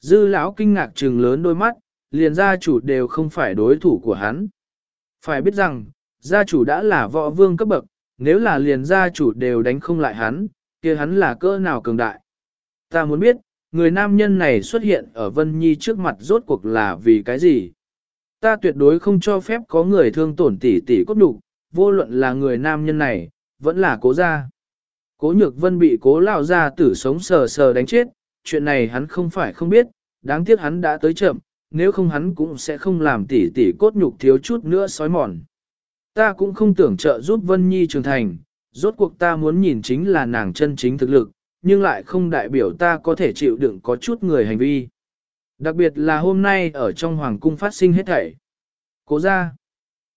dư lão kinh ngạc trừng lớn đôi mắt, liền gia chủ đều không phải đối thủ của hắn. Phải biết rằng, gia chủ đã là võ vương cấp bậc, nếu là liền gia chủ đều đánh không lại hắn, kia hắn là cỡ nào cường đại. Ta muốn biết, người nam nhân này xuất hiện ở Vân Nhi trước mặt rốt cuộc là vì cái gì? Ta tuyệt đối không cho phép có người thương tổn tỷ tỷ cốt đục, vô luận là người nam nhân này, vẫn là cố gia. Cố nhược vân bị cố lao gia tử sống sờ sờ đánh chết, chuyện này hắn không phải không biết, đáng tiếc hắn đã tới chậm, nếu không hắn cũng sẽ không làm tỷ tỷ cốt nhục thiếu chút nữa sói mòn. Ta cũng không tưởng trợ giúp Vân Nhi trưởng thành, rốt cuộc ta muốn nhìn chính là nàng chân chính thực lực, nhưng lại không đại biểu ta có thể chịu đựng có chút người hành vi. Đặc biệt là hôm nay ở trong hoàng cung phát sinh hết thảy. Cố ra,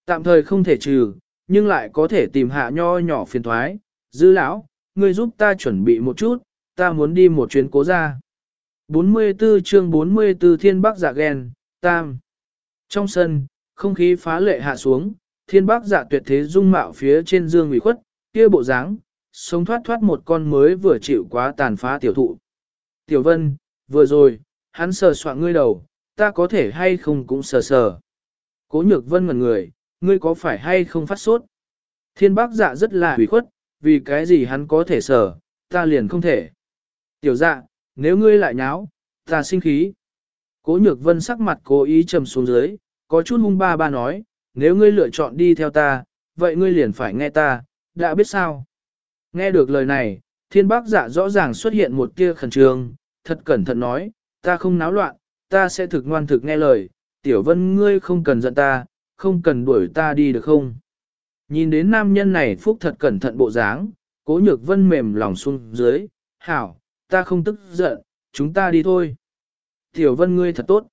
tạm thời không thể trừ, nhưng lại có thể tìm hạ nho nhỏ phiền thoái. Dư lão, ngươi giúp ta chuẩn bị một chút, ta muốn đi một chuyến cố ra. 44 chương 44 thiên bắc dạ ghen, tam. Trong sân, không khí phá lệ hạ xuống, thiên bắc dạ tuyệt thế dung mạo phía trên dương ủy khuất, kia bộ dáng, sống thoát thoát một con mới vừa chịu quá tàn phá tiểu thụ. Tiểu vân, vừa rồi, hắn sờ soạn ngươi đầu, ta có thể hay không cũng sờ sờ. Cố nhược vân ngẩn người, ngươi có phải hay không phát sốt? Thiên bác dạ rất là hủy khuất, vì cái gì hắn có thể sờ, ta liền không thể. Tiểu dạ, nếu ngươi lại nháo, ta sinh khí. Cố nhược vân sắc mặt cố ý trầm xuống dưới, có chút hung ba ba nói, nếu ngươi lựa chọn đi theo ta, vậy ngươi liền phải nghe ta, đã biết sao. Nghe được lời này, thiên bác dạ rõ ràng xuất hiện một tia khẩn trương, thật cẩn thận nói, ta không náo loạn, ta sẽ thực ngoan thực nghe lời, tiểu vân ngươi không cần giận ta, không cần đuổi ta đi được không. Nhìn đến nam nhân này phúc thật cẩn thận bộ dáng, cố nhược vân mềm lòng xuống dưới, hảo, ta không tức giận, chúng ta đi thôi. Tiểu vân ngươi thật tốt.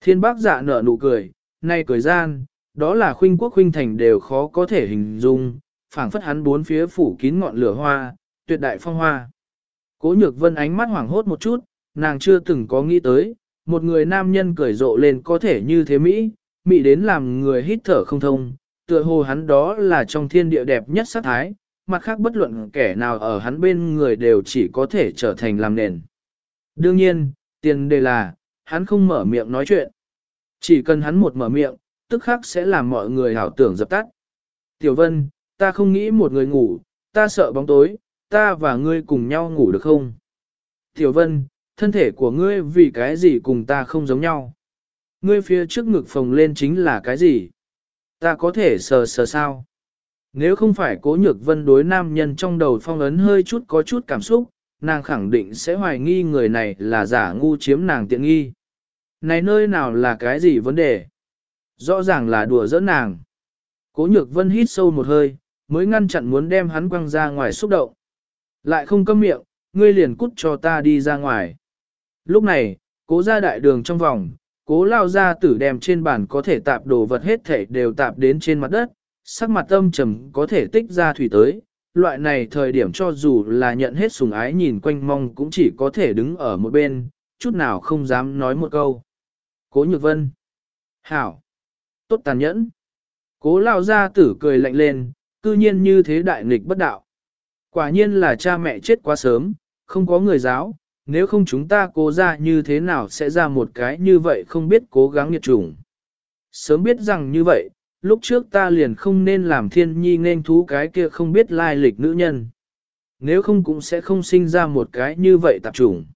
Thiên bác dạ nở nụ cười, nay cười gian, đó là khuynh quốc khuynh thành đều khó có thể hình dung, phảng phất hắn bốn phía phủ kín ngọn lửa hoa, tuyệt đại phong hoa. Cố nhược vân ánh mắt hoảng hốt một chút, nàng chưa từng có nghĩ tới, một người nam nhân cười rộ lên có thể như thế Mỹ, Mỹ đến làm người hít thở không thông, tựa hồ hắn đó là trong thiên địa đẹp nhất sát thái, mặt khác bất luận kẻ nào ở hắn bên người đều chỉ có thể trở thành làm nền. Đương nhiên, tiền đề là, hắn không mở miệng nói chuyện. Chỉ cần hắn một mở miệng, tức khắc sẽ làm mọi người hảo tưởng dập tắt. Tiểu Vân, ta không nghĩ một người ngủ, ta sợ bóng tối, ta và ngươi cùng nhau ngủ được không? Tiểu Vân, thân thể của ngươi vì cái gì cùng ta không giống nhau? Ngươi phía trước ngực phồng lên chính là cái gì? Ta có thể sờ sờ sao? Nếu không phải cố nhược vân đối nam nhân trong đầu phong ấn hơi chút có chút cảm xúc, nàng khẳng định sẽ hoài nghi người này là giả ngu chiếm nàng tiện nghi. Này nơi nào là cái gì vấn đề? Rõ ràng là đùa giỡn nàng. Cố nhược vân hít sâu một hơi, mới ngăn chặn muốn đem hắn quăng ra ngoài xúc động. Lại không câm miệng, ngươi liền cút cho ta đi ra ngoài. Lúc này, cố ra đại đường trong vòng, cố lao ra tử đem trên bàn có thể tạp đồ vật hết thể đều tạp đến trên mặt đất, sắc mặt âm trầm có thể tích ra thủy tới. Loại này thời điểm cho dù là nhận hết sùng ái nhìn quanh mong cũng chỉ có thể đứng ở một bên, chút nào không dám nói một câu. Cố nhược vân. Hảo. Tốt tàn nhẫn. Cố lao ra tử cười lạnh lên, cư nhiên như thế đại nghịch bất đạo. Quả nhiên là cha mẹ chết quá sớm, không có người giáo, nếu không chúng ta cố ra như thế nào sẽ ra một cái như vậy không biết cố gắng nhiệt chủng. Sớm biết rằng như vậy, lúc trước ta liền không nên làm thiên nhi nên thú cái kia không biết lai lịch nữ nhân. Nếu không cũng sẽ không sinh ra một cái như vậy tạp chủng.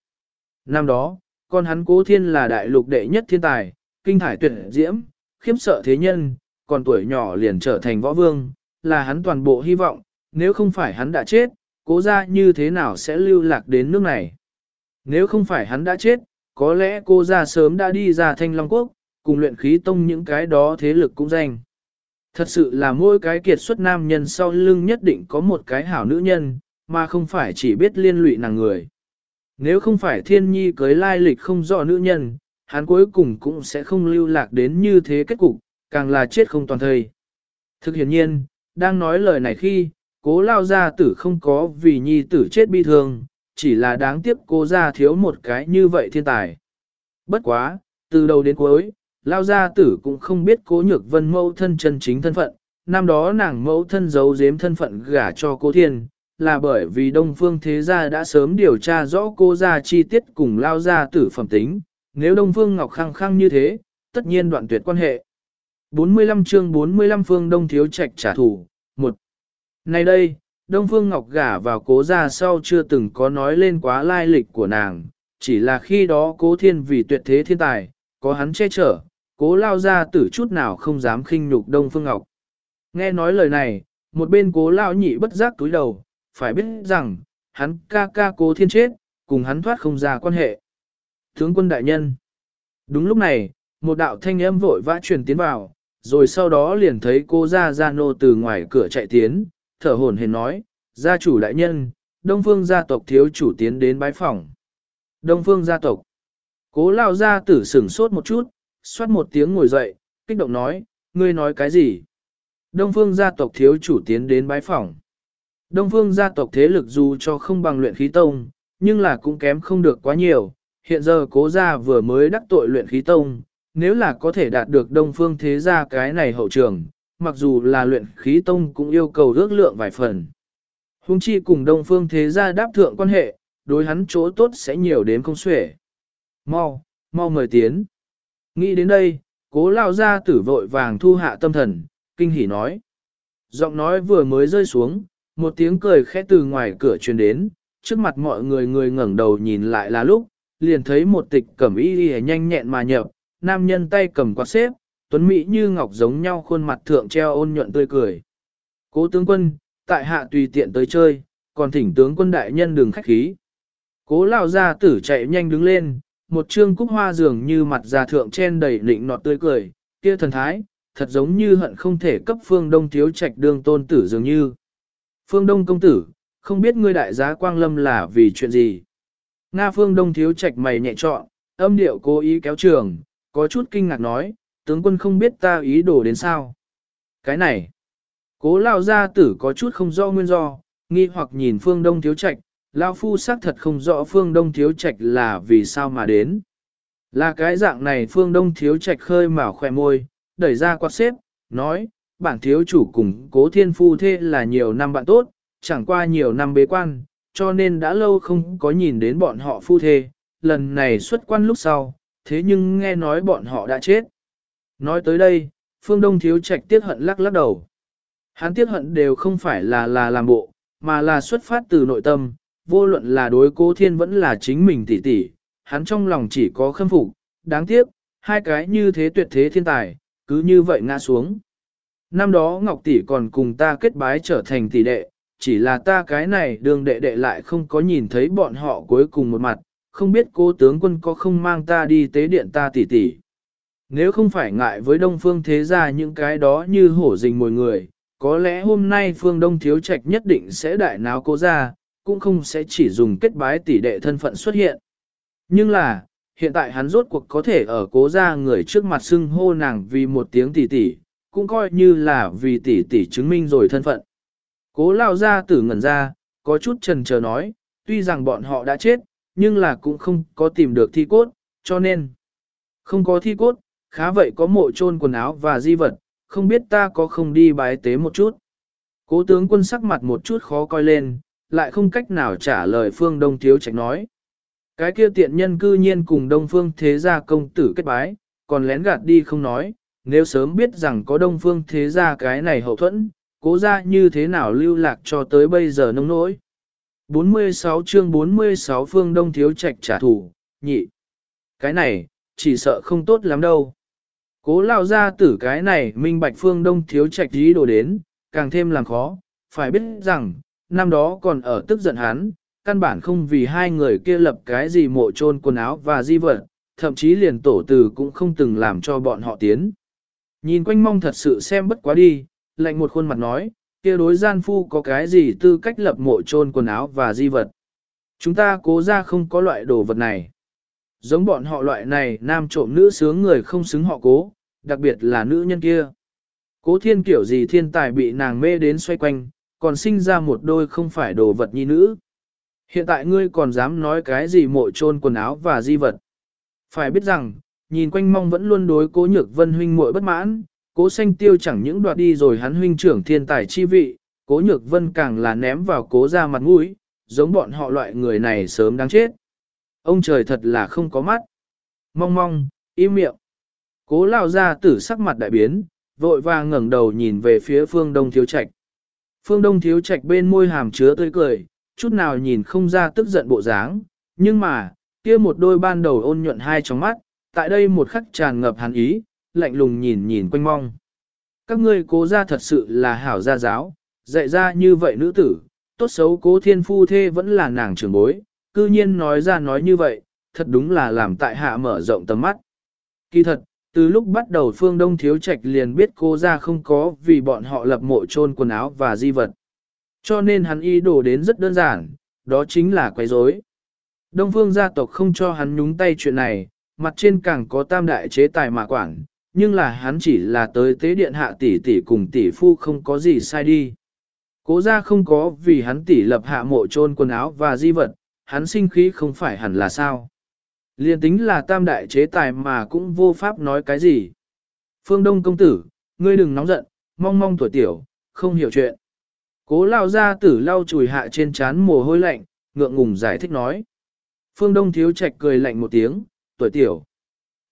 Năm đó, con hắn cố thiên là đại lục đệ nhất thiên tài, kinh thải tuyệt diễm, khiếp sợ thế nhân, còn tuổi nhỏ liền trở thành võ vương, là hắn toàn bộ hy vọng, nếu không phải hắn đã chết, cố ra như thế nào sẽ lưu lạc đến nước này. Nếu không phải hắn đã chết, có lẽ cô ra sớm đã đi ra thanh long quốc, cùng luyện khí tông những cái đó thế lực cũng danh. Thật sự là mỗi cái kiệt xuất nam nhân sau lưng nhất định có một cái hảo nữ nhân, mà không phải chỉ biết liên lụy nàng người. Nếu không phải thiên nhi cưới lai lịch không rõ nữ nhân, hắn cuối cùng cũng sẽ không lưu lạc đến như thế kết cục, càng là chết không toàn thời. Thực hiện nhiên, đang nói lời này khi, cố lao gia tử không có vì nhi tử chết bi thương, chỉ là đáng tiếc cố gia thiếu một cái như vậy thiên tài. Bất quá, từ đầu đến cuối, lao gia tử cũng không biết cố nhược vân mẫu thân chân chính thân phận, năm đó nàng mẫu thân giấu giếm thân phận gả cho cố thiên, là bởi vì Đông Phương Thế Gia đã sớm điều tra rõ cô gia chi tiết cùng lao gia tử phẩm tính, nếu Đông Phương Ngọc khăng khăng như thế, tất nhiên đoạn tuyệt quan hệ. 45 chương 45 phương Đông Thiếu Trạch trả thù, 1. Này đây, Đông Phương Ngọc gả vào cố gia sau chưa từng có nói lên quá lai lịch của nàng, chỉ là khi đó cố thiên vì tuyệt thế thiên tài, có hắn che chở, cố lao ra tử chút nào không dám khinh nhục Đông Phương Ngọc. Nghe nói lời này, một bên cố lao nhị bất giác túi đầu, phải biết rằng, hắn ca ca cố thiên chết, cùng hắn thoát không ra quan hệ. Tướng quân đại nhân. Đúng lúc này, một đạo thanh âm vội vã truyền tiến vào, rồi sau đó liền thấy cô ra gia nô từ ngoài cửa chạy tiến, thở hổn hển nói, gia chủ đại nhân, đông phương gia tộc thiếu chủ tiến đến bái phòng. Đông phương gia tộc. Cố lao gia tử sửng sốt một chút, xoát một tiếng ngồi dậy, kích động nói, ngươi nói cái gì? Đông phương gia tộc thiếu chủ tiến đến bái phỏng. Đông phương gia tộc thế lực dù cho không bằng luyện khí tông, nhưng là cũng kém không được quá nhiều. Hiện giờ cố gia vừa mới đắc tội luyện khí tông, nếu là có thể đạt được đông phương thế gia cái này hậu trường, mặc dù là luyện khí tông cũng yêu cầu ước lượng vài phần. Hùng chi cùng đông phương thế gia đáp thượng quan hệ, đối hắn chỗ tốt sẽ nhiều đến không xuể. Mau, mau mời tiến. Nghĩ đến đây, cố lao ra tử vội vàng thu hạ tâm thần, kinh hỉ nói. Giọng nói vừa mới rơi xuống, một tiếng cười khẽ từ ngoài cửa truyền đến, trước mặt mọi người người ngẩng đầu nhìn lại là lúc, liền thấy một tịch cẩm y y nhanh nhẹn mà nhập, nam nhân tay cầm quạt xếp, tuấn mỹ như ngọc giống nhau khuôn mặt thượng treo ôn nhuận tươi cười. Cố tướng quân, tại hạ tùy tiện tới chơi, còn thỉnh tướng quân đại nhân đường khách khí. Cố lao ra tử chạy nhanh đứng lên, một trương cúc hoa dường như mặt già thượng chen đầy lịnh nọt tươi cười, kia thần thái, thật giống như hận không thể cấp phương đông thiếu trạch đương tôn tử dường như. Phương đông công tử, không biết ngươi đại giá quang lâm là vì chuyện gì. Nga phương đông thiếu trạch mày nhẹ trọn, âm điệu cố ý kéo trường, có chút kinh ngạc nói, tướng quân không biết ta ý đồ đến sao. Cái này, cố lao gia tử có chút không rõ nguyên do, nghi hoặc nhìn phương đông thiếu trạch, lao phu xác thật không rõ phương đông thiếu trạch là vì sao mà đến. Là cái dạng này phương đông thiếu trạch khơi mào khỏe môi, đẩy ra quạt xếp, nói, bản thiếu chủ cùng cố thiên phu thê là nhiều năm bạn tốt, chẳng qua nhiều năm bế quan, cho nên đã lâu không có nhìn đến bọn họ phu thê, lần này xuất quan lúc sau, thế nhưng nghe nói bọn họ đã chết. Nói tới đây, phương đông thiếu trạch tiếc hận lắc lắc đầu. Hắn tiếc hận đều không phải là là làm bộ, mà là xuất phát từ nội tâm, vô luận là đối cố thiên vẫn là chính mình tỷ tỷ, hắn trong lòng chỉ có khâm phục, đáng tiếc, hai cái như thế tuyệt thế thiên tài, cứ như vậy ngã xuống. Năm đó Ngọc tỷ còn cùng ta kết bái trở thành tỷ đệ, chỉ là ta cái này đường đệ đệ lại không có nhìn thấy bọn họ cuối cùng một mặt, không biết cố tướng quân có không mang ta đi tế điện ta tỷ tỷ. Nếu không phải ngại với đông phương thế gia những cái đó như hổ rình mồi người, có lẽ hôm nay phương đông thiếu trạch nhất định sẽ đại náo cố ra, cũng không sẽ chỉ dùng kết bái tỷ đệ thân phận xuất hiện. Nhưng là, hiện tại hắn rốt cuộc có thể ở cố gia người trước mặt xưng hô nàng vì một tiếng tỷ tỷ, cũng coi như là vì tỷ tỷ chứng minh rồi thân phận. Cố lao ra tử ngẩn ra, có chút trần chờ nói, tuy rằng bọn họ đã chết, nhưng là cũng không có tìm được thi cốt, cho nên không có thi cốt, khá vậy có mộ chôn quần áo và di vật, không biết ta có không đi bái tế một chút. Cố tướng quân sắc mặt một chút khó coi lên, lại không cách nào trả lời phương đông thiếu trạch nói. Cái kia tiện nhân cư nhiên cùng đông phương thế gia công tử kết bái, còn lén gạt đi không nói, nếu sớm biết rằng có đông phương thế gia cái này hậu thuẫn, cố ra như thế nào lưu lạc cho tới bây giờ nông nỗi. 46 chương 46 phương đông thiếu trạch trả thù, nhị. Cái này, chỉ sợ không tốt lắm đâu. Cố lao ra tử cái này minh bạch phương đông thiếu trạch ý đồ đến, càng thêm làm khó, phải biết rằng, năm đó còn ở tức giận hắn, căn bản không vì hai người kia lập cái gì mộ chôn quần áo và di vật, thậm chí liền tổ tử cũng không từng làm cho bọn họ tiến. Nhìn quanh mong thật sự xem bất quá đi, lạnh một khuôn mặt nói, kia đối gian phu có cái gì tư cách lập mộ chôn quần áo và di vật. Chúng ta cố ra không có loại đồ vật này. Giống bọn họ loại này nam trộm nữ sướng người không xứng họ cố, đặc biệt là nữ nhân kia. Cố thiên kiểu gì thiên tài bị nàng mê đến xoay quanh, còn sinh ra một đôi không phải đồ vật nhi nữ. Hiện tại ngươi còn dám nói cái gì mộ trôn quần áo và di vật. Phải biết rằng, nhìn quanh mong vẫn luôn đối cố nhược vân huynh muội bất mãn, cố xanh tiêu chẳng những đoạt đi rồi hắn huynh trưởng thiên tài chi vị, cố nhược vân càng là ném vào cố ra mặt mũi, giống bọn họ loại người này sớm đáng chết. Ông trời thật là không có mắt. Mong mong, im miệng. Cố lao ra tử sắc mặt đại biến, vội vàng ngẩng đầu nhìn về phía phương đông thiếu trạch. Phương đông thiếu trạch bên môi hàm chứa tươi cười, chút nào nhìn không ra tức giận bộ dáng, nhưng mà, kia một đôi ban đầu ôn nhuận hai trong mắt, tại đây một khắc tràn ngập hàn ý, lạnh lùng nhìn nhìn quanh mong. Các ngươi cố ra thật sự là hảo gia giáo, dạy ra như vậy nữ tử, tốt xấu cố thiên phu thê vẫn là nàng trưởng bối, cư nhiên nói ra nói như vậy, thật đúng là làm tại hạ mở rộng tầm mắt. Kỳ thật, từ lúc bắt đầu phương đông thiếu trạch liền biết cô ra không có vì bọn họ lập mộ chôn quần áo và di vật. Cho nên hắn y đồ đến rất đơn giản, đó chính là quấy rối. Đông phương gia tộc không cho hắn nhúng tay chuyện này, mặt trên càng có tam đại chế tài mà quản, nhưng là hắn chỉ là tới tế điện hạ tỷ tỷ cùng tỷ phu không có gì sai đi. Cố ra không có vì hắn tỷ lập hạ mộ chôn quần áo và di vật, hắn sinh khí không phải hẳn là sao. Liên tính là tam đại chế tài mà cũng vô pháp nói cái gì. Phương Đông công tử, ngươi đừng nóng giận, mong mong tuổi tiểu, không hiểu chuyện. Cố lao ra tử lau chùi hạ trên trán mồ hôi lạnh, ngượng ngùng giải thích nói. Phương Đông thiếu trạch cười lạnh một tiếng, tuổi tiểu.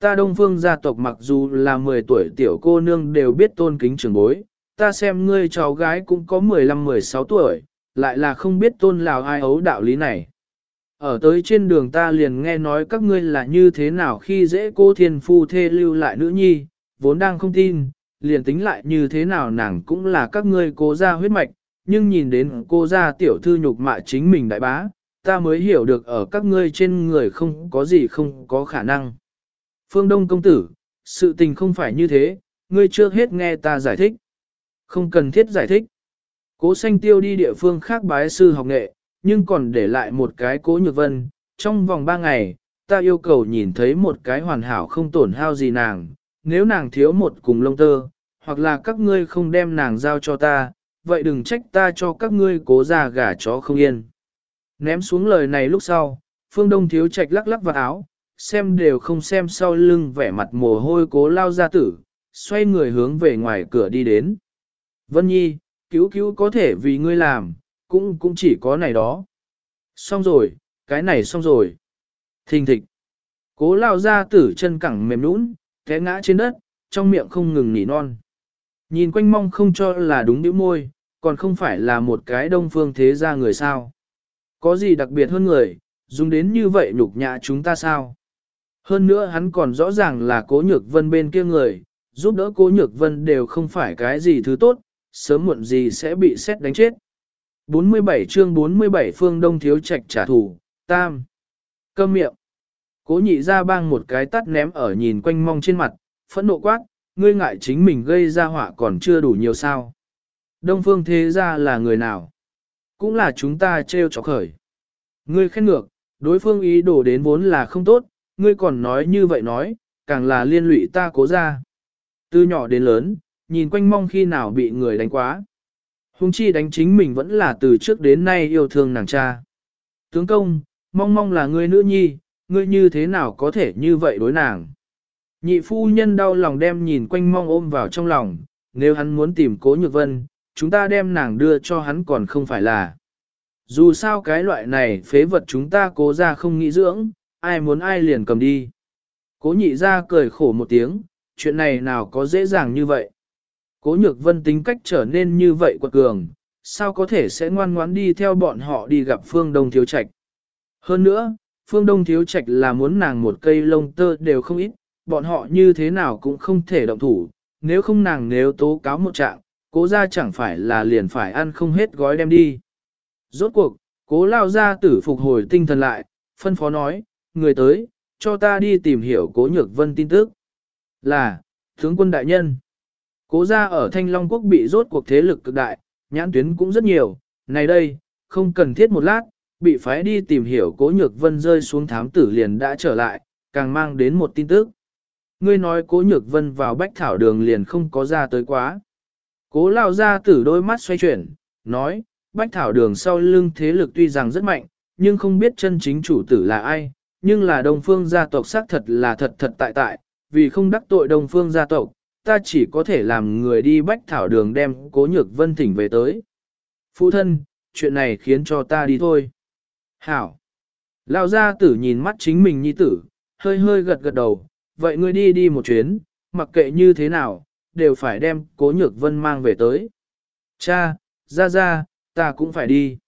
Ta đông phương gia tộc mặc dù là 10 tuổi tiểu cô nương đều biết tôn kính trưởng bối, ta xem ngươi cháu gái cũng có 15-16 tuổi, lại là không biết tôn lào ai ấu đạo lý này. Ở tới trên đường ta liền nghe nói các ngươi là như thế nào khi dễ cô thiên phu thê lưu lại nữ nhi, vốn đang không tin, liền tính lại như thế nào nàng cũng là các ngươi cố gia huyết mạch, nhưng nhìn đến cô gia tiểu thư nhục mạ chính mình đại bá, ta mới hiểu được ở các ngươi trên người không có gì không có khả năng. Phương Đông công tử, sự tình không phải như thế, ngươi chưa hết nghe ta giải thích. Không cần thiết giải thích. Cố sanh tiêu đi địa phương khác bái sư học nghệ, nhưng còn để lại một cái cố nhược vân. Trong vòng ba ngày, ta yêu cầu nhìn thấy một cái hoàn hảo không tổn hao gì nàng. Nếu nàng thiếu một cùng lông tơ, hoặc là các ngươi không đem nàng giao cho ta, vậy đừng trách ta cho các ngươi cố ra gả chó không yên. Ném xuống lời này lúc sau, phương đông thiếu trạch lắc lắc vào áo, xem đều không xem sau lưng vẻ mặt mồ hôi cố lao ra tử, xoay người hướng về ngoài cửa đi đến. Vân Nhi, cứu cứu có thể vì ngươi làm, cũng cũng chỉ có này đó. Xong rồi, cái này xong rồi. Thình thịch. Cố lao ra tử chân cẳng mềm nũng, té ngã trên đất, trong miệng không ngừng nỉ non. Nhìn quanh mong không cho là đúng điểm môi, còn không phải là một cái đông phương thế gia người sao. Có gì đặc biệt hơn người, dùng đến như vậy nhục nhã chúng ta sao? Hơn nữa hắn còn rõ ràng là cố nhược vân bên kia người, giúp đỡ cố nhược vân đều không phải cái gì thứ tốt, sớm muộn gì sẽ bị xét đánh chết. 47 chương 47 phương đông thiếu trạch trả thù, tam. Câm miệng. Cố nhị ra bang một cái tắt ném ở nhìn quanh mong trên mặt, phẫn nộ quát, ngươi ngại chính mình gây ra họa còn chưa đủ nhiều sao. Đông phương thế ra là người nào? Cũng là chúng ta trêu chọc khởi. Ngươi khen ngược, đối phương ý đồ đến vốn là không tốt, ngươi còn nói như vậy nói, càng là liên lụy ta cố ra. Từ nhỏ đến lớn, nhìn quanh mong khi nào bị người đánh quá. Hùng chi đánh chính mình vẫn là từ trước đến nay yêu thương nàng cha. Tướng công, mong mong là ngươi nữ nhi, ngươi như thế nào có thể như vậy đối nàng. Nhị phu nhân đau lòng đem nhìn quanh mong ôm vào trong lòng, nếu hắn muốn tìm cố nhược vân, chúng ta đem nàng đưa cho hắn còn không phải là. Dù sao cái loại này phế vật chúng ta cố ra không nghĩ dưỡng, ai muốn ai liền cầm đi. Cố nhị ra cười khổ một tiếng, chuyện này nào có dễ dàng như vậy. Cố nhược vân tính cách trở nên như vậy quật cường, sao có thể sẽ ngoan ngoãn đi theo bọn họ đi gặp phương đông thiếu trạch. Hơn nữa, phương đông thiếu trạch là muốn nàng một cây lông tơ đều không ít, bọn họ như thế nào cũng không thể động thủ, nếu không nàng nếu tố cáo một trạng, cố ra chẳng phải là liền phải ăn không hết gói đem đi. Rốt cuộc, cố lao ra tử phục hồi tinh thần lại, phân phó nói, người tới, cho ta đi tìm hiểu cố nhược vân tin tức. Là, tướng quân đại nhân. Cố gia ở Thanh Long Quốc bị rốt cuộc thế lực cực đại, nhãn tuyến cũng rất nhiều, này đây, không cần thiết một lát, bị phái đi tìm hiểu cố nhược vân rơi xuống thám tử liền đã trở lại, càng mang đến một tin tức. Ngươi nói cố nhược vân vào bách thảo đường liền không có ra tới quá. Cố lao ra tử đôi mắt xoay chuyển, nói, bách thảo đường sau lưng thế lực tuy rằng rất mạnh, nhưng không biết chân chính chủ tử là ai, nhưng là đông phương gia tộc xác thật là thật thật tại tại, vì không đắc tội đông phương gia tộc, ta chỉ có thể làm người đi bách thảo đường đem cố nhược vân thỉnh về tới. Phụ thân, chuyện này khiến cho ta đi thôi. Hảo. Lao gia tử nhìn mắt chính mình nhi tử, hơi hơi gật gật đầu, vậy ngươi đi đi một chuyến, mặc kệ như thế nào, đều phải đem cố nhược vân mang về tới. Cha, ra ra, ta cũng phải đi.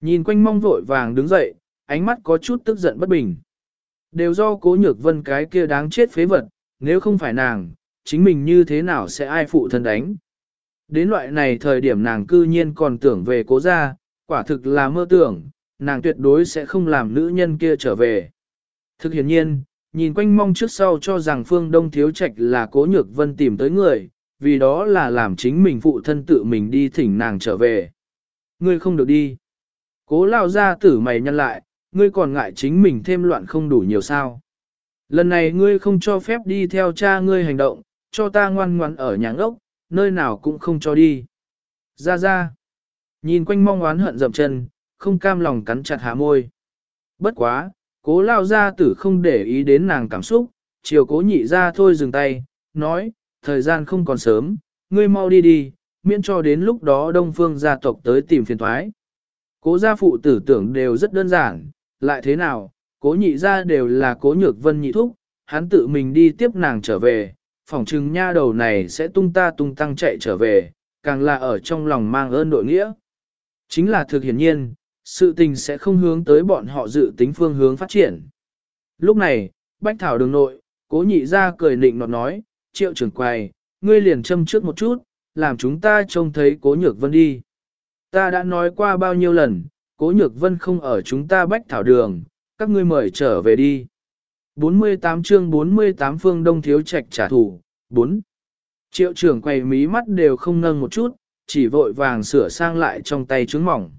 Nhìn quanh mong vội vàng đứng dậy, ánh mắt có chút tức giận bất bình. Đều do cố nhược vân cái kia đáng chết phế vật, nếu không phải nàng, chính mình như thế nào sẽ ai phụ thân đánh. Đến loại này thời điểm nàng cư nhiên còn tưởng về cố gia, quả thực là mơ tưởng, nàng tuyệt đối sẽ không làm nữ nhân kia trở về. Thực hiện nhiên, nhìn quanh mong trước sau cho rằng phương đông thiếu trạch là cố nhược vân tìm tới người, vì đó là làm chính mình phụ thân tự mình đi thỉnh nàng trở về. Ngươi không được đi. Cố lao ra tử mày nhăn lại, ngươi còn ngại chính mình thêm loạn không đủ nhiều sao. Lần này ngươi không cho phép đi theo cha ngươi hành động, cho ta ngoan ngoan ở nhà ngốc, nơi nào cũng không cho đi. Ra ra. Nhìn quanh mong oán hận dậm chân, không cam lòng cắn chặt hạ môi. Bất quá, cố lao ra tử không để ý đến nàng cảm xúc, chiều cố nhị ra thôi dừng tay, nói, thời gian không còn sớm, ngươi mau đi đi, miễn cho đến lúc đó đông phương gia tộc tới tìm phiền thoái. Cố gia phụ tử tưởng đều rất đơn giản, lại thế nào, cố nhị gia đều là cố nhược vân nhị thúc, hắn tự mình đi tiếp nàng trở về, phỏng chừng nha đầu này sẽ tung ta tung tăng chạy trở về, càng là ở trong lòng mang ơn đội nghĩa. Chính là thực hiển nhiên, sự tình sẽ không hướng tới bọn họ dự tính phương hướng phát triển. Lúc này, Bách Thảo đường nội, cố nhị ra cười nịnh nọt nói, triệu trưởng quầy, ngươi liền châm trước một chút, làm chúng ta trông thấy cố nhược vân đi. Ta đã nói qua bao nhiêu lần, cố nhược vân không ở chúng ta Bách Thảo đường, các ngươi mời trở về đi. 48 chương 48 phương đông thiếu trạch trả thù, 4. Triệu trưởng quầy mí mắt đều không nâng một chút, chỉ vội vàng sửa sang lại trong tay trứng mỏng.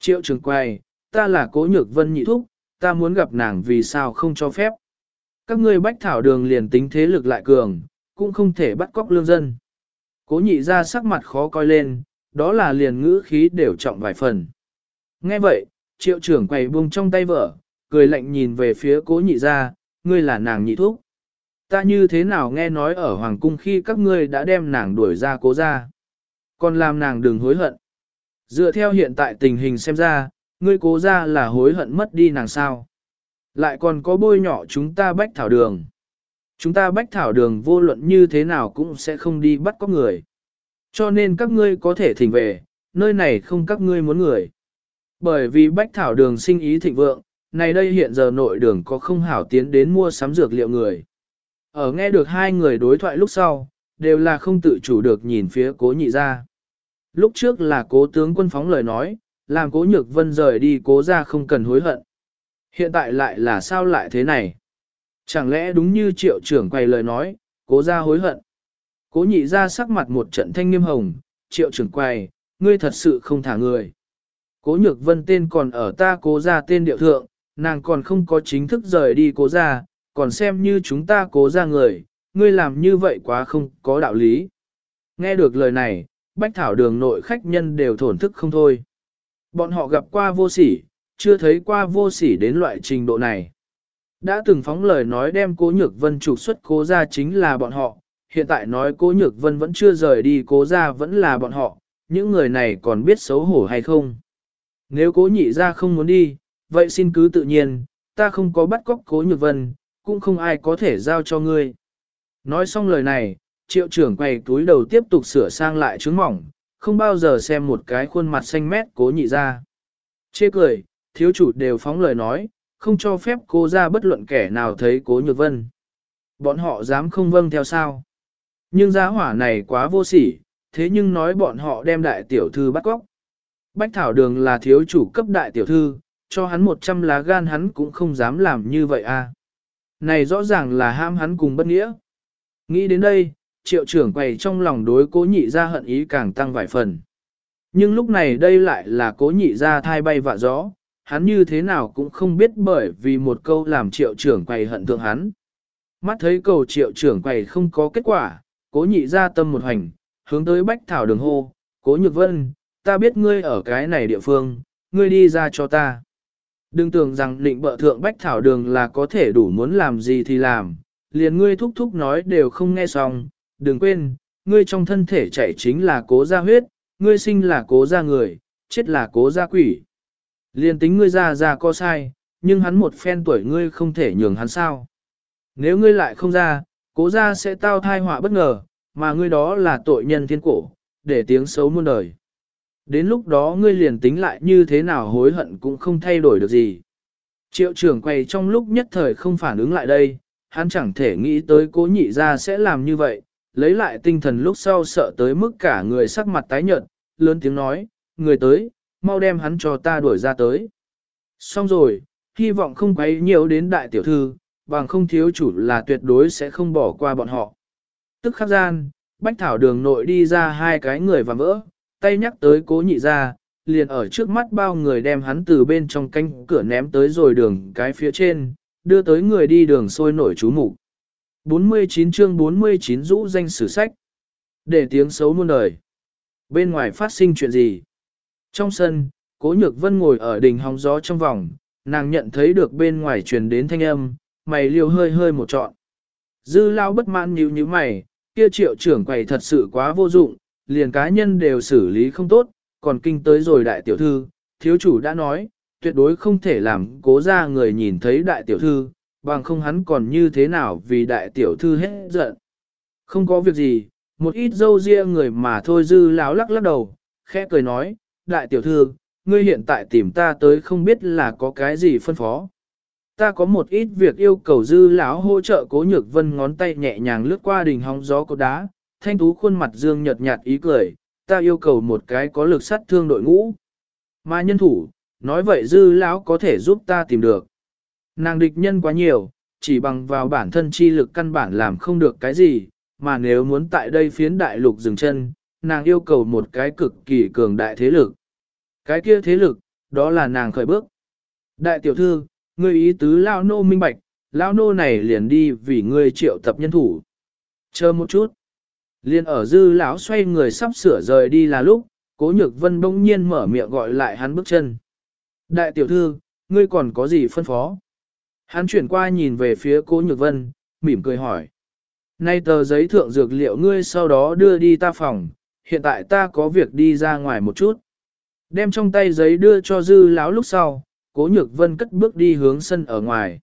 Triệu trưởng quầy, ta là cố nhược vân nhị thúc, ta muốn gặp nàng vì sao không cho phép. Các ngươi bách thảo đường liền tính thế lực lại cường, cũng không thể bắt cóc lương dân. Cố nhị ra sắc mặt khó coi lên, đó là liền ngữ khí đều trọng vài phần. Nghe vậy, triệu trưởng quầy buông trong tay vợ, cười lạnh nhìn về phía cố nhị ra, ngươi là nàng nhị thúc. Ta như thế nào nghe nói ở Hoàng cung khi các ngươi đã đem nàng đuổi ra cố ra. Còn làm nàng đừng hối hận. Dựa theo hiện tại tình hình xem ra, ngươi cố ra là hối hận mất đi nàng sao. Lại còn có bôi nhỏ chúng ta bách thảo đường. Chúng ta bách thảo đường vô luận như thế nào cũng sẽ không đi bắt có người. Cho nên các ngươi có thể thỉnh về, nơi này không các ngươi muốn người. Bởi vì bách thảo đường sinh ý thịnh vượng, này đây hiện giờ nội đường có không hảo tiến đến mua sắm dược liệu người. Ở nghe được hai người đối thoại lúc sau, đều là không tự chủ được nhìn phía cố nhị ra. Lúc trước là cố tướng quân phóng lời nói, làm cố nhược vân rời đi cố ra không cần hối hận. Hiện tại lại là sao lại thế này? Chẳng lẽ đúng như triệu trưởng quay lời nói, cố ra hối hận? Cố nhị ra sắc mặt một trận thanh nghiêm hồng, triệu trưởng quay, ngươi thật sự không thả người. Cố nhược vân tên còn ở ta cố ra tên điệu thượng, nàng còn không có chính thức rời đi cố ra, còn xem như chúng ta cố ra người, ngươi làm như vậy quá không có đạo lý. Nghe được lời này, bách thảo đường nội khách nhân đều thổn thức không thôi. Bọn họ gặp qua vô sỉ, chưa thấy qua vô sỉ đến loại trình độ này. Đã từng phóng lời nói đem cố nhược vân trục xuất cố ra chính là bọn họ, hiện tại nói cố nhược vân vẫn chưa rời đi cố ra vẫn là bọn họ, những người này còn biết xấu hổ hay không. Nếu cố nhị ra không muốn đi, vậy xin cứ tự nhiên, ta không có bắt cóc cố nhược vân, cũng không ai có thể giao cho ngươi. Nói xong lời này, triệu trưởng quầy túi đầu tiếp tục sửa sang lại trứng mỏng, không bao giờ xem một cái khuôn mặt xanh mét cố nhị ra. Chê cười, thiếu chủ đều phóng lời nói, không cho phép cô ra bất luận kẻ nào thấy cố nhược vân. Bọn họ dám không vâng theo sao. Nhưng giá hỏa này quá vô sỉ, thế nhưng nói bọn họ đem đại tiểu thư bắt cóc. Bách Thảo Đường là thiếu chủ cấp đại tiểu thư, cho hắn 100 lá gan hắn cũng không dám làm như vậy à. Này rõ ràng là ham hắn cùng bất nghĩa. Nghĩ đến đây, triệu trưởng quầy trong lòng đối cố nhị ra hận ý càng tăng vài phần. Nhưng lúc này đây lại là cố nhị ra thai bay vạ gió, hắn như thế nào cũng không biết bởi vì một câu làm triệu trưởng quầy hận thượng hắn. Mắt thấy cầu triệu trưởng quầy không có kết quả, cố nhị ra tâm một hành, hướng tới bách thảo đường hô, cố nhược vân, ta biết ngươi ở cái này địa phương, ngươi đi ra cho ta. Đừng tưởng rằng định bợ thượng bách thảo đường là có thể đủ muốn làm gì thì làm, liền ngươi thúc thúc nói đều không nghe xong, đừng quên, ngươi trong thân thể chảy chính là cố gia huyết, ngươi sinh là cố gia người, chết là cố gia quỷ. Liền tính ngươi ra ra có sai, nhưng hắn một phen tuổi ngươi không thể nhường hắn sao. Nếu ngươi lại không ra, cố gia sẽ tao thai họa bất ngờ, mà ngươi đó là tội nhân thiên cổ, để tiếng xấu muôn đời. Đến lúc đó ngươi liền tính lại như thế nào hối hận cũng không thay đổi được gì. Triệu trưởng quay trong lúc nhất thời không phản ứng lại đây, hắn chẳng thể nghĩ tới cố nhị ra sẽ làm như vậy, lấy lại tinh thần lúc sau sợ tới mức cả người sắc mặt tái nhợt, lớn tiếng nói, người tới, mau đem hắn cho ta đuổi ra tới. Xong rồi, hy vọng không quấy nhiều đến đại tiểu thư, bằng không thiếu chủ là tuyệt đối sẽ không bỏ qua bọn họ. Tức khắc gian, bách thảo đường nội đi ra hai cái người và vỡ, tay nhắc tới cố nhị ra, liền ở trước mắt bao người đem hắn từ bên trong canh cửa ném tới rồi đường cái phía trên, đưa tới người đi đường sôi nổi chú mục 49 chương 49 rũ danh sử sách. Để tiếng xấu muôn đời. Bên ngoài phát sinh chuyện gì? Trong sân, cố nhược vân ngồi ở đỉnh hóng gió trong vòng, nàng nhận thấy được bên ngoài truyền đến thanh âm, mày liều hơi hơi một trọn. Dư lao bất mãn nhíu như mày, kia triệu trưởng quầy thật sự quá vô dụng, liền cá nhân đều xử lý không tốt, còn kinh tới rồi đại tiểu thư, thiếu chủ đã nói, tuyệt đối không thể làm cố ra người nhìn thấy đại tiểu thư, bằng không hắn còn như thế nào vì đại tiểu thư hết giận. Không có việc gì, một ít dâu ria người mà thôi dư láo lắc lắc đầu, khẽ cười nói, đại tiểu thư, ngươi hiện tại tìm ta tới không biết là có cái gì phân phó. Ta có một ít việc yêu cầu dư lão hỗ trợ cố nhược vân ngón tay nhẹ nhàng lướt qua đỉnh hóng gió cột đá, thanh tú khuôn mặt dương nhợt nhạt ý cười, ta yêu cầu một cái có lực sát thương đội ngũ. Mà nhân thủ, nói vậy dư lão có thể giúp ta tìm được. Nàng địch nhân quá nhiều, chỉ bằng vào bản thân chi lực căn bản làm không được cái gì, mà nếu muốn tại đây phiến đại lục dừng chân, nàng yêu cầu một cái cực kỳ cường đại thế lực. Cái kia thế lực, đó là nàng khởi bước. Đại tiểu thư, ngươi ý tứ lao nô minh bạch, lao nô này liền đi vì ngươi triệu tập nhân thủ. Chờ một chút. Liên ở dư lão xoay người sắp sửa rời đi là lúc, cố nhược vân bỗng nhiên mở miệng gọi lại hắn bước chân. Đại tiểu thư, ngươi còn có gì phân phó? Hắn chuyển qua nhìn về phía cố nhược vân, mỉm cười hỏi. Nay tờ giấy thượng dược liệu ngươi sau đó đưa đi ta phòng, hiện tại ta có việc đi ra ngoài một chút. Đem trong tay giấy đưa cho dư lão lúc sau, cố nhược vân cất bước đi hướng sân ở ngoài.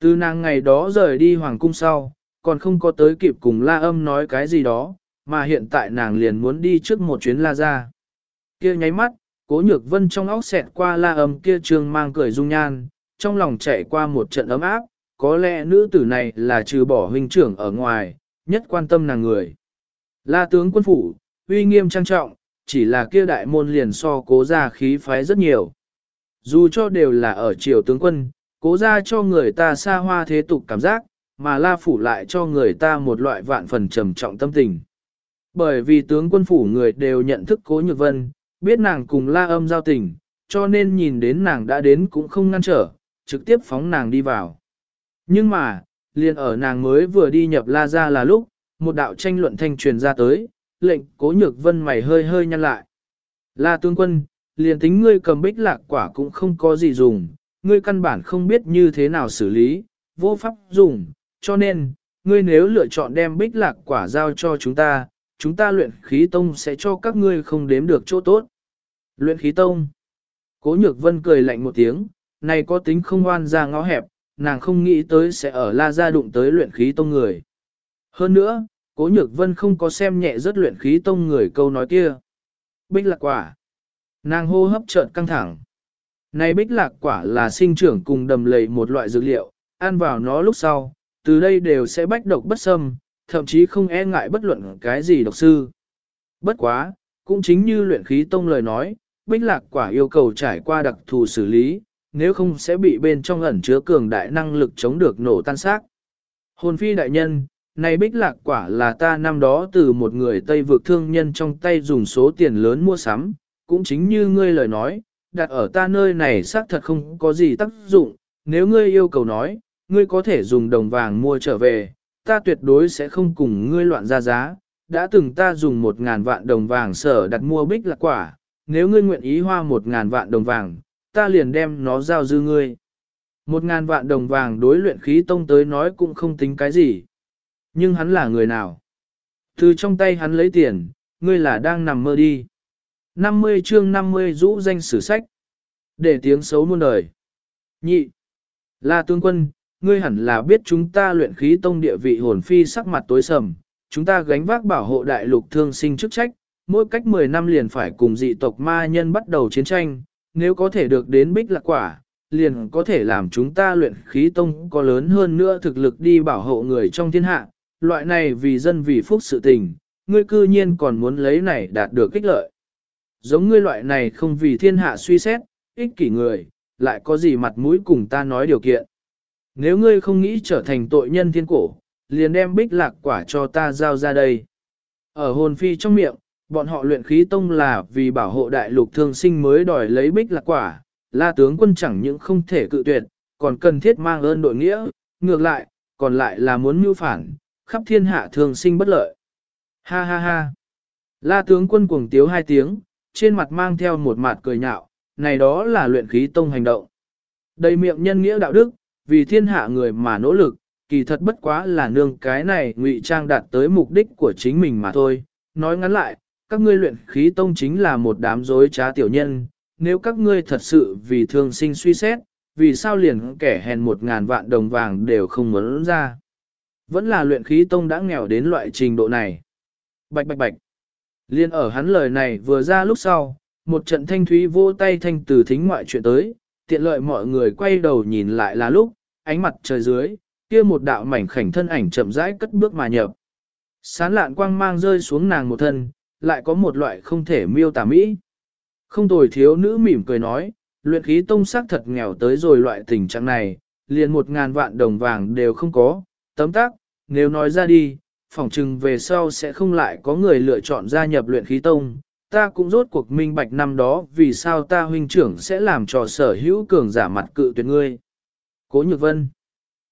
Từ nàng ngày đó rời đi hoàng cung sau, còn không có tới kịp cùng la âm nói cái gì đó, mà hiện tại nàng liền muốn đi trước một chuyến la ra. Kia nháy mắt, cố nhược vân trong óc xẹt qua la âm kia trường mang cười dung nhan, trong lòng chạy qua một trận ấm áp, có lẽ nữ tử này là trừ bỏ huynh trưởng ở ngoài, nhất quan tâm nàng người. La tướng quân phủ, uy nghiêm trang trọng, chỉ là kia đại môn liền so cố ra khí phái rất nhiều. Dù cho đều là ở triều tướng quân, cố ra cho người ta xa hoa thế tục cảm giác, mà la phủ lại cho người ta một loại vạn phần trầm trọng tâm tình. Bởi vì tướng quân phủ người đều nhận thức cố nhược vân, biết nàng cùng la âm giao tình, cho nên nhìn đến nàng đã đến cũng không ngăn trở, trực tiếp phóng nàng đi vào. Nhưng mà, liền ở nàng mới vừa đi nhập la ra là lúc, một đạo tranh luận thanh truyền ra tới, lệnh cố nhược vân mày hơi hơi nhăn lại. La tướng quân, liền tính ngươi cầm bích lạc quả cũng không có gì dùng, ngươi căn bản không biết như thế nào xử lý, vô pháp dùng, cho nên, ngươi nếu lựa chọn đem bích lạc quả giao cho chúng ta, chúng ta luyện khí tông sẽ cho các ngươi không đếm được chỗ tốt. Luyện khí tông. Cố nhược vân cười lạnh một tiếng, này có tính không hoan ra ngõ hẹp, nàng không nghĩ tới sẽ ở la gia đụng tới luyện khí tông người. Hơn nữa, cố nhược vân không có xem nhẹ rất luyện khí tông người câu nói kia. Bích lạc quả. Nàng hô hấp chợt căng thẳng. Này bích lạc quả là sinh trưởng cùng đầm lầy một loại dược liệu, ăn vào nó lúc sau, từ đây đều sẽ bách độc bất xâm, thậm chí không e ngại bất luận cái gì độc sư. Bất quá, cũng chính như luyện khí tông lời nói, bích lạc quả yêu cầu trải qua đặc thù xử lý, nếu không sẽ bị bên trong ẩn chứa cường đại năng lực chống được nổ tan xác. Hồn phi đại nhân, này bích lạc quả là ta năm đó từ một người Tây vực thương nhân trong tay dùng số tiền lớn mua sắm, cũng chính như ngươi lời nói, đặt ở ta nơi này xác thật không có gì tác dụng, nếu ngươi yêu cầu nói, ngươi có thể dùng đồng vàng mua trở về, ta tuyệt đối sẽ không cùng ngươi loạn ra giá, đã từng ta dùng một ngàn vạn đồng vàng sở đặt mua bích lạc quả, nếu ngươi nguyện ý hoa một ngàn vạn đồng vàng, ta liền đem nó giao dư ngươi. Một ngàn vạn đồng vàng đối luyện khí tông tới nói cũng không tính cái gì. Nhưng hắn là người nào? Từ trong tay hắn lấy tiền, ngươi là đang nằm mơ đi. 50 chương 50 rũ danh sử sách. Để tiếng xấu muôn đời. Nhị. là tướng quân, ngươi hẳn là biết chúng ta luyện khí tông địa vị hồn phi sắc mặt tối sầm, chúng ta gánh vác bảo hộ đại lục thương sinh chức trách, mỗi cách 10 năm liền phải cùng dị tộc ma nhân bắt đầu chiến tranh, nếu có thể được đến bích lạc quả, liền có thể làm chúng ta luyện khí tông có lớn hơn nữa thực lực đi bảo hộ người trong thiên hạ, loại này vì dân vì phúc sự tình, ngươi cư nhiên còn muốn lấy này đạt được kích lợi. Giống ngươi loại này không vì thiên hạ suy xét, ích kỷ người, lại có gì mặt mũi cùng ta nói điều kiện. Nếu ngươi không nghĩ trở thành tội nhân thiên cổ, liền đem bích lạc quả cho ta giao ra đây. Ở hồn phi trong miệng, bọn họ luyện khí tông là vì bảo hộ đại lục thương sinh mới đòi lấy bích lạc quả, la tướng quân chẳng những không thể cự tuyệt, còn cần thiết mang ơn đội nghĩa, ngược lại, còn lại là muốn mưu phản, khắp thiên hạ thương sinh bất lợi. Ha ha ha. La tướng quân cuồng tiếu hai tiếng, trên mặt mang theo một mặt cười nhạo, này đó là luyện khí tông hành động. Đầy miệng nhân nghĩa đạo đức, vì thiên hạ người mà nỗ lực, kỳ thật bất quá là nương cái này ngụy trang đạt tới mục đích của chính mình mà thôi. Nói ngắn lại, các ngươi luyện khí tông chính là một đám dối trá tiểu nhân, nếu các ngươi thật sự vì thương sinh suy xét, vì sao liền kẻ hèn một ngàn vạn đồng vàng đều không muốn ra. Vẫn là luyện khí tông đã nghèo đến loại trình độ này. Bạch bạch bạch. Liên ở hắn lời này vừa ra lúc sau, một trận thanh thúy vô tay thanh từ thính ngoại chuyện tới, tiện lợi mọi người quay đầu nhìn lại là lúc, ánh mặt trời dưới, kia một đạo mảnh khảnh thân ảnh chậm rãi cất bước mà nhập. Sán lạn quang mang rơi xuống nàng một thân, lại có một loại không thể miêu tả mỹ. Không tồi thiếu nữ mỉm cười nói, luyện khí tông sắc thật nghèo tới rồi loại tình trạng này, liền một ngàn vạn đồng vàng đều không có, tấm tác, nếu nói ra đi, phỏng chừng về sau sẽ không lại có người lựa chọn gia nhập luyện khí tông, ta cũng rốt cuộc minh bạch năm đó vì sao ta huynh trưởng sẽ làm trò sở hữu cường giả mặt cự tuyệt ngươi. Cố Nhược Vân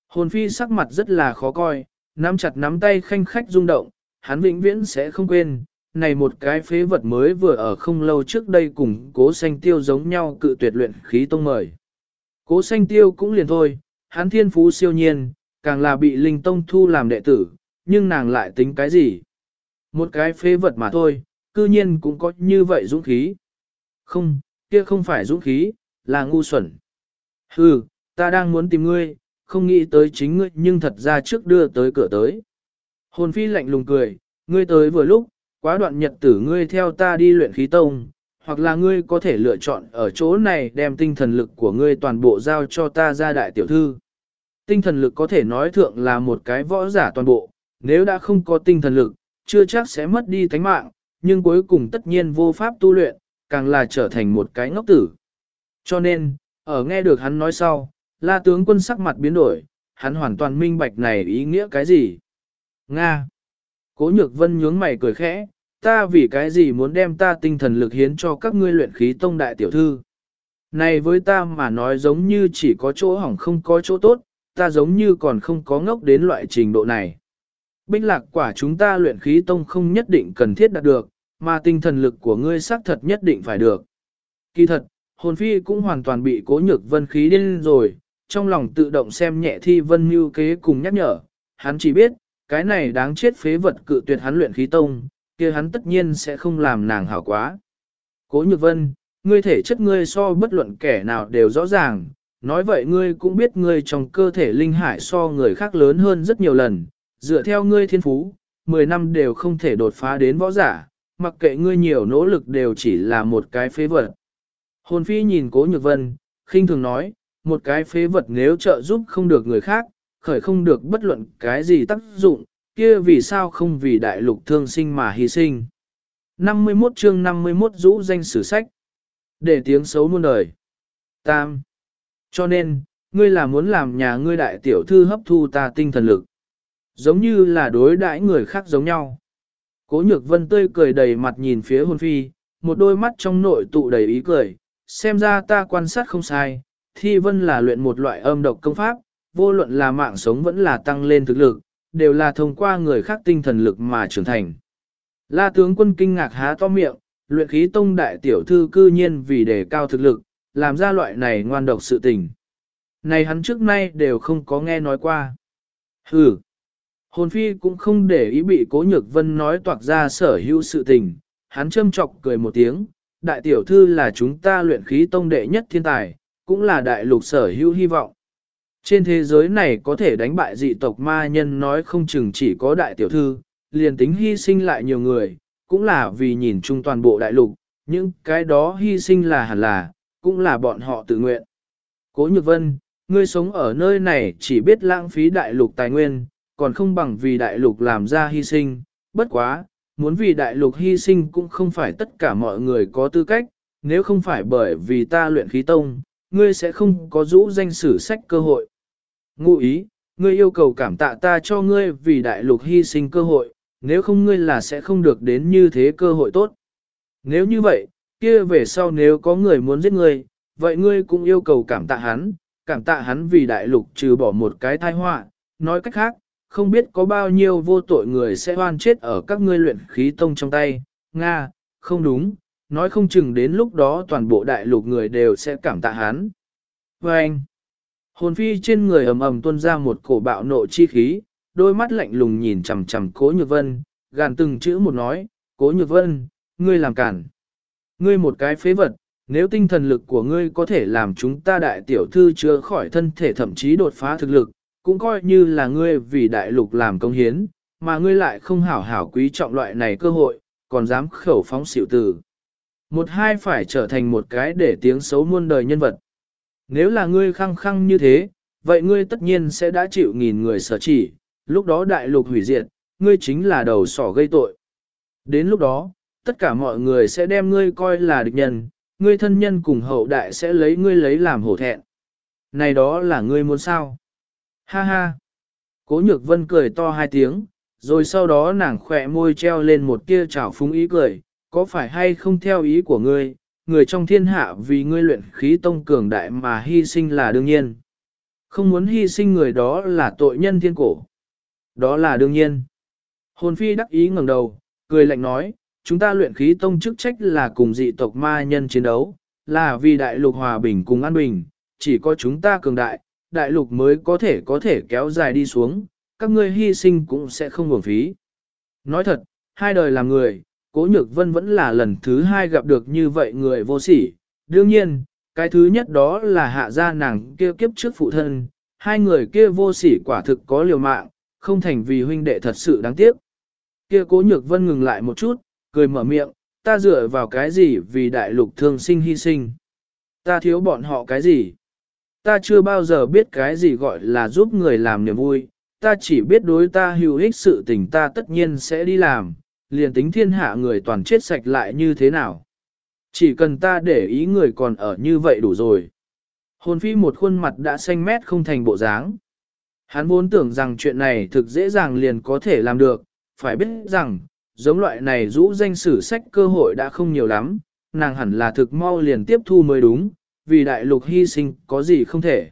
Hồn phi sắc mặt rất là khó coi, nắm chặt nắm tay khanh khách rung động, hắn vĩnh viễn sẽ không quên, này một cái phế vật mới vừa ở không lâu trước đây cùng cố xanh tiêu giống nhau cự tuyệt luyện khí tông mời. Cố xanh tiêu cũng liền thôi, hắn thiên phú siêu nhiên, càng là bị linh tông thu làm đệ tử, nhưng nàng lại tính cái gì? Một cái phế vật mà thôi, cư nhiên cũng có như vậy dũng khí. Không, kia không phải dũng khí, là ngu xuẩn. Hừ, ta đang muốn tìm ngươi, không nghĩ tới chính ngươi nhưng thật ra trước đưa tới cửa tới. Hồn phi lạnh lùng cười, ngươi tới vừa lúc, quá đoạn nhật tử ngươi theo ta đi luyện khí tông, hoặc là ngươi có thể lựa chọn ở chỗ này đem tinh thần lực của ngươi toàn bộ giao cho ta ra đại tiểu thư. Tinh thần lực có thể nói thượng là một cái võ giả toàn bộ, nếu đã không có tinh thần lực, chưa chắc sẽ mất đi thánh mạng, nhưng cuối cùng tất nhiên vô pháp tu luyện, càng là trở thành một cái ngốc tử. Cho nên, ở nghe được hắn nói sau, la tướng quân sắc mặt biến đổi, hắn hoàn toàn minh bạch này ý nghĩa cái gì. Nga. Cố nhược vân nhướng mày cười khẽ, ta vì cái gì muốn đem ta tinh thần lực hiến cho các ngươi luyện khí tông đại tiểu thư. Này với ta mà nói giống như chỉ có chỗ hỏng không có chỗ tốt, ta giống như còn không có ngốc đến loại trình độ này. Bích lạc quả chúng ta luyện khí tông không nhất định cần thiết đạt được, mà tinh thần lực của ngươi xác thật nhất định phải được. Kỳ thật, hồn phi cũng hoàn toàn bị cố nhược vân khí điên rồi, trong lòng tự động xem nhẹ thi vân mưu kế cùng nhắc nhở, hắn chỉ biết, cái này đáng chết phế vật cự tuyệt hắn luyện khí tông, kia hắn tất nhiên sẽ không làm nàng hảo quá. Cố nhược vân, ngươi thể chất ngươi so bất luận kẻ nào đều rõ ràng, nói vậy ngươi cũng biết ngươi trong cơ thể linh hải so người khác lớn hơn rất nhiều lần, dựa theo ngươi thiên phú, 10 năm đều không thể đột phá đến võ giả, mặc kệ ngươi nhiều nỗ lực đều chỉ là một cái phế vật. Hồn phi nhìn cố nhược vân, khinh thường nói, một cái phế vật nếu trợ giúp không được người khác, khởi không được bất luận cái gì tác dụng, kia vì sao không vì đại lục thương sinh mà hy sinh. 51 chương 51 rũ danh sử sách. Để tiếng xấu muôn đời. Tam. Cho nên, ngươi là muốn làm nhà ngươi đại tiểu thư hấp thu ta tinh thần lực. Giống như là đối đãi người khác giống nhau. Cố nhược vân tươi cười đầy mặt nhìn phía hôn phi, một đôi mắt trong nội tụ đầy ý cười, xem ra ta quan sát không sai, thi vân là luyện một loại âm độc công pháp, vô luận là mạng sống vẫn là tăng lên thực lực, đều là thông qua người khác tinh thần lực mà trưởng thành. La tướng quân kinh ngạc há to miệng, luyện khí tông đại tiểu thư cư nhiên vì đề cao thực lực, làm ra loại này ngoan độc sự tình. Này hắn trước nay đều không có nghe nói qua. Hừ. Hồn phi cũng không để ý bị cố nhược vân nói toạc ra sở hữu sự tình, hắn châm chọc cười một tiếng, đại tiểu thư là chúng ta luyện khí tông đệ nhất thiên tài, cũng là đại lục sở hữu hy vọng. Trên thế giới này có thể đánh bại dị tộc ma nhân nói không chừng chỉ có đại tiểu thư, liền tính hy sinh lại nhiều người, cũng là vì nhìn chung toàn bộ đại lục, những cái đó hy sinh là hẳn là, cũng là bọn họ tự nguyện. Cố Nhược Vân, ngươi sống ở nơi này chỉ biết lãng phí đại lục tài nguyên, còn không bằng vì đại lục làm ra hy sinh, bất quá, muốn vì đại lục hy sinh cũng không phải tất cả mọi người có tư cách, nếu không phải bởi vì ta luyện khí tông, ngươi sẽ không có rũ danh sử sách cơ hội. Ngụ ý, ngươi yêu cầu cảm tạ ta cho ngươi vì đại lục hy sinh cơ hội, nếu không ngươi là sẽ không được đến như thế cơ hội tốt. Nếu như vậy, kia về sau nếu có người muốn giết ngươi, vậy ngươi cũng yêu cầu cảm tạ hắn, cảm tạ hắn vì đại lục trừ bỏ một cái tai họa, nói cách khác, không biết có bao nhiêu vô tội người sẽ oan chết ở các ngươi luyện khí tông trong tay, Nga, không đúng, nói không chừng đến lúc đó toàn bộ đại lục người đều sẽ cảm tạ hắn. Và anh, hồn phi trên người ầm ầm tuôn ra một cổ bạo nộ chi khí, đôi mắt lạnh lùng nhìn chằm chằm cố nhược vân, gàn từng chữ một nói, cố nhược vân, ngươi làm cản. Ngươi một cái phế vật, nếu tinh thần lực của ngươi có thể làm chúng ta đại tiểu thư chữa khỏi thân thể thậm chí đột phá thực lực, cũng coi như là ngươi vì đại lục làm công hiến, mà ngươi lại không hảo hảo quý trọng loại này cơ hội, còn dám khẩu phóng xỉu tử. Một hai phải trở thành một cái để tiếng xấu muôn đời nhân vật. Nếu là ngươi khăng khăng như thế, vậy ngươi tất nhiên sẽ đã chịu nghìn người sở chỉ, lúc đó đại lục hủy diệt, ngươi chính là đầu sỏ gây tội. Đến lúc đó, tất cả mọi người sẽ đem ngươi coi là địch nhân, ngươi thân nhân cùng hậu đại sẽ lấy ngươi lấy làm hổ thẹn. Này đó là ngươi muốn sao? Ha ha! Cố nhược vân cười to hai tiếng, rồi sau đó nàng khỏe môi treo lên một tia trào phúng ý cười, có phải hay không theo ý của ngươi, người trong thiên hạ vì ngươi luyện khí tông cường đại mà hy sinh là đương nhiên. Không muốn hy sinh người đó là tội nhân thiên cổ. Đó là đương nhiên. Hồn phi đắc ý ngẩng đầu, cười lạnh nói, chúng ta luyện khí tông chức trách là cùng dị tộc ma nhân chiến đấu, là vì đại lục hòa bình cùng an bình, chỉ có chúng ta cường đại, đại lục mới có thể có thể kéo dài đi xuống, các ngươi hy sinh cũng sẽ không uổng phí. Nói thật, hai đời làm người, Cố Nhược Vân vẫn là lần thứ hai gặp được như vậy người vô sỉ. Đương nhiên, cái thứ nhất đó là hạ gia nàng kia kiếp trước phụ thân, hai người kia vô sỉ quả thực có liều mạng, không thành vì huynh đệ thật sự đáng tiếc. Kia Cố Nhược Vân ngừng lại một chút, cười mở miệng, ta dựa vào cái gì vì đại lục thương sinh hy sinh. Ta thiếu bọn họ cái gì? Ta chưa bao giờ biết cái gì gọi là giúp người làm niềm vui, ta chỉ biết đối ta hữu ích sự tình ta tất nhiên sẽ đi làm, liền tính thiên hạ người toàn chết sạch lại như thế nào. Chỉ cần ta để ý người còn ở như vậy đủ rồi. Hồn phi một khuôn mặt đã xanh mét không thành bộ dáng. Hắn vốn tưởng rằng chuyện này thực dễ dàng liền có thể làm được, phải biết rằng, giống loại này rũ danh sử sách cơ hội đã không nhiều lắm, nàng hẳn là thực mau liền tiếp thu mới đúng, vì đại lục hy sinh có gì không thể.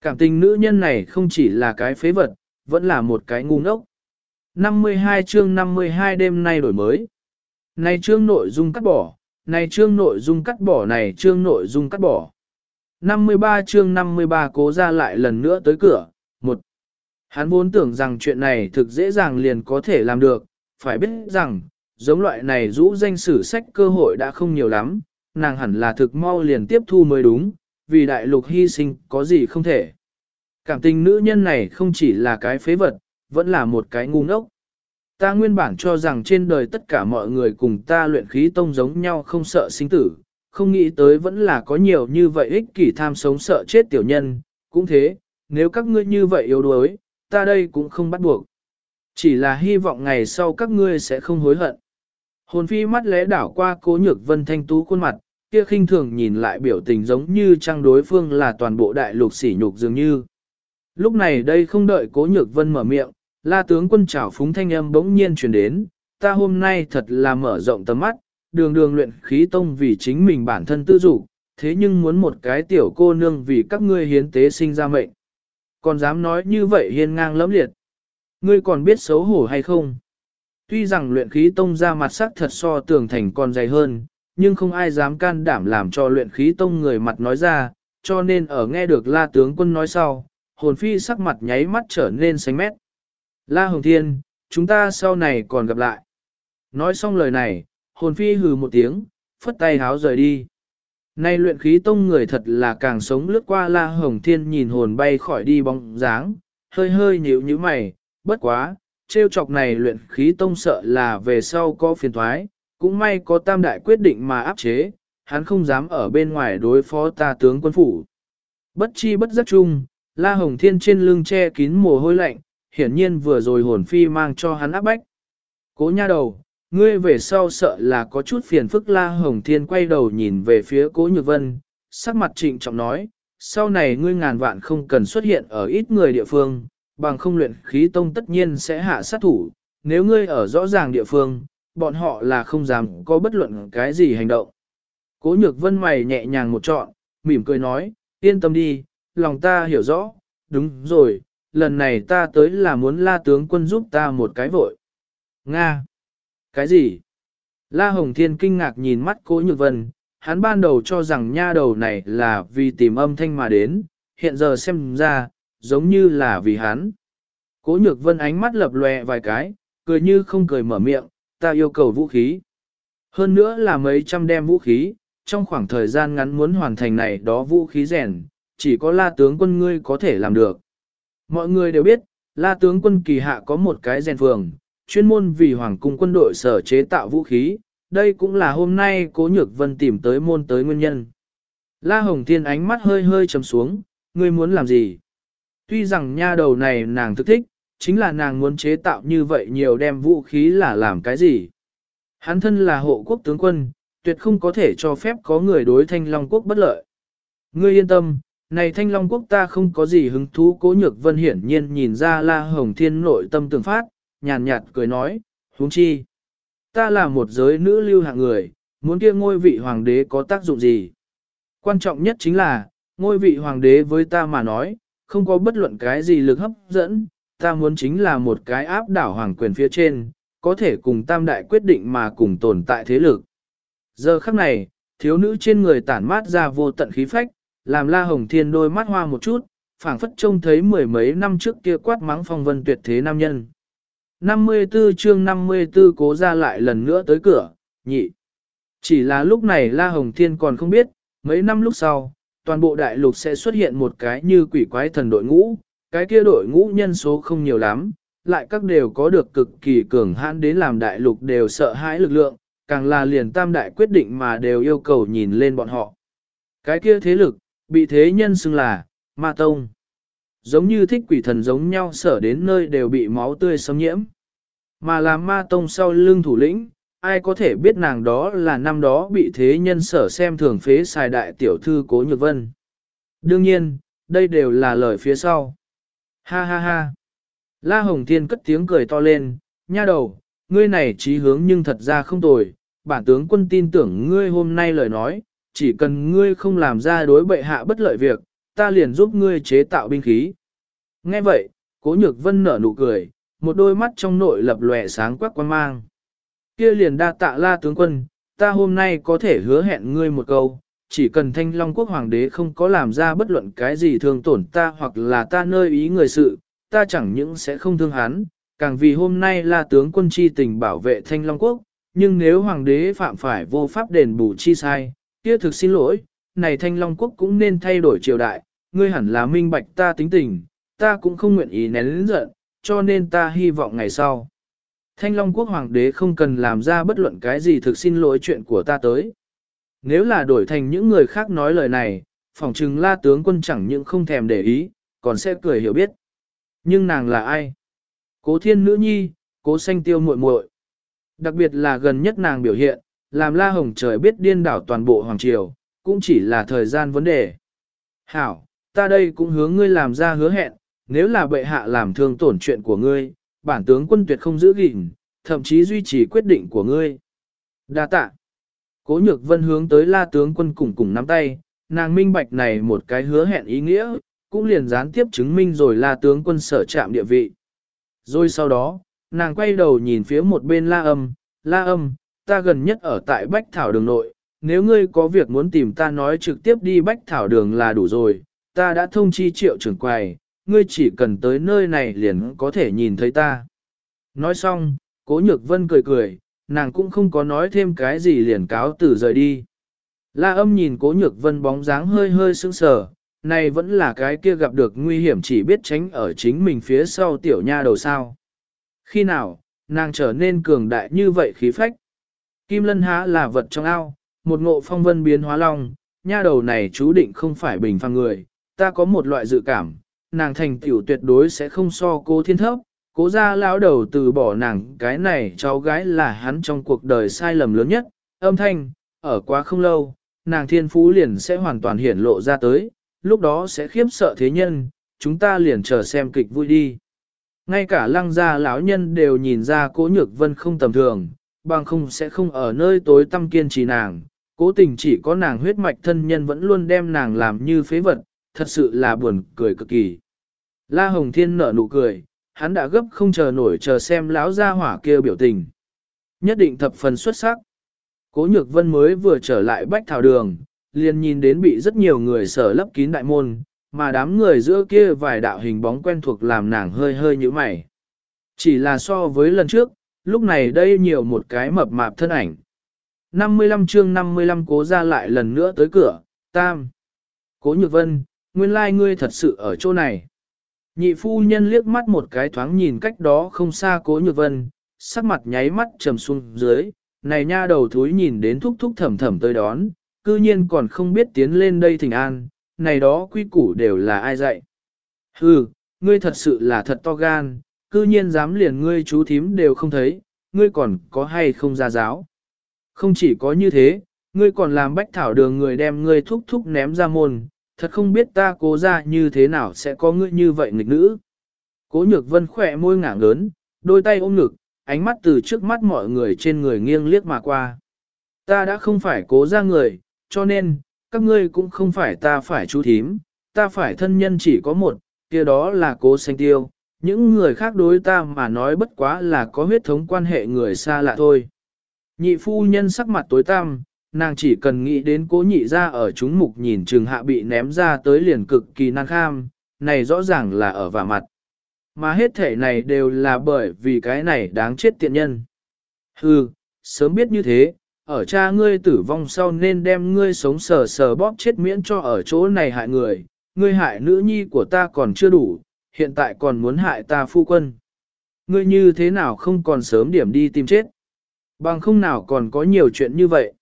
Cảm tình nữ nhân này không chỉ là cái phế vật, vẫn là một cái ngu ngốc. 52 chương 52 đêm nay đổi mới. Này chương nội dung cắt bỏ, này chương nội dung cắt bỏ này chương nội dung cắt bỏ. 53 chương 53 cố ra lại lần nữa tới cửa. Một, Hắn vốn tưởng rằng chuyện này thực dễ dàng liền có thể làm được, phải biết rằng, giống loại này rũ danh sử sách cơ hội đã không nhiều lắm, nàng hẳn là thực mau liền tiếp thu mới đúng, vì đại lục hy sinh có gì không thể. Cảm tình nữ nhân này không chỉ là cái phế vật, vẫn là một cái ngu ngốc. Ta nguyên bản cho rằng trên đời tất cả mọi người cùng ta luyện khí tông giống nhau không sợ sinh tử, không nghĩ tới vẫn là có nhiều như vậy ích kỷ tham sống sợ chết tiểu nhân, cũng thế, nếu các ngươi như vậy yếu đuối, ta đây cũng không bắt buộc. Chỉ là hy vọng ngày sau các ngươi sẽ không hối hận. Hồn phi mắt lẽ đảo qua cố nhược vân thanh tú khuôn mặt, kia khinh thường nhìn lại biểu tình giống như trang đối phương là toàn bộ đại lục sỉ nhục dường như. Lúc này đây không đợi cố nhược vân mở miệng, la tướng quân trảo phúng thanh âm bỗng nhiên truyền đến, ta hôm nay thật là mở rộng tầm mắt, đường đường luyện khí tông vì chính mình bản thân tư dục thế nhưng muốn một cái tiểu cô nương vì các ngươi hiến tế sinh ra mệnh. Còn dám nói như vậy hiên ngang lẫm liệt. Ngươi còn biết xấu hổ hay không? Tuy rằng luyện khí tông ra mặt sắc thật so tường thành còn dày hơn, nhưng không ai dám can đảm làm cho luyện khí tông người mặt nói ra, cho nên ở nghe được la tướng quân nói sau, hồn phi sắc mặt nháy mắt trở nên xanh mét. La Hồng Thiên, chúng ta sau này còn gặp lại. Nói xong lời này, hồn phi hừ một tiếng, phất tay háo rời đi. Nay luyện khí tông người thật là càng sống lướt qua la hồng thiên nhìn hồn bay khỏi đi bóng dáng, hơi hơi nhíu như mày, bất quá, trêu chọc này luyện khí tông sợ là về sau có phiền thoái, cũng may có tam đại quyết định mà áp chế, hắn không dám ở bên ngoài đối phó ta tướng quân phủ. Bất chi bất giác chung, la hồng thiên trên lưng che kín mồ hôi lạnh, hiển nhiên vừa rồi hồn phi mang cho hắn áp bách. Cố nha đầu, ngươi về sau sợ là có chút phiền phức la hồng thiên quay đầu nhìn về phía cố nhược vân, sắc mặt trịnh trọng nói, sau này ngươi ngàn vạn không cần xuất hiện ở ít người địa phương, bằng không luyện khí tông tất nhiên sẽ hạ sát thủ, nếu ngươi ở rõ ràng địa phương, bọn họ là không dám có bất luận cái gì hành động. Cố nhược vân mày nhẹ nhàng một trọn, mỉm cười nói, yên tâm đi, lòng ta hiểu rõ, đúng rồi, lần này ta tới là muốn la tướng quân giúp ta một cái vội. Nga! Cái gì? La Hồng Thiên kinh ngạc nhìn mắt cố nhược vân, hắn ban đầu cho rằng nha đầu này là vì tìm âm thanh mà đến, hiện giờ xem ra, giống như là vì hắn. Cố nhược vân ánh mắt lập lòe vài cái, cười như không cười mở miệng, ta yêu cầu vũ khí. Hơn nữa là mấy trăm đem vũ khí, trong khoảng thời gian ngắn muốn hoàn thành này đó vũ khí rèn, chỉ có la tướng quân ngươi có thể làm được. Mọi người đều biết, la tướng quân kỳ hạ có một cái rèn phường, chuyên môn vì hoàng cung quân đội sở chế tạo vũ khí, đây cũng là hôm nay cố nhược vân tìm tới môn tới nguyên nhân. La Hồng Thiên ánh mắt hơi hơi trầm xuống, ngươi muốn làm gì? Tuy rằng nha đầu này nàng thức thích, chính là nàng muốn chế tạo như vậy nhiều đem vũ khí là làm cái gì? Hắn thân là hộ quốc tướng quân, tuyệt không có thể cho phép có người đối thanh long quốc bất lợi. Ngươi yên tâm, này thanh long quốc ta không có gì hứng thú cố nhược vân hiển nhiên nhìn ra la hồng thiên nội tâm tường phát, nhàn nhạt cười nói, huống chi. Ta là một giới nữ lưu hạng người, muốn kia ngôi vị hoàng đế có tác dụng gì? Quan trọng nhất chính là, ngôi vị hoàng đế với ta mà nói, không có bất luận cái gì lực hấp dẫn, ta muốn chính là một cái áp đảo hoàng quyền phía trên, có thể cùng tam đại quyết định mà cùng tồn tại thế lực. Giờ khắc này, thiếu nữ trên người tản mát ra vô tận khí phách, làm la hồng thiên đôi mắt hoa một chút, phảng phất trông thấy mười mấy năm trước kia quát mắng phong vân tuyệt thế nam nhân. 54 chương 54 cố ra lại lần nữa tới cửa, nhị. Chỉ là lúc này La Hồng Thiên còn không biết, mấy năm lúc sau, toàn bộ đại lục sẽ xuất hiện một cái như quỷ quái thần đội ngũ, cái kia đội ngũ nhân số không nhiều lắm, lại các đều có được cực kỳ cường hãn đến làm đại lục đều sợ hãi lực lượng, càng là liền tam đại quyết định mà đều yêu cầu nhìn lên bọn họ. Cái kia thế lực, bị thế nhân xưng là, ma tông giống như thích quỷ thần giống nhau sở đến nơi đều bị máu tươi xâm nhiễm. Mà làm ma tông sau lưng thủ lĩnh, ai có thể biết nàng đó là năm đó bị thế nhân sở xem thường phế xài đại tiểu thư cố nhược vân. Đương nhiên, đây đều là lời phía sau. Ha ha ha. La Hồng Thiên cất tiếng cười to lên, nha đầu, ngươi này trí hướng nhưng thật ra không tồi, bản tướng quân tin tưởng ngươi hôm nay lời nói, chỉ cần ngươi không làm ra đối bệ hạ bất lợi việc, ta liền giúp ngươi chế tạo binh khí. Nghe vậy, cố nhược vân nở nụ cười, một đôi mắt trong nội lập lòe sáng quắc quan mang. Kia liền đa tạ la tướng quân, ta hôm nay có thể hứa hẹn ngươi một câu, chỉ cần thanh long quốc hoàng đế không có làm ra bất luận cái gì thương tổn ta hoặc là ta nơi ý người sự, ta chẳng những sẽ không thương hắn, càng vì hôm nay là tướng quân chi tình bảo vệ thanh long quốc, nhưng nếu hoàng đế phạm phải vô pháp đền bù chi sai, kia thực xin lỗi, này thanh long quốc cũng nên thay đổi triều đại, ngươi hẳn là minh bạch ta tính tình, ta cũng không nguyện ý nén lĩnh giận, cho nên ta hy vọng ngày sau. Thanh Long quốc hoàng đế không cần làm ra bất luận cái gì thực xin lỗi chuyện của ta tới. Nếu là đổi thành những người khác nói lời này, phỏng chừng la tướng quân chẳng những không thèm để ý, còn sẽ cười hiểu biết. Nhưng nàng là ai? Cố thiên nữ nhi, cố xanh tiêu muội muội. Đặc biệt là gần nhất nàng biểu hiện, làm la hồng trời biết điên đảo toàn bộ hoàng triều, cũng chỉ là thời gian vấn đề. Hảo, ta đây cũng hướng ngươi làm ra hứa hẹn, nếu là bệ hạ làm thương tổn chuyện của ngươi, bản tướng quân tuyệt không giữ gìn, thậm chí duy trì quyết định của ngươi. Đa tạ. Cố nhược vân hướng tới la tướng quân cùng cùng nắm tay, nàng minh bạch này một cái hứa hẹn ý nghĩa, cũng liền gián tiếp chứng minh rồi la tướng quân sở chạm địa vị. Rồi sau đó, nàng quay đầu nhìn phía một bên la âm, la âm, ta gần nhất ở tại Bách Thảo đường nội, nếu ngươi có việc muốn tìm ta nói trực tiếp đi Bách Thảo đường là đủ rồi, ta đã thông chi triệu trưởng quầy, ngươi chỉ cần tới nơi này liền có thể nhìn thấy ta. Nói xong, cố nhược vân cười cười, nàng cũng không có nói thêm cái gì liền cáo từ rời đi. La âm nhìn cố nhược vân bóng dáng hơi hơi sững sờ, này vẫn là cái kia gặp được nguy hiểm chỉ biết tránh ở chính mình phía sau tiểu nha đầu sao. Khi nào, nàng trở nên cường đại như vậy khí phách. Kim lân há là vật trong ao, một ngộ phong vân biến hóa long, nha đầu này chú định không phải bình phàm người, ta có một loại dự cảm, nàng thành tiểu tuyệt đối sẽ không so cô thiên thấp, cố gia lão đầu từ bỏ nàng cái này cháu gái là hắn trong cuộc đời sai lầm lớn nhất, âm thanh, ở quá không lâu, nàng thiên phú liền sẽ hoàn toàn hiển lộ ra tới, lúc đó sẽ khiếp sợ thế nhân, chúng ta liền chờ xem kịch vui đi. Ngay cả lăng gia lão nhân đều nhìn ra cố nhược vân không tầm thường, bằng không sẽ không ở nơi tối tâm kiên trì nàng, cố tình chỉ có nàng huyết mạch thân nhân vẫn luôn đem nàng làm như phế vật, thật sự là buồn cười cực kỳ. La Hồng Thiên nở nụ cười, hắn đã gấp không chờ nổi chờ xem lão gia hỏa kia biểu tình. Nhất định thập phần xuất sắc. Cố Nhược Vân mới vừa trở lại bách thảo đường, liền nhìn đến bị rất nhiều người sở lấp kín đại môn, mà đám người giữa kia vài đạo hình bóng quen thuộc làm nàng hơi hơi như mày. Chỉ là so với lần trước, lúc này đây nhiều một cái mập mạp thân ảnh. 55 chương 55 cố ra lại lần nữa tới cửa, tam. Cố Nhược Vân, nguyên lai like ngươi thật sự ở chỗ này. Nhị phu nhân liếc mắt một cái thoáng nhìn cách đó không xa Cố Nhược Vân, sắc mặt nháy mắt trầm xuống dưới, này nha đầu thúi nhìn đến thúc thúc thầm thầm tới đón, cư nhiên còn không biết tiến lên đây thỉnh an, này đó quy củ đều là ai dạy. Hừ, ngươi thật sự là thật to gan, cư nhiên dám liền ngươi chú thím đều không thấy, ngươi còn có hay không ra giáo. Không chỉ có như thế, ngươi còn làm bách thảo đường người đem ngươi thúc thúc ném ra môn, thật không biết ta cố ra như thế nào sẽ có ngươi như vậy nghịch nữ. Cố nhược vân khỏe môi ngả ngớn, đôi tay ôm ngực, ánh mắt từ trước mắt mọi người trên người nghiêng liếc mà qua. Ta đã không phải cố ra người, cho nên, các ngươi cũng không phải ta phải chú thím, ta phải thân nhân chỉ có một, kia đó là cố xanh tiêu, những người khác đối ta mà nói bất quá là có huyết thống quan hệ người xa lạ thôi. Nhị phu nhân sắc mặt tối tăm, nàng chỉ cần nghĩ đến cố nhị ra ở chúng mục nhìn trường hạ bị ném ra tới liền cực kỳ năng kham, này rõ ràng là ở vả mặt. Mà hết thể này đều là bởi vì cái này đáng chết tiện nhân. Hừ, sớm biết như thế, ở cha ngươi tử vong sau nên đem ngươi sống sờ sờ bóp chết miễn cho ở chỗ này hại người, ngươi hại nữ nhi của ta còn chưa đủ, hiện tại còn muốn hại ta phu quân. Ngươi như thế nào không còn sớm điểm đi tìm chết. Bằng không nào còn có nhiều chuyện như vậy.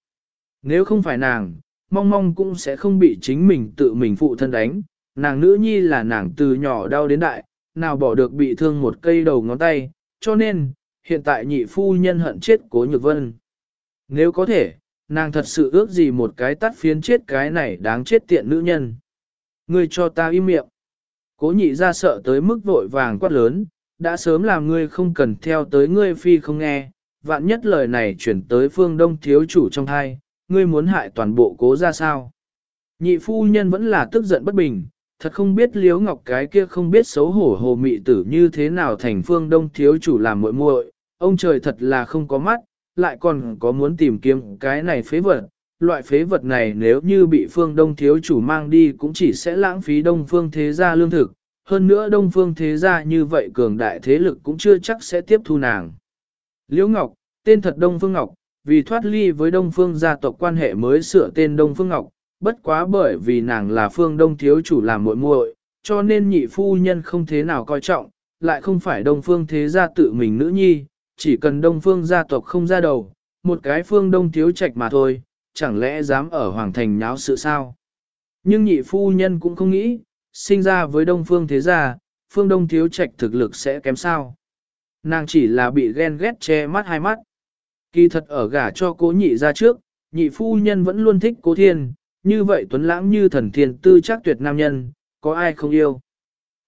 Nếu không phải nàng, mong mong cũng sẽ không bị chính mình tự mình phụ thân đánh. Nàng nữ nhi là nàng từ nhỏ đau đến đại, nào bỏ được bị thương một cây đầu ngón tay, cho nên, hiện tại nhị phu nhân hận chết cố nhược vân. Nếu có thể, nàng thật sự ước gì một cái tắt phiến chết cái này đáng chết tiện nữ nhân. Ngươi cho ta im miệng. Cố nhị ra sợ tới mức vội vàng quát lớn, đã sớm làm ngươi không cần theo tới ngươi phi không nghe, vạn nhất lời này chuyển tới phương đông thiếu chủ trong hai, ngươi muốn hại toàn bộ cố ra sao. Nhị phu nhân vẫn là tức giận bất bình, thật không biết liếu ngọc cái kia không biết xấu hổ hồ mị tử như thế nào thành phương đông thiếu chủ làm muội muội ông trời thật là không có mắt, lại còn có muốn tìm kiếm cái này phế vật. Loại phế vật này nếu như bị phương đông thiếu chủ mang đi cũng chỉ sẽ lãng phí đông phương thế gia lương thực, hơn nữa đông phương thế gia như vậy cường đại thế lực cũng chưa chắc sẽ tiếp thu nàng. Liễu Ngọc, tên thật Đông Phương Ngọc, vì thoát ly với Đông Phương gia tộc quan hệ mới sửa tên Đông Phương Ngọc, bất quá bởi vì nàng là phương Đông thiếu chủ làm muội muội, cho nên nhị phu nhân không thế nào coi trọng, lại không phải Đông Phương thế gia tự mình nữ nhi, chỉ cần Đông Phương gia tộc không ra đầu, một cái phương Đông thiếu trạch mà thôi, chẳng lẽ dám ở Hoàng Thành nháo sự sao? Nhưng nhị phu nhân cũng không nghĩ, sinh ra với Đông Phương thế gia, phương Đông thiếu trạch thực lực sẽ kém sao? Nàng chỉ là bị ghen ghét che mắt hai mắt. Kỳ thật ở gả cho cố nhị ra trước, nhị phu nhân vẫn luôn thích cố thiên, như vậy tuấn lãng như thần thiên tư chắc tuyệt nam nhân, có ai không yêu.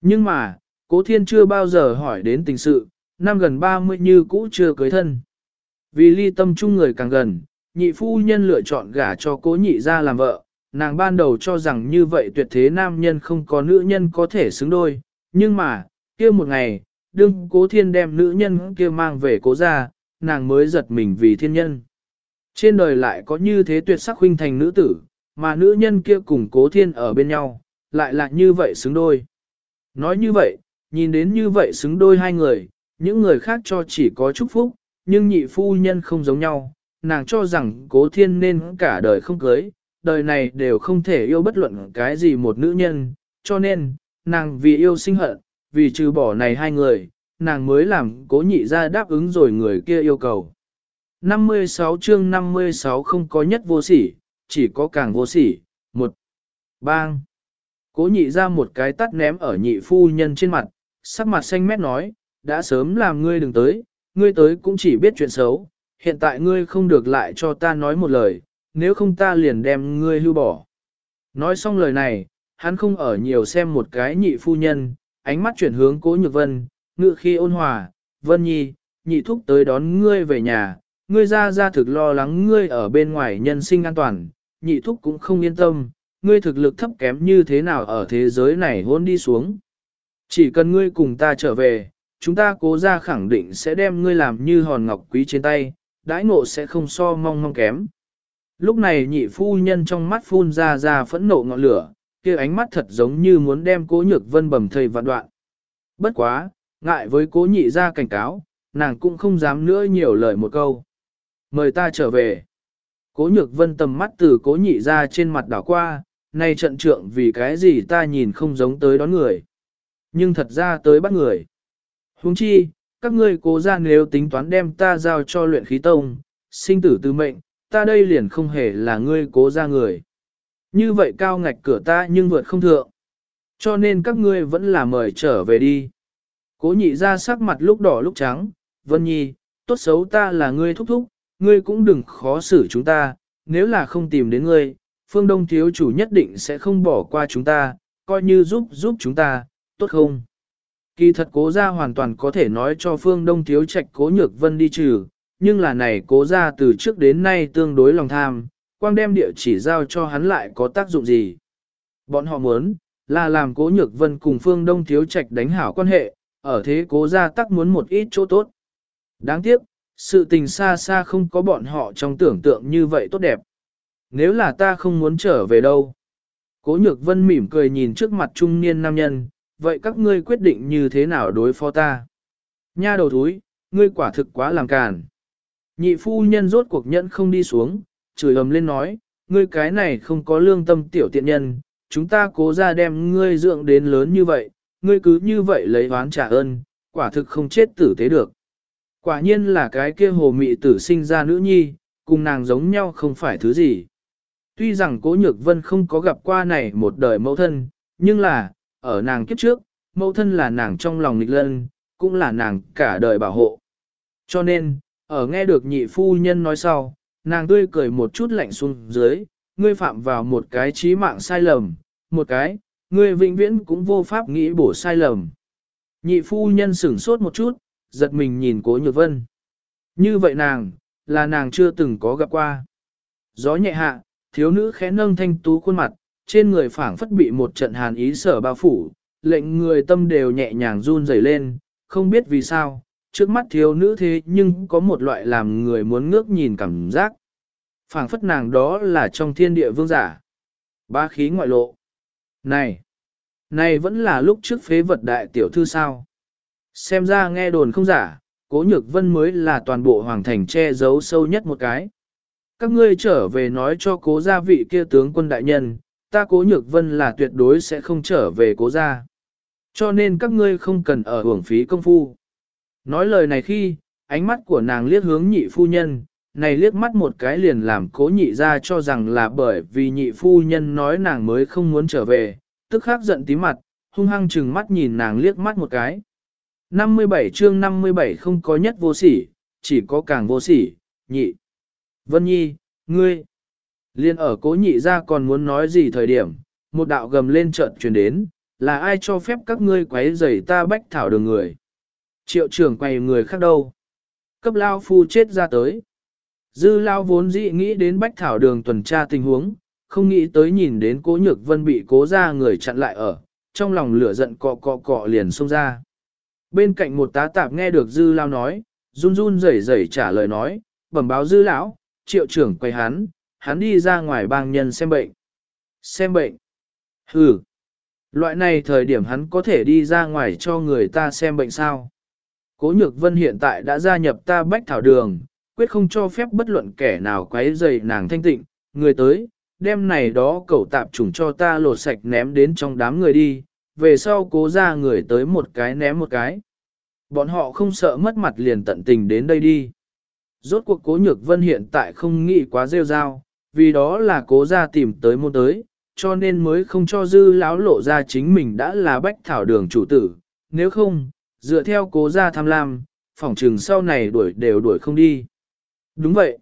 Nhưng mà, cố thiên chưa bao giờ hỏi đến tình sự, năm gần 30 như cũ chưa cưới thân. Vì ly tâm chung người càng gần, nhị phu nhân lựa chọn gả cho cố nhị ra làm vợ, nàng ban đầu cho rằng như vậy tuyệt thế nam nhân không có nữ nhân có thể xứng đôi, nhưng mà, kia một ngày, đương cố thiên đem nữ nhân kia mang về cố ra, nàng mới giật mình vì thiên nhân. Trên đời lại có như thế tuyệt sắc huynh thành nữ tử, mà nữ nhân kia cùng cố thiên ở bên nhau, lại là như vậy xứng đôi. Nói như vậy, nhìn đến như vậy xứng đôi hai người, những người khác cho chỉ có chúc phúc, nhưng nhị phu nhân không giống nhau, nàng cho rằng cố thiên nên cả đời không cưới, đời này đều không thể yêu bất luận cái gì một nữ nhân, cho nên, nàng vì yêu sinh hận, vì trừ bỏ này hai người, nàng mới làm cố nhị ra đáp ứng rồi người kia yêu cầu. 56 chương 56 không có nhất vô sỉ, chỉ có càng vô sỉ. Một. Bang. Cố nhị ra một cái tắt ném ở nhị phu nhân trên mặt, sắc mặt xanh mét nói, đã sớm làm ngươi đừng tới, ngươi tới cũng chỉ biết chuyện xấu, hiện tại ngươi không được lại cho ta nói một lời, nếu không ta liền đem ngươi hưu bỏ. Nói xong lời này, hắn không ở nhiều xem một cái nhị phu nhân, ánh mắt chuyển hướng cố nhược vân, ngự khi ôn hòa, vân nhi, nhị thúc tới đón ngươi về nhà, ngươi ra ra thực lo lắng ngươi ở bên ngoài nhân sinh an toàn, nhị thúc cũng không yên tâm, ngươi thực lực thấp kém như thế nào ở thế giới này hôn đi xuống. Chỉ cần ngươi cùng ta trở về, chúng ta cố ra khẳng định sẽ đem ngươi làm như hòn ngọc quý trên tay, đãi ngộ sẽ không so mong mong kém. Lúc này nhị phu nhân trong mắt phun ra ra phẫn nộ ngọn lửa, kia ánh mắt thật giống như muốn đem cố nhược vân bầm thầy vạn đoạn. Bất quá, ngại với cố nhị ra cảnh cáo, nàng cũng không dám nữa nhiều lời một câu. Mời ta trở về. Cố nhược vân tầm mắt từ cố nhị ra trên mặt đảo qua, nay trận trượng vì cái gì ta nhìn không giống tới đón người. Nhưng thật ra tới bắt người. Huống chi, các ngươi cố ra nếu tính toán đem ta giao cho luyện khí tông, sinh tử tư mệnh, ta đây liền không hề là ngươi cố ra người. Như vậy cao ngạch cửa ta nhưng vượt không thượng. Cho nên các ngươi vẫn là mời trở về đi. Cố nhị ra sắc mặt lúc đỏ lúc trắng, Vân Nhi, tốt xấu ta là ngươi thúc thúc, ngươi cũng đừng khó xử chúng ta, nếu là không tìm đến ngươi, phương đông thiếu chủ nhất định sẽ không bỏ qua chúng ta, coi như giúp giúp chúng ta, tốt không? Kỳ thật cố gia hoàn toàn có thể nói cho phương đông thiếu trạch cố nhược vân đi trừ, nhưng là này cố gia từ trước đến nay tương đối lòng tham, quang đem địa chỉ giao cho hắn lại có tác dụng gì. Bọn họ muốn, là làm cố nhược vân cùng phương đông thiếu trạch đánh hảo quan hệ, ở thế cố gia tắc muốn một ít chỗ tốt. Đáng tiếc, sự tình xa xa không có bọn họ trong tưởng tượng như vậy tốt đẹp. Nếu là ta không muốn trở về đâu. Cố nhược vân mỉm cười nhìn trước mặt trung niên nam nhân, vậy các ngươi quyết định như thế nào đối phó ta? Nha đầu thúi, ngươi quả thực quá làm càn. Nhị phu nhân rốt cuộc nhẫn không đi xuống, chửi ầm lên nói, ngươi cái này không có lương tâm tiểu tiện nhân, chúng ta cố ra đem ngươi dưỡng đến lớn như vậy, ngươi cứ như vậy lấy oán trả ơn, quả thực không chết tử tế được. Quả nhiên là cái kia hồ mị tử sinh ra nữ nhi, cùng nàng giống nhau không phải thứ gì. Tuy rằng cố nhược vân không có gặp qua này một đời mẫu thân, nhưng là, ở nàng kiếp trước, mẫu thân là nàng trong lòng nghịch lân, cũng là nàng cả đời bảo hộ. Cho nên, ở nghe được nhị phu nhân nói sau, nàng tươi cười một chút lạnh xuống dưới, ngươi phạm vào một cái trí mạng sai lầm, một cái, ngươi vĩnh viễn cũng vô pháp nghĩ bổ sai lầm. Nhị phu nhân sửng sốt một chút, giật mình nhìn cố nhược vân. Như vậy nàng, là nàng chưa từng có gặp qua. Gió nhẹ hạ, thiếu nữ khẽ nâng thanh tú khuôn mặt, trên người phảng phất bị một trận hàn ý sở bao phủ, lệnh người tâm đều nhẹ nhàng run rẩy lên, không biết vì sao, trước mắt thiếu nữ thế nhưng có một loại làm người muốn ngước nhìn cảm giác. phảng phất nàng đó là trong thiên địa vương giả. Ba khí ngoại lộ. Này! Này vẫn là lúc trước phế vật đại tiểu thư sao? Xem ra nghe đồn không giả, cố nhược vân mới là toàn bộ hoàng thành che giấu sâu nhất một cái. Các ngươi trở về nói cho cố gia vị kia tướng quân đại nhân, ta cố nhược vân là tuyệt đối sẽ không trở về cố gia. Cho nên các ngươi không cần ở hưởng phí công phu. Nói lời này khi, ánh mắt của nàng liếc hướng nhị phu nhân, này liếc mắt một cái liền làm cố nhị ra cho rằng là bởi vì nhị phu nhân nói nàng mới không muốn trở về, tức khắc giận tí mặt, hung hăng chừng mắt nhìn nàng liếc mắt một cái. 57 chương 57 không có nhất vô sỉ, chỉ có càng vô sỉ, nhị. Vân Nhi, ngươi. Liên ở cố nhị ra còn muốn nói gì thời điểm, một đạo gầm lên trận truyền đến, là ai cho phép các ngươi quấy rầy ta bách thảo đường người. Triệu trưởng quay người khác đâu. Cấp lao phu chết ra tới. Dư lao vốn dĩ nghĩ đến bách thảo đường tuần tra tình huống, không nghĩ tới nhìn đến cố nhược vân bị cố ra người chặn lại ở, trong lòng lửa giận cọ cọ cọ liền xông ra. Bên cạnh một tá tạp nghe được dư lao nói, run run rẩy rẩy trả lời nói, bẩm báo dư lão, triệu trưởng quay hắn, hắn đi ra ngoài bang nhân xem bệnh. Xem bệnh. Hừ. Loại này thời điểm hắn có thể đi ra ngoài cho người ta xem bệnh sao. Cố nhược vân hiện tại đã gia nhập ta bách thảo đường, quyết không cho phép bất luận kẻ nào quấy rầy nàng thanh tịnh, người tới, đem này đó cẩu tạp trùng cho ta lột sạch ném đến trong đám người đi, về sau cố ra người tới một cái ném một cái. Bọn họ không sợ mất mặt liền tận tình đến đây đi. Rốt cuộc cố nhược vân hiện tại không nghĩ quá rêu rao, vì đó là cố ra tìm tới môn tới, cho nên mới không cho dư lão lộ ra chính mình đã là bách thảo đường chủ tử, nếu không, dựa theo cố ra tham lam, phỏng trừng sau này đuổi đều đuổi không đi. Đúng vậy.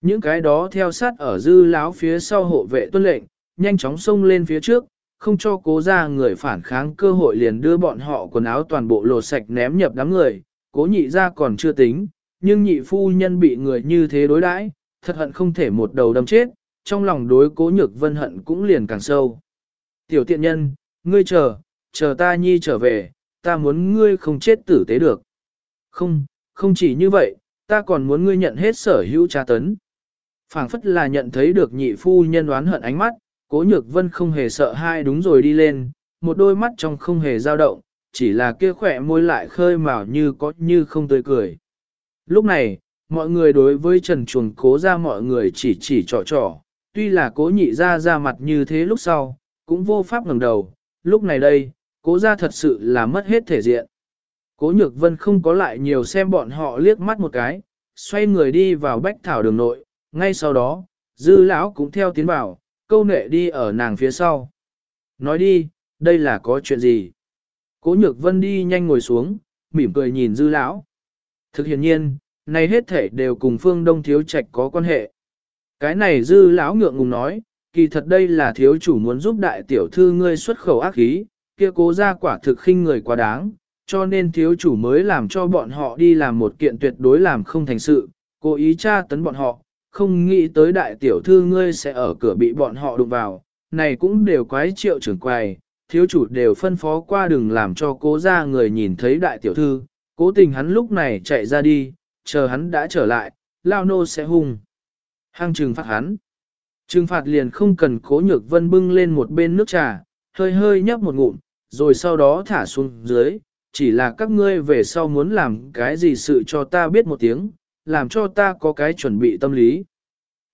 Những cái đó theo sát ở dư lão phía sau hộ vệ tuân lệnh, nhanh chóng xông lên phía trước, không cho cố ra người phản kháng cơ hội liền đưa bọn họ quần áo toàn bộ lột sạch ném nhập đám người, cố nhị ra còn chưa tính, nhưng nhị phu nhân bị người như thế đối đãi, thật hận không thể một đầu đâm chết, trong lòng đối cố nhược vân hận cũng liền càng sâu. Tiểu tiện nhân, ngươi chờ, chờ ta nhi trở về, ta muốn ngươi không chết tử tế được. Không, không chỉ như vậy, ta còn muốn ngươi nhận hết sở hữu tra tấn. phảng phất là nhận thấy được nhị phu nhân đoán hận ánh mắt, cố nhược vân không hề sợ hai đúng rồi đi lên, một đôi mắt trong không hề dao động, chỉ là kia khỏe môi lại khơi mào như có như không tươi cười. Lúc này, mọi người đối với trần chuồng cố ra mọi người chỉ chỉ trò trò, tuy là cố nhị ra ra mặt như thế lúc sau, cũng vô pháp ngẩng đầu, lúc này đây, cố ra thật sự là mất hết thể diện. Cố nhược vân không có lại nhiều xem bọn họ liếc mắt một cái, xoay người đi vào bách thảo đường nội, ngay sau đó, dư lão cũng theo tiến vào, câu nệ đi ở nàng phía sau. Nói đi, đây là có chuyện gì? Cố nhược vân đi nhanh ngồi xuống, mỉm cười nhìn dư lão. Thực hiện nhiên, này hết thể đều cùng phương đông thiếu trạch có quan hệ. Cái này dư lão ngượng ngùng nói, kỳ thật đây là thiếu chủ muốn giúp đại tiểu thư ngươi xuất khẩu ác khí, kia cố ra quả thực khinh người quá đáng, cho nên thiếu chủ mới làm cho bọn họ đi làm một kiện tuyệt đối làm không thành sự, cố ý tra tấn bọn họ, không nghĩ tới đại tiểu thư ngươi sẽ ở cửa bị bọn họ đụng vào, này cũng đều quái triệu trưởng quầy, thiếu chủ đều phân phó qua đừng làm cho cố ra người nhìn thấy đại tiểu thư, cố tình hắn lúc này chạy ra đi, chờ hắn đã trở lại, lao nô sẽ hung. Hăng trừng phạt hắn. Trừng phạt liền không cần cố nhược vân bưng lên một bên nước trà, hơi hơi nhấp một ngụm, rồi sau đó thả xuống dưới, chỉ là các ngươi về sau muốn làm cái gì sự cho ta biết một tiếng, làm cho ta có cái chuẩn bị tâm lý.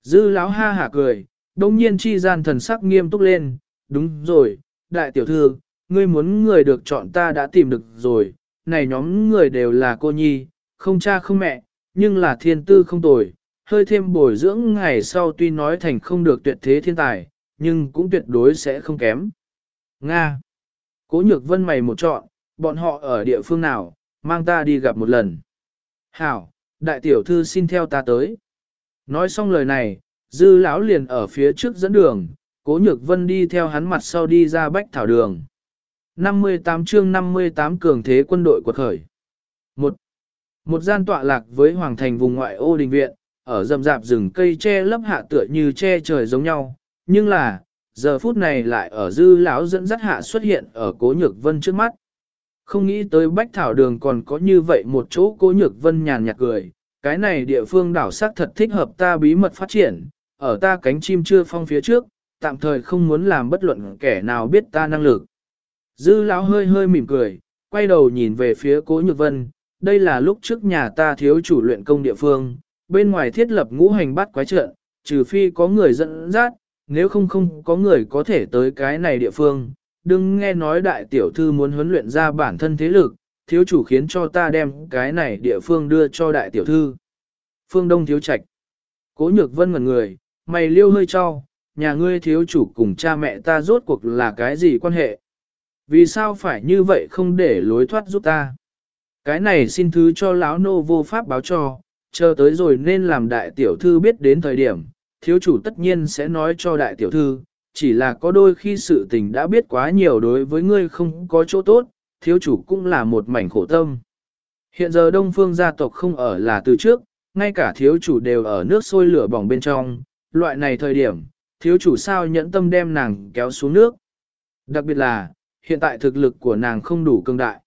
Dư lão ha hả cười, đông nhiên chi gian thần sắc nghiêm túc lên, đúng rồi, đại tiểu thư, ngươi muốn người được chọn ta đã tìm được rồi, này nhóm người đều là cô nhi, không cha không mẹ, nhưng là thiên tư không tồi, hơi thêm bồi dưỡng ngày sau tuy nói thành không được tuyệt thế thiên tài, nhưng cũng tuyệt đối sẽ không kém. Nga Cố nhược vân mày một chọn, bọn họ ở địa phương nào, mang ta đi gặp một lần. Hảo, đại tiểu thư xin theo ta tới. Nói xong lời này, dư lão liền ở phía trước dẫn đường, cố nhược vân đi theo hắn mặt sau đi ra bách thảo đường. 58 chương 58 cường thế quân đội quật khởi. Một, một gian tọa lạc với hoàng thành vùng ngoại ô đình viện, ở rậm rạp rừng cây che lấp hạ tựa như che trời giống nhau, nhưng là, giờ phút này lại ở dư lão dẫn dắt hạ xuất hiện ở cố nhược vân trước mắt. Không nghĩ tới bách thảo đường còn có như vậy một chỗ cố nhược vân nhàn nhạt cười, cái này địa phương đảo sắc thật thích hợp ta bí mật phát triển, ở ta cánh chim chưa phong phía trước, tạm thời không muốn làm bất luận kẻ nào biết ta năng lực. Dư lão hơi hơi mỉm cười, quay đầu nhìn về phía cố nhược vân, đây là lúc trước nhà ta thiếu chủ luyện công địa phương, bên ngoài thiết lập ngũ hành bắt quái trận, trừ phi có người dẫn dắt, nếu không không có người có thể tới cái này địa phương, đừng nghe nói đại tiểu thư muốn huấn luyện ra bản thân thế lực, thiếu chủ khiến cho ta đem cái này địa phương đưa cho đại tiểu thư. Phương Đông thiếu trạch. Cố nhược vân ngẩn người, mày liêu hơi cho, nhà ngươi thiếu chủ cùng cha mẹ ta rốt cuộc là cái gì quan hệ? Vì sao phải như vậy không để lối thoát giúp ta? Cái này xin thứ cho lão nô vô pháp báo cho, chờ tới rồi nên làm đại tiểu thư biết đến thời điểm, thiếu chủ tất nhiên sẽ nói cho đại tiểu thư, chỉ là có đôi khi sự tình đã biết quá nhiều đối với ngươi không có chỗ tốt, thiếu chủ cũng là một mảnh khổ tâm. Hiện giờ đông phương gia tộc không ở là từ trước, ngay cả thiếu chủ đều ở nước sôi lửa bỏng bên trong, loại này thời điểm, thiếu chủ sao nhẫn tâm đem nàng kéo xuống nước. Đặc biệt là, hiện tại thực lực của nàng không đủ cường đại.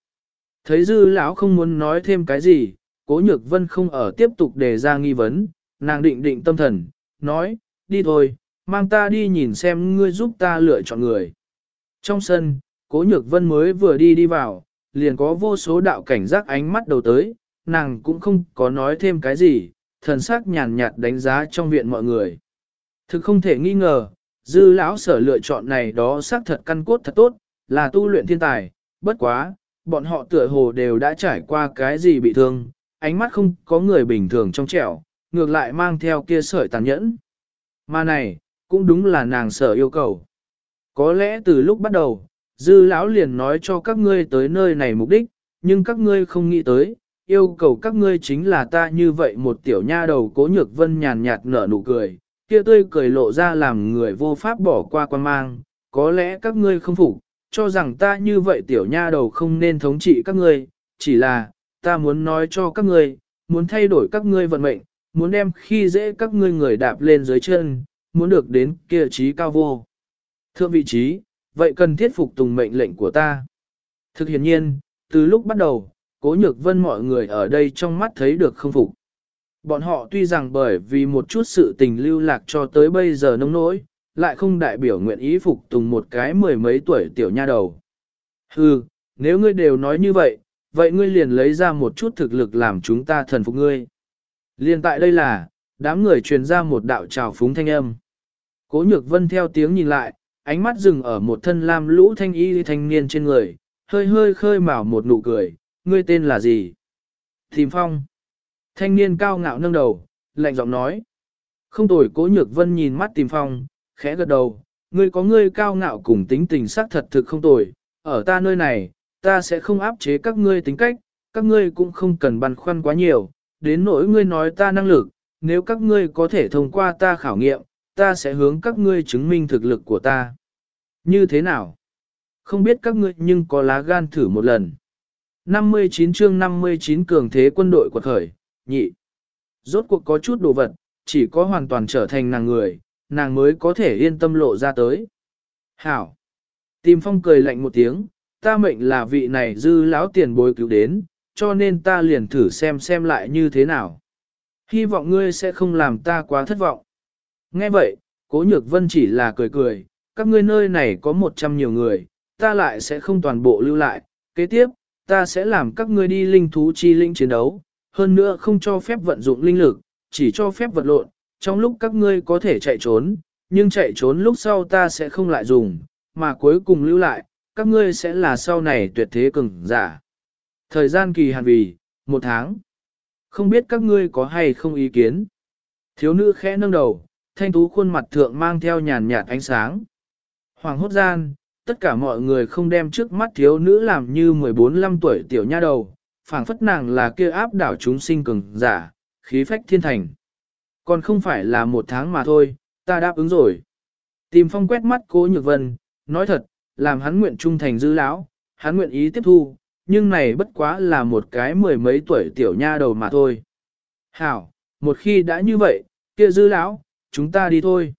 Thấy dư lão không muốn nói thêm cái gì, cố nhược vân không ở tiếp tục đề ra nghi vấn, nàng định định tâm thần, nói, đi thôi, mang ta đi nhìn xem ngươi giúp ta lựa chọn người. Trong sân, cố nhược vân mới vừa đi đi vào, liền có vô số đạo cảnh giác ánh mắt đầu tới, nàng cũng không có nói thêm cái gì, thần sắc nhàn nhạt đánh giá trong viện mọi người. Thực không thể nghi ngờ, dư lão sở lựa chọn này đó xác thật căn cốt thật tốt, là tu luyện thiên tài, bất quá, bọn họ tựa hồ đều đã trải qua cái gì bị thương, ánh mắt không có người bình thường trong trẻo, ngược lại mang theo kia sợi tàn nhẫn. Mà này, cũng đúng là nàng sở yêu cầu. Có lẽ từ lúc bắt đầu, dư lão liền nói cho các ngươi tới nơi này mục đích, nhưng các ngươi không nghĩ tới, yêu cầu các ngươi chính là ta như vậy một tiểu nha đầu cố nhược vân nhàn nhạt nở nụ cười, kia tươi cười lộ ra làm người vô pháp bỏ qua quan mang, có lẽ các ngươi không phục, cho rằng ta như vậy tiểu nha đầu không nên thống trị các ngươi, chỉ là, ta muốn nói cho các ngươi, muốn thay đổi các ngươi vận mệnh, muốn đem khi dễ các ngươi người đạp lên dưới chân, muốn được đến kia trí cao vô. Thượng vị trí, vậy cần thiết phục tùng mệnh lệnh của ta. Thực hiện nhiên, từ lúc bắt đầu, cố nhược vân mọi người ở đây trong mắt thấy được không phục. Bọn họ tuy rằng bởi vì một chút sự tình lưu lạc cho tới bây giờ nông nỗi, lại không đại biểu nguyện ý phục tùng một cái mười mấy tuổi tiểu nha đầu. Hừ, nếu ngươi đều nói như vậy, vậy ngươi liền lấy ra một chút thực lực làm chúng ta thần phục ngươi. Liên tại đây là, đám người truyền ra một đạo trào phúng thanh âm. Cố nhược vân theo tiếng nhìn lại, ánh mắt dừng ở một thân lam lũ thanh y thanh niên trên người, hơi hơi khơi mào một nụ cười, ngươi tên là gì? Thìm phong. Thanh niên cao ngạo nâng đầu, lạnh giọng nói. Không tồi cố nhược vân nhìn mắt tìm phong, khẽ gật đầu, ngươi có ngươi cao ngạo cùng tính tình sắc thật thực không tồi, ở ta nơi này, ta sẽ không áp chế các ngươi tính cách, các ngươi cũng không cần băn khoăn quá nhiều, đến nỗi ngươi nói ta năng lực, nếu các ngươi có thể thông qua ta khảo nghiệm, ta sẽ hướng các ngươi chứng minh thực lực của ta. Như thế nào? Không biết các ngươi nhưng có lá gan thử một lần. 59 chương 59 cường thế quân đội quật khởi, nhị. Rốt cuộc có chút đồ vật, chỉ có hoàn toàn trở thành nàng người, nàng mới có thể yên tâm lộ ra tới. Hảo. Tìm phong cười lạnh một tiếng, ta mệnh là vị này dư lão tiền bối cứu đến, cho nên ta liền thử xem xem lại như thế nào. Hy vọng ngươi sẽ không làm ta quá thất vọng. Nghe vậy, cố nhược vân chỉ là cười cười, các ngươi nơi này có một trăm nhiều người, ta lại sẽ không toàn bộ lưu lại, kế tiếp, ta sẽ làm các ngươi đi linh thú chi linh chiến đấu, hơn nữa không cho phép vận dụng linh lực, chỉ cho phép vật lộn, trong lúc các ngươi có thể chạy trốn, nhưng chạy trốn lúc sau ta sẽ không lại dùng, mà cuối cùng lưu lại, các ngươi sẽ là sau này tuyệt thế cường giả. Thời gian kỳ hạn vì, một tháng. Không biết các ngươi có hay không ý kiến. Thiếu nữ khẽ nâng đầu, thanh tú khuôn mặt thượng mang theo nhàn nhạt ánh sáng. Hoàng hốt gian, tất cả mọi người không đem trước mắt thiếu nữ làm như 14-15 tuổi tiểu nha đầu, phảng phất nàng là kia áp đảo chúng sinh cường giả, khí phách thiên thành. Còn không phải là một tháng mà thôi, ta đáp ứng rồi. Tìm phong quét mắt cố nhược vân, nói thật, làm hắn nguyện trung thành dư lão, hắn nguyện ý tiếp thu, nhưng này bất quá là một cái mười mấy tuổi tiểu nha đầu mà thôi. Hảo, một khi đã như vậy, kia dư lão, chúng ta đi thôi.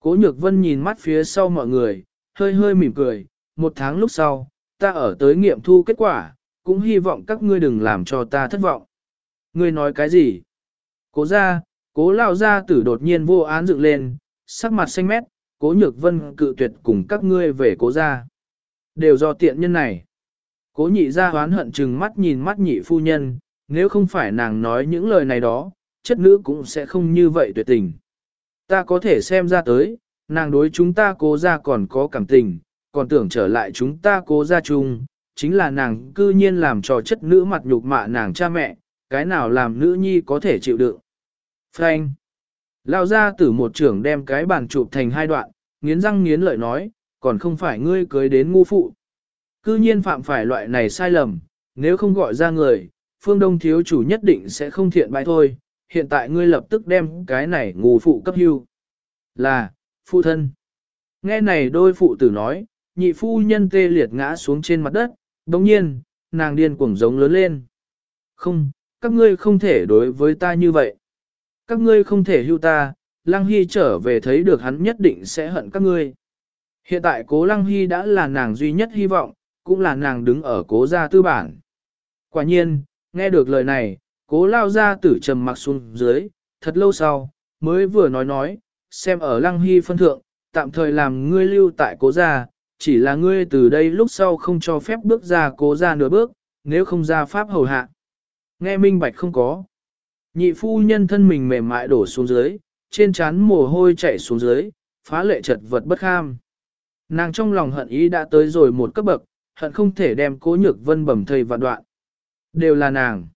Cố nhược vân nhìn mắt phía sau mọi người, hơi hơi mỉm cười, một tháng lúc sau, ta ở tới nghiệm thu kết quả, cũng hy vọng các ngươi đừng làm cho ta thất vọng. Ngươi nói cái gì? Cố ra, cố lao ra tử đột nhiên vô án dựng lên, sắc mặt xanh mét, cố nhược vân cự tuyệt cùng các ngươi về cố ra. Đều do tiện nhân này. Cố nhị ra hoán hận chừng mắt nhìn mắt nhị phu nhân, nếu không phải nàng nói những lời này đó, chất nữ cũng sẽ không như vậy tuyệt tình. Ta có thể xem ra tới, nàng đối chúng ta cố ra còn có cảm tình, còn tưởng trở lại chúng ta cố ra chung, chính là nàng cư nhiên làm cho chất nữ mặt nhục mạ nàng cha mẹ, cái nào làm nữ nhi có thể chịu đựng. Frank. Lao ra tử một trưởng đem cái bàn chụp thành hai đoạn, nghiến răng nghiến lợi nói, còn không phải ngươi cưới đến ngu phụ. Cư nhiên phạm phải loại này sai lầm, nếu không gọi ra người, phương đông thiếu chủ nhất định sẽ không thiện bại thôi, hiện tại ngươi lập tức đem cái này ngù phụ cấp hưu. Là, phụ thân. Nghe này đôi phụ tử nói, nhị phu nhân tê liệt ngã xuống trên mặt đất, đồng nhiên, nàng điên cuồng giống lớn lên. Không, các ngươi không thể đối với ta như vậy. Các ngươi không thể hưu ta, Lăng Hy trở về thấy được hắn nhất định sẽ hận các ngươi. Hiện tại cố Lăng Hy đã là nàng duy nhất hy vọng, cũng là nàng đứng ở cố gia tư bản. Quả nhiên, nghe được lời này, cố lao ra tử trầm mặc xuống dưới, thật lâu sau, mới vừa nói nói, xem ở Lăng Hy phân thượng, tạm thời làm ngươi lưu tại cố gia, chỉ là ngươi từ đây lúc sau không cho phép bước ra cố gia nửa bước, nếu không ra pháp hầu hạ. Nghe minh bạch không có. Nhị phu nhân thân mình mềm mại đổ xuống dưới, trên trán mồ hôi chảy xuống dưới, phá lệ chật vật bất kham. Nàng trong lòng hận ý đã tới rồi một cấp bậc, hận không thể đem cố nhược vân bầm thầy vạn đoạn. Đều là nàng.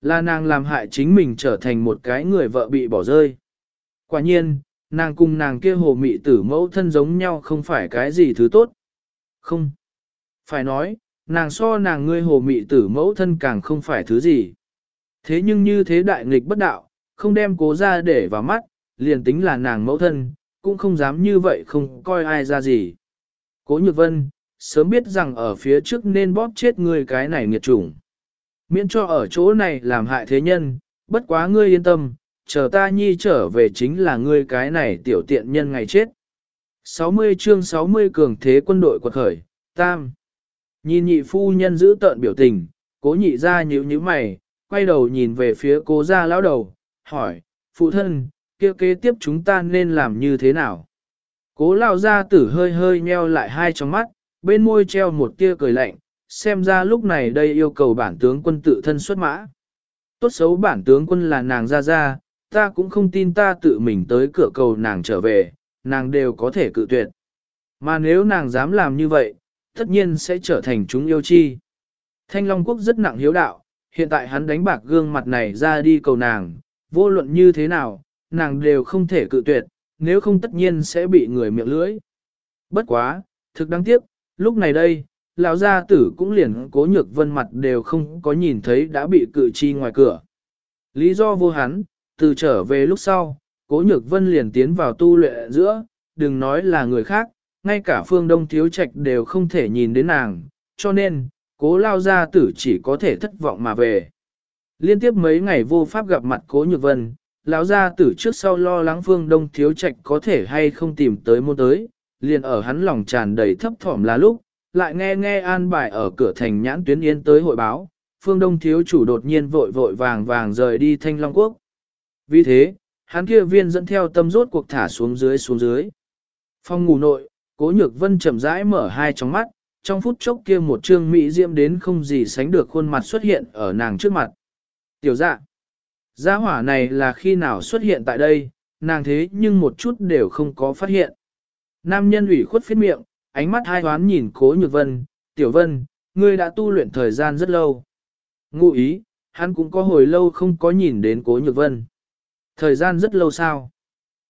Là nàng làm hại chính mình trở thành một cái người vợ bị bỏ rơi. Quả nhiên, nàng cùng nàng kia hồ mị tử mẫu thân giống nhau không phải cái gì thứ tốt. Không. Phải nói, nàng so nàng ngươi hồ mị tử mẫu thân càng không phải thứ gì. Thế nhưng như thế đại nghịch bất đạo, không đem cố ra để vào mắt, liền tính là nàng mẫu thân, cũng không dám như vậy không coi ai ra gì. Cố nhược vân, sớm biết rằng ở phía trước nên bóp chết ngươi cái này nghiệt chủng. Miễn cho ở chỗ này làm hại thế nhân, bất quá ngươi yên tâm, chờ ta nhi trở về chính là ngươi cái này tiểu tiện nhân ngày chết. 60 chương 60 cường thế quân đội quật khởi, tam. Nhìn nhị phu nhân giữ tợn biểu tình, cố nhị ra nhíu nhíu mày, quay đầu nhìn về phía cố gia lão đầu, hỏi, phụ thân, kia kế tiếp chúng ta nên làm như thế nào? Cố lao gia tử hơi hơi nheo lại hai trong mắt, bên môi treo một tia cười lạnh, xem ra lúc này đây yêu cầu bản tướng quân tự thân xuất mã. Tốt xấu bản tướng quân là nàng ra ra, ta cũng không tin ta tự mình tới cửa cầu nàng trở về, nàng đều có thể cự tuyệt. Mà nếu nàng dám làm như vậy, tất nhiên sẽ trở thành chúng yêu chi. Thanh Long Quốc rất nặng hiếu đạo, hiện tại hắn đánh bạc gương mặt này ra đi cầu nàng, vô luận như thế nào, nàng đều không thể cự tuyệt, nếu không tất nhiên sẽ bị người miệng lưỡi. Bất quá, thực đáng tiếc, lúc này đây, lão gia tử cũng liền cố nhược vân mặt đều không có nhìn thấy đã bị cự chi ngoài cửa. Lý do vô hắn, từ trở về lúc sau, cố nhược vân liền tiến vào tu luyện giữa, đừng nói là người khác, ngay cả phương đông thiếu trạch đều không thể nhìn đến nàng, cho nên, cố lao gia tử chỉ có thể thất vọng mà về. Liên tiếp mấy ngày vô pháp gặp mặt cố nhược vân, lão gia tử trước sau lo lắng phương đông thiếu trạch có thể hay không tìm tới môn tới, liền ở hắn lòng tràn đầy thấp thỏm là lúc, lại nghe nghe an bài ở cửa thành nhãn tuyến yên tới hội báo, phương đông thiếu chủ đột nhiên vội vội vàng vàng rời đi thanh long quốc. Vì thế, hắn kia viên dẫn theo tâm rốt cuộc thả xuống dưới xuống dưới. Phong ngủ nội, cố nhược vân chậm rãi mở hai tròng mắt, trong phút chốc kia một trương mỹ diễm đến không gì sánh được khuôn mặt xuất hiện ở nàng trước mặt. Tiểu dạ, gia hỏa này là khi nào xuất hiện tại đây, nàng thế nhưng một chút đều không có phát hiện. Nam nhân ủy khuất phiết miệng, ánh mắt hai hoán nhìn cố nhược vân, tiểu vân, ngươi đã tu luyện thời gian rất lâu. Ngụ ý, hắn cũng có hồi lâu không có nhìn đến cố nhược vân. Thời gian rất lâu sao?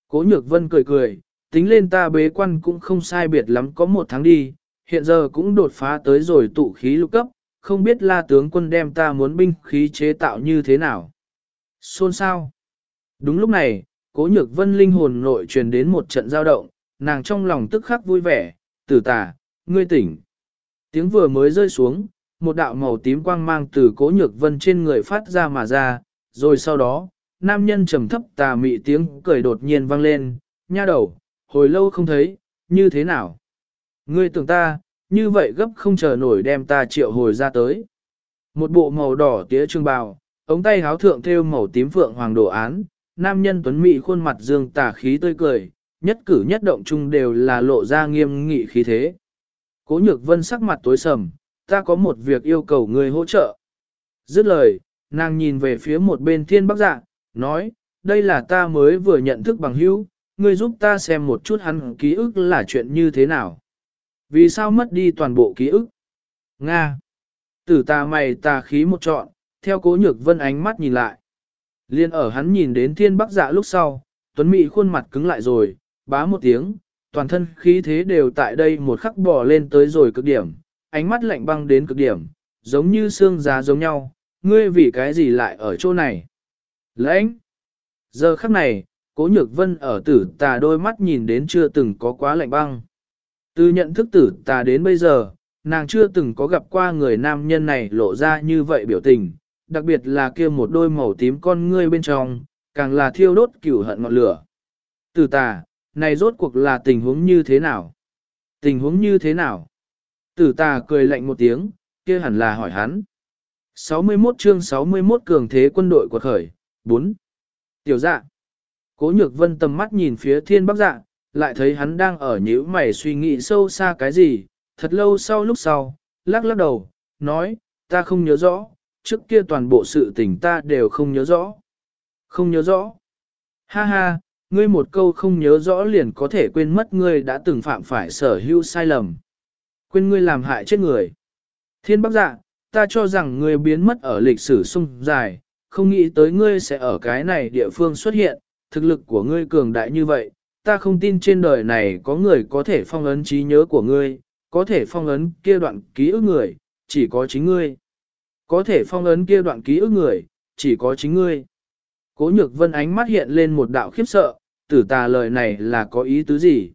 Cố nhược vân cười cười, tính lên ta bế quan cũng không sai biệt lắm có một tháng đi, hiện giờ cũng đột phá tới rồi tụ khí lục cấp, không biết la tướng quân đem ta muốn binh khí chế tạo như thế nào. Xôn sao? Đúng lúc này, cố nhược vân linh hồn nội truyền đến một trận giao động, nàng trong lòng tức khắc vui vẻ, tử tà, ngươi tỉnh. Tiếng vừa mới rơi xuống, một đạo màu tím quang mang từ cố nhược vân trên người phát ra mà ra, rồi sau đó, nam nhân trầm thấp tà mị tiếng cười đột nhiên vang lên, nha đầu, hồi lâu không thấy, như thế nào? Ngươi tưởng ta, như vậy gấp không chờ nổi đem ta triệu hồi ra tới. Một bộ màu đỏ tía trương bào, ống tay háo thượng thêu màu tím phượng hoàng đồ án, nam nhân tuấn mị khuôn mặt dương tà khí tươi cười, nhất cử nhất động chung đều là lộ ra nghiêm nghị khí thế. Cố nhược vân sắc mặt tối sầm, ta có một việc yêu cầu ngươi hỗ trợ. Dứt lời, nàng nhìn về phía một bên thiên bắc dạ, nói, đây là ta mới vừa nhận thức bằng hữu, ngươi giúp ta xem một chút hắn ký ức là chuyện như thế nào. Vì sao mất đi toàn bộ ký ức? Nga. Tử ta mày tà khí một trọn, theo cố nhược vân ánh mắt nhìn lại. Liên ở hắn nhìn đến thiên bắc dạ lúc sau, tuấn mỹ khuôn mặt cứng lại rồi, bá một tiếng, toàn thân khí thế đều tại đây một khắc bò lên tới rồi cực điểm, ánh mắt lạnh băng đến cực điểm, giống như xương giá giống nhau, ngươi vì cái gì lại ở chỗ này? Lãnh! Giờ khắc này, cố nhược vân ở tử tà đôi mắt nhìn đến chưa từng có quá lạnh băng. Từ nhận thức tử tà đến bây giờ, nàng chưa từng có gặp qua người nam nhân này lộ ra như vậy biểu tình, đặc biệt là kia một đôi màu tím con ngươi bên trong, càng là thiêu đốt cửu hận ngọn lửa. Tử tà, này rốt cuộc là tình huống như thế nào? Tình huống như thế nào? Tử tà cười lạnh một tiếng, kia hẳn là hỏi hắn. 61 chương 61 cường thế quân đội của khởi, 4. Tiểu dạ. Cố nhược vân tầm mắt nhìn phía thiên bắc dạ, lại thấy hắn đang ở nhíu mày suy nghĩ sâu xa cái gì, thật lâu sau lúc sau, lắc lắc đầu, nói, ta không nhớ rõ, trước kia toàn bộ sự tình ta đều không nhớ rõ. Không nhớ rõ. Ha ha, ngươi một câu không nhớ rõ liền có thể quên mất ngươi đã từng phạm phải sở hữu sai lầm. Quên ngươi làm hại chết người. Thiên Bắc Dạ, ta cho rằng ngươi biến mất ở lịch sử sung dài, không nghĩ tới ngươi sẽ ở cái này địa phương xuất hiện, thực lực của ngươi cường đại như vậy, ta không tin trên đời này có người có thể phong ấn trí nhớ của ngươi, có thể phong ấn kia đoạn ký ức người, chỉ có chính ngươi. Có thể phong ấn kia đoạn ký ức người, chỉ có chính ngươi. Cố nhược vân ánh mắt hiện lên một đạo khiếp sợ, tử tà lời này là có ý tứ gì?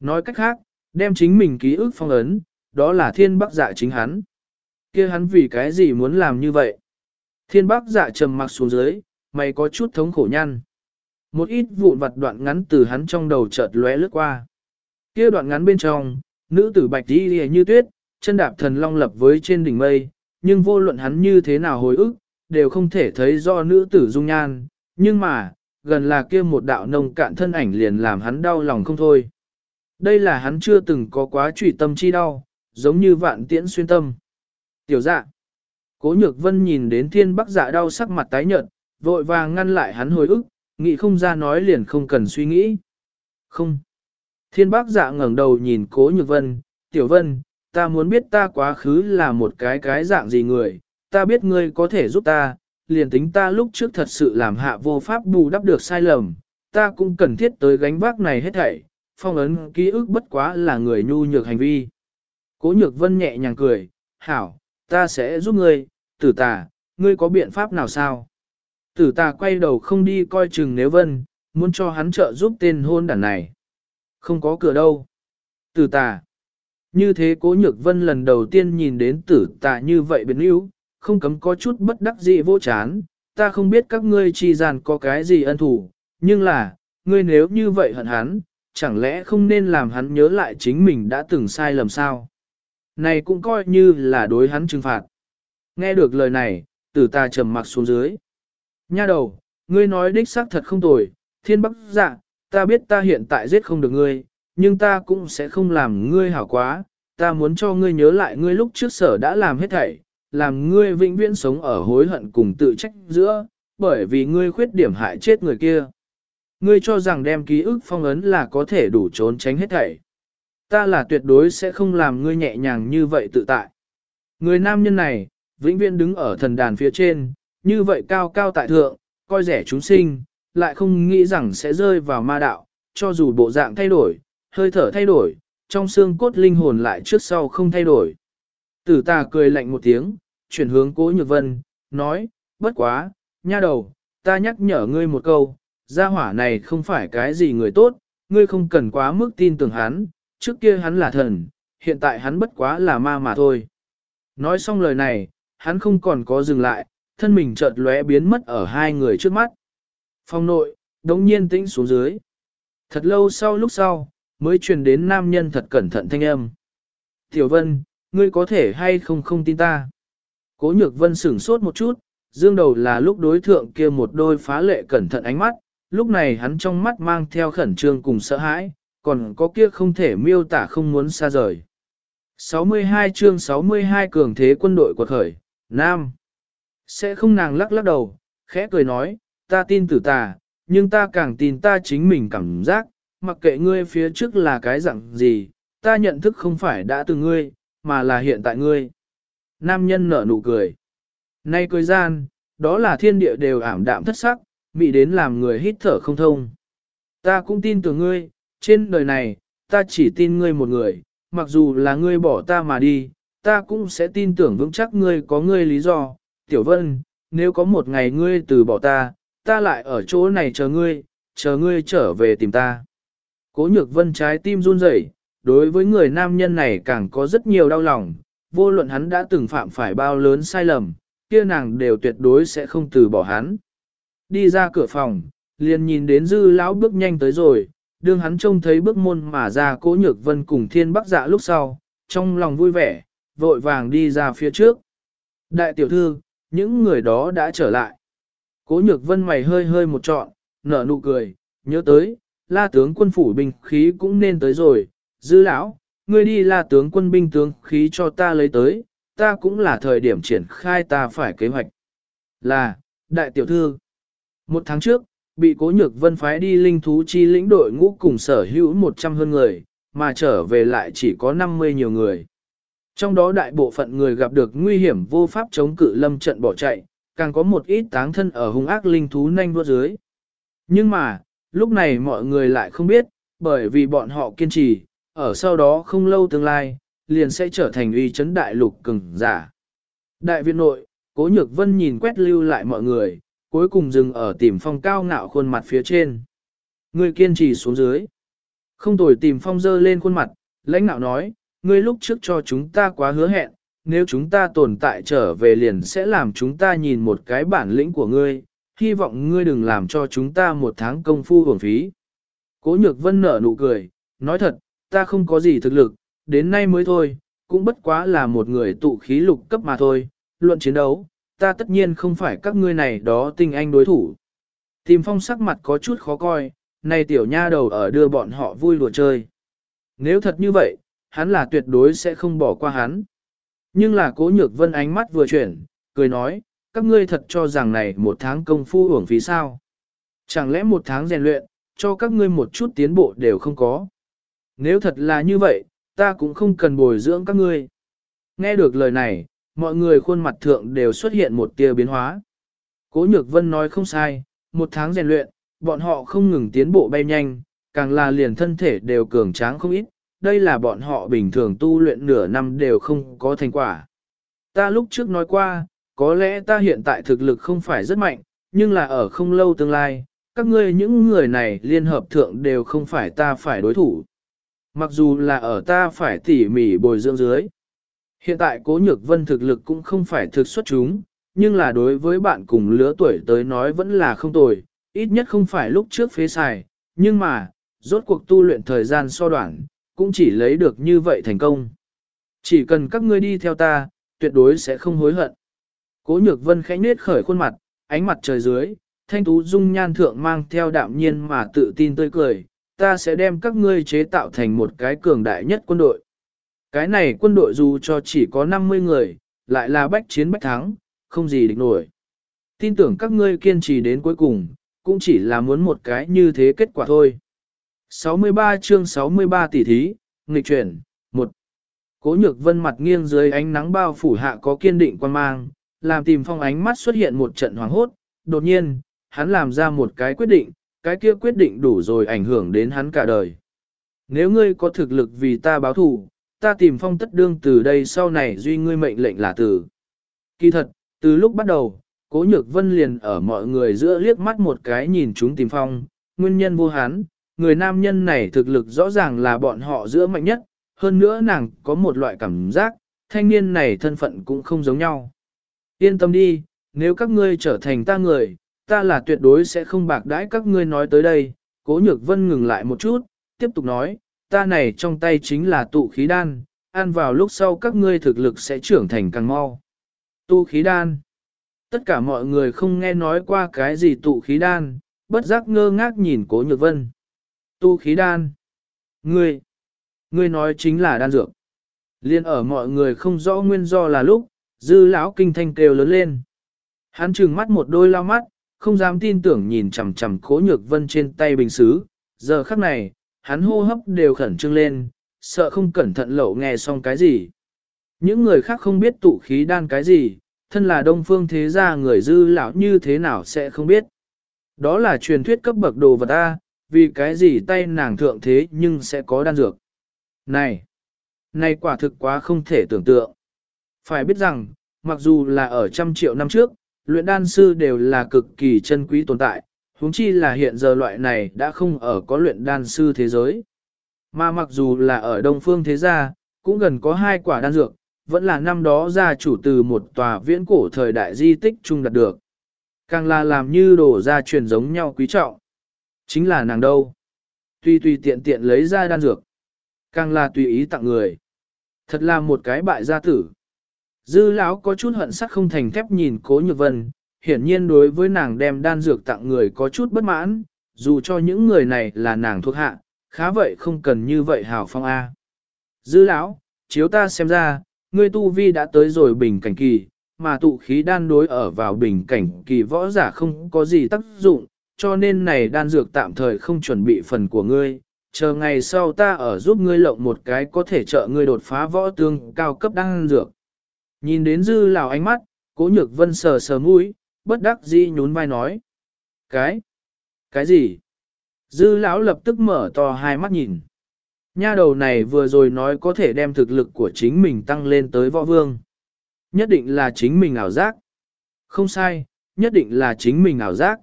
Nói cách khác, đem chính mình ký ức phong ấn, đó là thiên bắc dạ chính hắn. kia hắn vì cái gì muốn làm như vậy? Thiên bắc dạ trầm mặc xuống dưới, mày có chút thống khổ nhăn. Một ít vụn vặt đoạn ngắn từ hắn trong đầu chợt lóe lướt qua. kia đoạn ngắn bên trong, nữ tử bạch đi như tuyết, chân đạp thần long lập với trên đỉnh mây, nhưng vô luận hắn như thế nào hồi ức, đều không thể thấy do nữ tử dung nhan, nhưng mà, gần là kia một đạo nông cạn thân ảnh liền làm hắn đau lòng không thôi. Đây là hắn chưa từng có quá trùy tâm chi đau, giống như vạn tiễn xuyên tâm. Tiểu dạ. Cố nhược vân nhìn đến thiên bắc dạ đau sắc mặt tái nhợt, vội vàng ngăn lại hắn hồi ức, nghĩ không ra nói liền không cần suy nghĩ. Không. Thiên bác dạ ngẩng đầu nhìn cố nhược vân, tiểu vân, ta muốn biết ta quá khứ là một cái cái dạng gì người, ta biết ngươi có thể giúp ta, liền tính ta lúc trước thật sự làm hạ vô pháp bù đắp được sai lầm, ta cũng cần thiết tới gánh vác này hết thảy, phong ấn ký ức bất quá là người nhu nhược hành vi. Cố nhược vân nhẹ nhàng cười, hảo, ta sẽ giúp ngươi, tử tà, ngươi có biện pháp nào sao? Tử tà quay đầu không đi coi chừng nếu vân, muốn cho hắn trợ giúp tên hôn đàn này. Không có cửa đâu. Tử tà. Như thế cố nhược vân lần đầu tiên nhìn đến tử tà như vậy biến yếu, không cấm có chút bất đắc dĩ vô chán. Ta không biết các ngươi chi gian có cái gì ân thủ, nhưng là, ngươi nếu như vậy hận hắn, chẳng lẽ không nên làm hắn nhớ lại chính mình đã từng sai lầm sao? Này cũng coi như là đối hắn trừng phạt. Nghe được lời này, tử ta trầm mặc xuống dưới. Nha đầu, ngươi nói đích xác thật không tồi, thiên bắc dạ, ta biết ta hiện tại giết không được ngươi, nhưng ta cũng sẽ không làm ngươi hảo quá, ta muốn cho ngươi nhớ lại ngươi lúc trước sở đã làm hết thảy, làm ngươi vĩnh viễn sống ở hối hận cùng tự trách giữa, bởi vì ngươi khuyết điểm hại chết người kia. Ngươi cho rằng đem ký ức phong ấn là có thể đủ trốn tránh hết thảy. Ta là tuyệt đối sẽ không làm ngươi nhẹ nhàng như vậy tự tại. Người nam nhân này, vĩnh viễn đứng ở thần đàn phía trên, như vậy cao cao tại thượng, coi rẻ chúng sinh, lại không nghĩ rằng sẽ rơi vào ma đạo, cho dù bộ dạng thay đổi, hơi thở thay đổi, trong xương cốt linh hồn lại trước sau không thay đổi. Tử ta cười lạnh một tiếng, chuyển hướng cố nhược vân, nói, bất quá, nha đầu, ta nhắc nhở ngươi một câu, gia hỏa này không phải cái gì người tốt, ngươi không cần quá mức tin tưởng hắn, trước kia hắn là thần, hiện tại hắn bất quá là ma mà thôi. Nói xong lời này, hắn không còn có dừng lại, thân mình chợt lóe biến mất ở hai người trước mắt. Phong nội, đống nhiên tĩnh xuống dưới. Thật lâu sau lúc sau, mới truyền đến nam nhân thật cẩn thận thanh âm. Tiểu Vân, ngươi có thể hay không không tin ta? Cố nhược Vân sửng sốt một chút, dương đầu là lúc đối thượng kia một đôi phá lệ cẩn thận ánh mắt, lúc này hắn trong mắt mang theo khẩn trương cùng sợ hãi, còn có kia không thể miêu tả không muốn xa rời. 62 chương 62 cường thế quân đội quật khởi, Nam. Sẽ không nàng lắc lắc đầu, khẽ cười nói, ta tin tử ta, nhưng ta càng tin ta chính mình cảm giác, mặc kệ ngươi phía trước là cái dạng gì, ta nhận thức không phải đã từ ngươi, mà là hiện tại ngươi. Nam nhân nở nụ cười. Nay cười gian, đó là thiên địa đều ảm đạm thất sắc, bị đến làm người hít thở không thông. Ta cũng tin tưởng ngươi, trên đời này, ta chỉ tin ngươi một người, mặc dù là ngươi bỏ ta mà đi, ta cũng sẽ tin tưởng vững chắc ngươi có ngươi lý do. Tiểu Vân, nếu có một ngày ngươi từ bỏ ta, ta lại ở chỗ này chờ ngươi, chờ ngươi trở về tìm ta. Cố nhược vân trái tim run rẩy, đối với người nam nhân này càng có rất nhiều đau lòng, vô luận hắn đã từng phạm phải bao lớn sai lầm, kia nàng đều tuyệt đối sẽ không từ bỏ hắn. Đi ra cửa phòng, liền nhìn đến dư lão bước nhanh tới rồi, đương hắn trông thấy bước môn mà ra cố nhược vân cùng thiên bắc dạ lúc sau, trong lòng vui vẻ, vội vàng đi ra phía trước. Đại tiểu thư, những người đó đã trở lại. Cố nhược vân mày hơi hơi một trọn, nở nụ cười, nhớ tới, la tướng quân phủ binh khí cũng nên tới rồi, dư lão, ngươi đi la tướng quân binh tướng khí cho ta lấy tới, ta cũng là thời điểm triển khai ta phải kế hoạch. Là, đại tiểu thư, một tháng trước, bị cố nhược vân phái đi linh thú chi lĩnh đội ngũ cùng sở hữu 100 hơn người, mà trở về lại chỉ có 50 nhiều người. Trong đó đại bộ phận người gặp được nguy hiểm vô pháp chống cự lâm trận bỏ chạy, càng có một ít táng thân ở hung ác linh thú nhanh vuốt dưới. Nhưng mà, lúc này mọi người lại không biết, bởi vì bọn họ kiên trì, ở sau đó không lâu tương lai, liền sẽ trở thành uy chấn đại lục cường giả. Đại viện nội, cố nhược vân nhìn quét lưu lại mọi người, cuối cùng dừng ở tìm phong cao ngạo khuôn mặt phía trên. Người kiên trì xuống dưới. Không tồi tìm phong dơ lên khuôn mặt, lãnh ngạo nói, ngươi lúc trước cho chúng ta quá hứa hẹn, nếu chúng ta tồn tại trở về liền sẽ làm chúng ta nhìn một cái bản lĩnh của ngươi, hy vọng ngươi đừng làm cho chúng ta một tháng công phu hưởng phí. Cố nhược vân nở nụ cười, nói thật, ta không có gì thực lực, đến nay mới thôi, cũng bất quá là một người tụ khí lục cấp mà thôi, luận chiến đấu, ta tất nhiên không phải các ngươi này đó tinh anh đối thủ. Tìm phong sắc mặt có chút khó coi, này tiểu nha đầu ở đưa bọn họ vui lùa chơi. Nếu thật như vậy, hắn là tuyệt đối sẽ không bỏ qua hắn. Nhưng là cố nhược vân ánh mắt vừa chuyển, cười nói, các ngươi thật cho rằng này một tháng công phu hưởng phí sao. Chẳng lẽ một tháng rèn luyện, cho các ngươi một chút tiến bộ đều không có. Nếu thật là như vậy, ta cũng không cần bồi dưỡng các ngươi. Nghe được lời này, mọi người khuôn mặt thượng đều xuất hiện một tia biến hóa. Cố Nhược Vân nói không sai, một tháng rèn luyện, bọn họ không ngừng tiến bộ bay nhanh, càng là liền thân thể đều cường tráng không ít, đây là bọn họ bình thường tu luyện nửa năm đều không có thành quả. Ta lúc trước nói qua, có lẽ ta hiện tại thực lực không phải rất mạnh, nhưng là ở không lâu tương lai, các ngươi những người này liên hợp thượng đều không phải ta phải đối thủ. Mặc dù là ở ta phải tỉ mỉ bồi dưỡng dưới. Hiện tại cố nhược vân thực lực cũng không phải thực xuất chúng, nhưng là đối với bạn cùng lứa tuổi tới nói vẫn là không tồi, ít nhất không phải lúc trước phế xài, nhưng mà, rốt cuộc tu luyện thời gian so đoạn, cũng chỉ lấy được như vậy thành công. Chỉ cần các ngươi đi theo ta, tuyệt đối sẽ không hối hận. Cố nhược vân khẽ nết khởi khuôn mặt, ánh mặt trời dưới, thanh tú dung nhan thượng mang theo đạm nhiên mà tự tin tươi cười, ta sẽ đem các ngươi chế tạo thành một cái cường đại nhất quân đội. Cái này quân đội dù cho chỉ có 50 người, lại là bách chiến bách thắng, không gì địch nổi. Tin tưởng các ngươi kiên trì đến cuối cùng, cũng chỉ là muốn một cái như thế kết quả thôi. 63 chương 63 tỷ thí, nghịch chuyển, 1. Cố nhược vân mặt nghiêng dưới ánh nắng bao phủ hạ có kiên định quan mang, làm tìm phong ánh mắt xuất hiện một trận hoàng hốt, đột nhiên, hắn làm ra một cái quyết định, cái kia quyết định đủ rồi ảnh hưởng đến hắn cả đời. Nếu ngươi có thực lực vì ta báo thù, ta tìm phong tất đương từ đây sau này duy ngươi mệnh lệnh là tử. Kỳ thật, từ lúc bắt đầu, cố nhược vân liền ở mọi người giữa liếc mắt một cái nhìn chúng tìm phong, nguyên nhân vô hán, người nam nhân này thực lực rõ ràng là bọn họ giữa mạnh nhất, hơn nữa nàng có một loại cảm giác, thanh niên này thân phận cũng không giống nhau. Yên tâm đi, nếu các ngươi trở thành ta người, ta là tuyệt đối sẽ không bạc đãi các ngươi nói tới đây. Cố nhược vân ngừng lại một chút, tiếp tục nói, ta này trong tay chính là tụ khí đan, ăn vào lúc sau các ngươi thực lực sẽ trưởng thành càng mau. Tụ khí đan. Tất cả mọi người không nghe nói qua cái gì tụ khí đan, bất giác ngơ ngác nhìn cố nhược vân. Tụ khí đan. Ngươi, ngươi nói chính là đan dược. Liên ở mọi người không rõ nguyên do là lúc, dư lão kinh thanh kêu lớn lên. Hắn trừng mắt một đôi lao mắt, không dám tin tưởng nhìn chằm chằm cố nhược vân trên tay bình xứ. Giờ khắc này, hắn hô hấp đều khẩn trương lên, sợ không cẩn thận lậu nghe xong cái gì. Những người khác không biết tụ khí đan cái gì, thân là đông phương thế gia người dư lão như thế nào sẽ không biết. Đó là truyền thuyết cấp bậc đồ vật A, vì cái gì tay nàng thượng thế nhưng sẽ có đan dược. Này, này quả thực quá không thể tưởng tượng. Phải biết rằng, mặc dù là ở trăm triệu năm trước, luyện đan sư đều là cực kỳ chân quý tồn tại, huống chi là hiện giờ loại này đã không ở có luyện đan sư thế giới. Mà mặc dù là ở đông phương thế gia, cũng gần có hai quả đan dược, vẫn là năm đó gia chủ từ một tòa viễn cổ thời đại di tích chung đạt được. Càng là làm như đổ ra truyền giống nhau quý trọng. Chính là nàng đâu. Tuy tùy tiện tiện lấy ra đan dược. Càng là tùy ý tặng người. Thật là một cái bại gia tử. Dư lão có chút hận sắc không thành thép nhìn cố nhược vân, hiển nhiên đối với nàng đem đan dược tặng người có chút bất mãn, dù cho những người này là nàng thuộc hạ, khá vậy không cần như vậy hào phong A. Dư lão, chiếu ta xem ra, ngươi tu vi đã tới rồi bình cảnh kỳ, mà tụ khí đan đối ở vào bình cảnh kỳ võ giả không có gì tác dụng, cho nên này đan dược tạm thời không chuẩn bị phần của ngươi, chờ ngày sau ta ở giúp ngươi lộng một cái có thể trợ ngươi đột phá võ tương cao cấp đan dược. Nhìn đến dư lão ánh mắt, cố nhược vân sờ sờ mũi, bất đắc dĩ nhún vai nói. Cái? Cái gì? Dư lão lập tức mở to hai mắt nhìn. Nha đầu này vừa rồi nói có thể đem thực lực của chính mình tăng lên tới võ vương. Nhất định là chính mình ảo giác. Không sai, nhất định là chính mình ảo giác.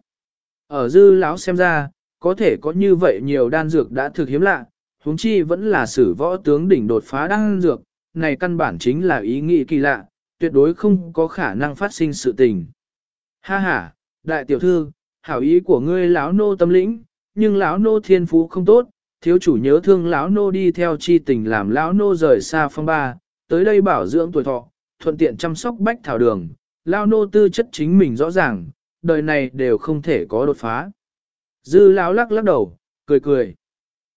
Ở dư lão xem ra, có thể có như vậy nhiều đan dược đã thực hiếm lạ, huống chi vẫn là sử võ tướng đỉnh đột phá đan dược, này căn bản chính là ý nghĩ kỳ lạ, tuyệt đối không có khả năng phát sinh sự tình. Ha ha, đại tiểu thư, hảo ý của ngươi lão nô tâm lĩnh, nhưng lão nô thiên phú không tốt, thiếu chủ nhớ thương lão nô đi theo chi tình làm lão nô rời xa phong ba, tới đây bảo dưỡng tuổi thọ, thuận tiện chăm sóc bách thảo đường, lão nô tư chất chính mình rõ ràng, đời này đều không thể có đột phá. Dư lão lắc lắc đầu, cười cười.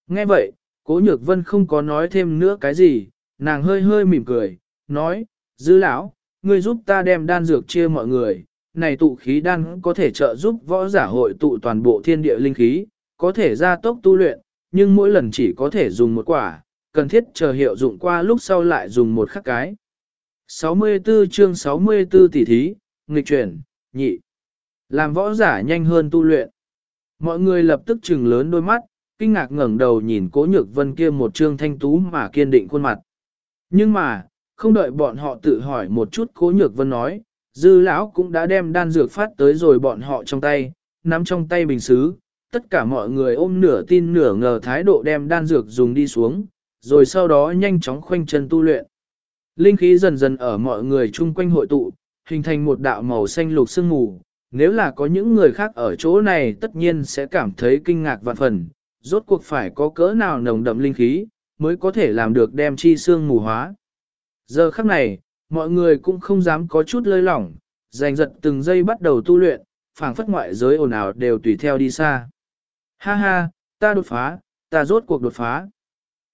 Nghe vậy, cố nhược vân không có nói thêm nữa cái gì, nàng hơi hơi mỉm cười, nói, dư lão, ngươi giúp ta đem đan dược chia mọi người, này tụ khí đan có thể trợ giúp võ giả hội tụ toàn bộ thiên địa linh khí, có thể gia tốc tu luyện, nhưng mỗi lần chỉ có thể dùng một quả, cần thiết chờ hiệu dụng qua lúc sau lại dùng một khắc cái. 64 chương 64 tỷ thí, nghịch chuyển, nhị. Làm võ giả nhanh hơn tu luyện. Mọi người lập tức trừng lớn đôi mắt, kinh ngạc ngẩng đầu nhìn cố nhược vân kia một trương thanh tú mà kiên định khuôn mặt. Nhưng mà, không đợi bọn họ tự hỏi một chút cố nhược vân nói, dư lão cũng đã đem đan dược phát tới rồi bọn họ trong tay, nắm trong tay bình xứ, tất cả mọi người ôm nửa tin nửa ngờ thái độ đem đan dược dùng đi xuống, rồi sau đó nhanh chóng khoanh chân tu luyện. Linh khí dần dần ở mọi người chung quanh hội tụ, hình thành một đạo màu xanh lục sương mù. Nếu là có những người khác ở chỗ này tất nhiên sẽ cảm thấy kinh ngạc vạn phần, rốt cuộc phải có cỡ nào nồng đậm linh khí, mới có thể làm được đem chi sương mù hóa. Giờ khắc này, mọi người cũng không dám có chút lơi lỏng, giành giật từng giây bắt đầu tu luyện, phảng phất ngoại giới ồn ào đều tùy theo đi xa. Ha ha, ta đột phá, ta rốt cuộc đột phá.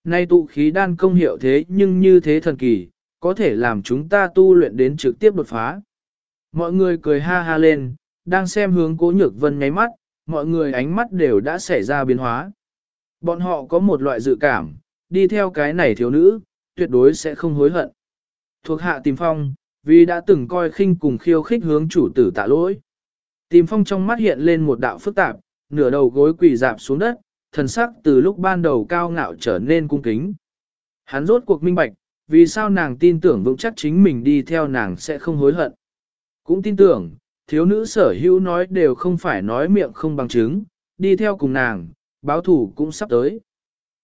Nay tụ khí đan công hiệu thế nhưng như thế thần kỳ, có thể làm chúng ta tu luyện đến trực tiếp đột phá. Mọi người cười ha ha lên, đang xem hướng cố nhược vân nháy mắt, mọi người ánh mắt đều đã xảy ra biến hóa. Bọn họ có một loại dự cảm, đi theo cái này thiếu nữ, tuyệt đối sẽ không hối hận. Thuộc hạ tìm phong, vì đã từng coi khinh cùng khiêu khích hướng chủ tử tạ lỗi. Tìm phong trong mắt hiện lên một đạo phức tạp, nửa đầu gối quỳ dạp xuống đất, thần sắc từ lúc ban đầu cao ngạo trở nên cung kính. Hắn rốt cuộc minh bạch, vì sao nàng tin tưởng vững chắc chính mình đi theo nàng sẽ không hối hận. Cũng tin tưởng, thiếu nữ sở hữu nói đều không phải nói miệng không bằng chứng, đi theo cùng nàng, báo thủ cũng sắp tới.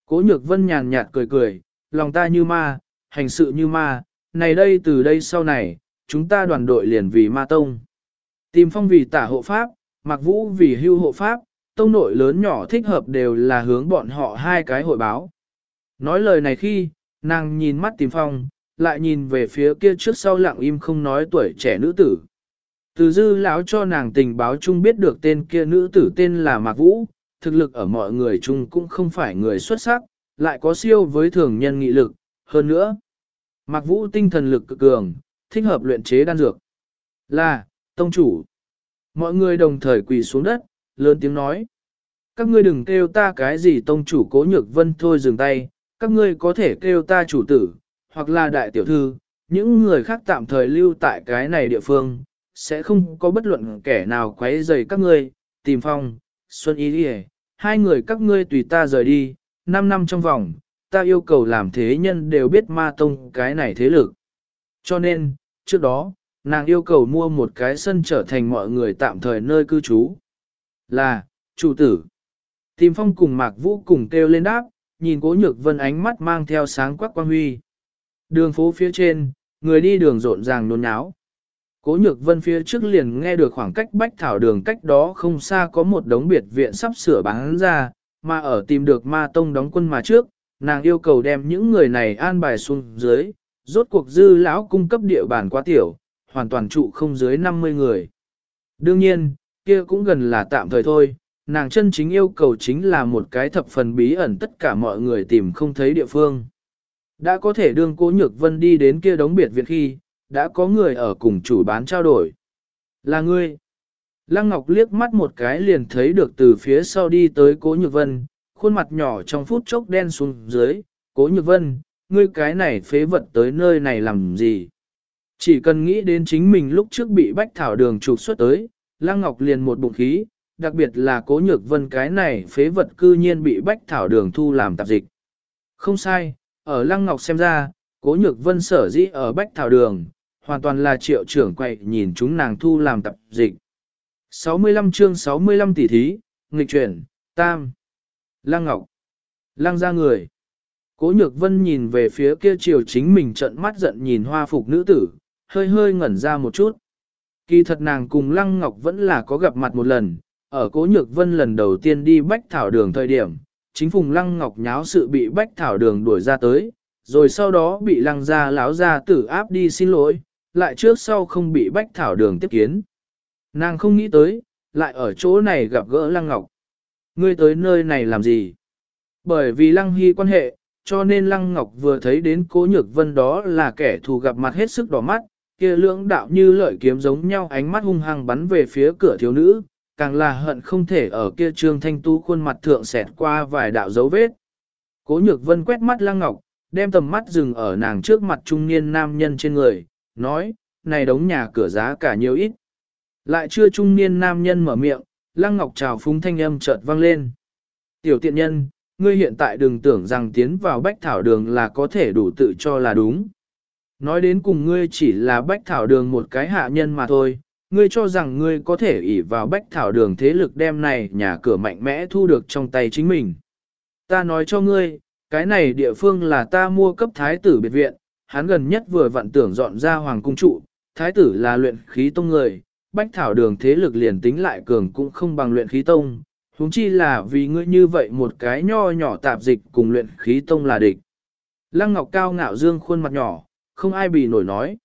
Cố nhược vân nhàn nhạt cười cười, lòng ta như ma, hành sự như ma, này đây từ đây sau này, chúng ta đoàn đội liền vì ma tông. Tìm phong vì tả hộ pháp, mặc vũ vì hưu hộ pháp, tông nội lớn nhỏ thích hợp đều là hướng bọn họ hai cái hội báo. Nói lời này khi, nàng nhìn mắt tìm phong, lại nhìn về phía kia trước sau lặng im không nói tuổi trẻ nữ tử. Từ dư lão cho nàng tình báo chung biết được tên kia nữ tử tên là Mạc Vũ, thực lực ở mọi người chung cũng không phải người xuất sắc, lại có siêu với thường nhân nghị lực, hơn nữa. Mạc Vũ tinh thần lực cực cường, thích hợp luyện chế đan dược. Là, tông chủ. Mọi người đồng thời quỳ xuống đất, lớn tiếng nói. Các ngươi đừng kêu ta cái gì tông chủ cố nhược vân thôi dừng tay, các ngươi có thể kêu ta chủ tử, hoặc là đại tiểu thư, những người khác tạm thời lưu tại cái này địa phương, sẽ không có bất luận kẻ nào quấy rầy các ngươi, tìm phong, xuân ý đi hai người các ngươi tùy ta rời đi, 5 năm trong vòng, ta yêu cầu làm thế nhân đều biết ma tông cái này thế lực. Cho nên, trước đó, nàng yêu cầu mua một cái sân trở thành mọi người tạm thời nơi cư trú. Là, chủ tử. Tìm phong cùng mạc vũ cùng kêu lên đáp, nhìn cố nhược vân ánh mắt mang theo sáng quắc quang huy. Đường phố phía trên, người đi đường rộn ràng nôn náo. Cố nhược vân phía trước liền nghe được khoảng cách bách thảo đường cách đó không xa có một đống biệt viện sắp sửa bán ra, mà ở tìm được ma tông đóng quân mà trước, nàng yêu cầu đem những người này an bài xuống dưới, rốt cuộc dư lão cung cấp địa bàn quá tiểu, hoàn toàn trụ không dưới 50 người. Đương nhiên, kia cũng gần là tạm thời thôi, nàng chân chính yêu cầu chính là một cái thập phần bí ẩn tất cả mọi người tìm không thấy địa phương. Đã có thể đương cố nhược vân đi đến kia đóng biệt viện khi, đã có người ở cùng chủ bán trao đổi. Là ngươi. Lăng Ngọc liếc mắt một cái liền thấy được từ phía sau đi tới Cố Nhược Vân, khuôn mặt nhỏ trong phút chốc đen xuống dưới, Cố Nhược Vân, ngươi cái này phế vật tới nơi này làm gì? Chỉ cần nghĩ đến chính mình lúc trước bị bách thảo đường trục xuất tới, Lăng Ngọc liền một bụng khí, đặc biệt là Cố Nhược Vân cái này phế vật cư nhiên bị bách thảo đường thu làm tạp dịch. Không sai, ở Lăng Ngọc xem ra, Cố Nhược Vân sở dĩ ở bách thảo đường, hoàn toàn là triệu trưởng quậy nhìn chúng nàng thu làm tạp dịch. 65 chương 65 tỷ thí, nghịch chuyển, tam. Lăng Ngọc. Lăng ra người. Cố nhược vân nhìn về phía kia chiều chính mình trận mắt giận nhìn hoa phục nữ tử, hơi hơi ngẩn ra một chút. Kỳ thật nàng cùng Lăng Ngọc vẫn là có gặp mặt một lần, ở cố nhược vân lần đầu tiên đi bách thảo đường thời điểm, chính phùng Lăng Ngọc nháo sự bị bách thảo đường đuổi ra tới, rồi sau đó bị Lăng gia láo ra tử áp đi xin lỗi, lại trước sau không bị bách thảo đường tiếp kiến. Nàng không nghĩ tới, lại ở chỗ này gặp gỡ Lăng Ngọc. Ngươi tới nơi này làm gì? Bởi vì Lăng Hy quan hệ, cho nên Lăng Ngọc vừa thấy đến Cố Nhược Vân đó là kẻ thù gặp mặt hết sức đỏ mắt, kia lưỡng đạo như lợi kiếm giống nhau ánh mắt hung hăng bắn về phía cửa thiếu nữ, càng là hận không thể ở kia trương thanh tú khuôn mặt thượng xẹt qua vài đạo dấu vết. Cố Nhược Vân quét mắt Lăng Ngọc, đem tầm mắt dừng ở nàng trước mặt trung niên nam nhân trên người, nói, này đống nhà cửa giá cả nhiều ít. Lại chưa trung niên nam nhân mở miệng, Lăng Ngọc trào phúng thanh âm chợt vang lên. Tiểu tiện nhân, ngươi hiện tại đừng tưởng rằng tiến vào bách thảo đường là có thể đủ tự cho là đúng. Nói đến cùng ngươi chỉ là bách thảo đường một cái hạ nhân mà thôi, ngươi cho rằng ngươi có thể ỷ vào bách thảo đường thế lực đem này nhà cửa mạnh mẽ thu được trong tay chính mình. Ta nói cho ngươi, cái này địa phương là ta mua cấp thái tử biệt viện, hắn gần nhất vừa vặn tưởng dọn ra hoàng cung trụ, thái tử là luyện khí tông người, bách thảo đường thế lực liền tính lại cường cũng không bằng luyện khí tông, huống chi là vì ngươi như vậy một cái nho nhỏ tạp dịch cùng luyện khí tông là địch. Lăng Ngọc Cao ngạo dương khuôn mặt nhỏ, không ai bị nổi nói.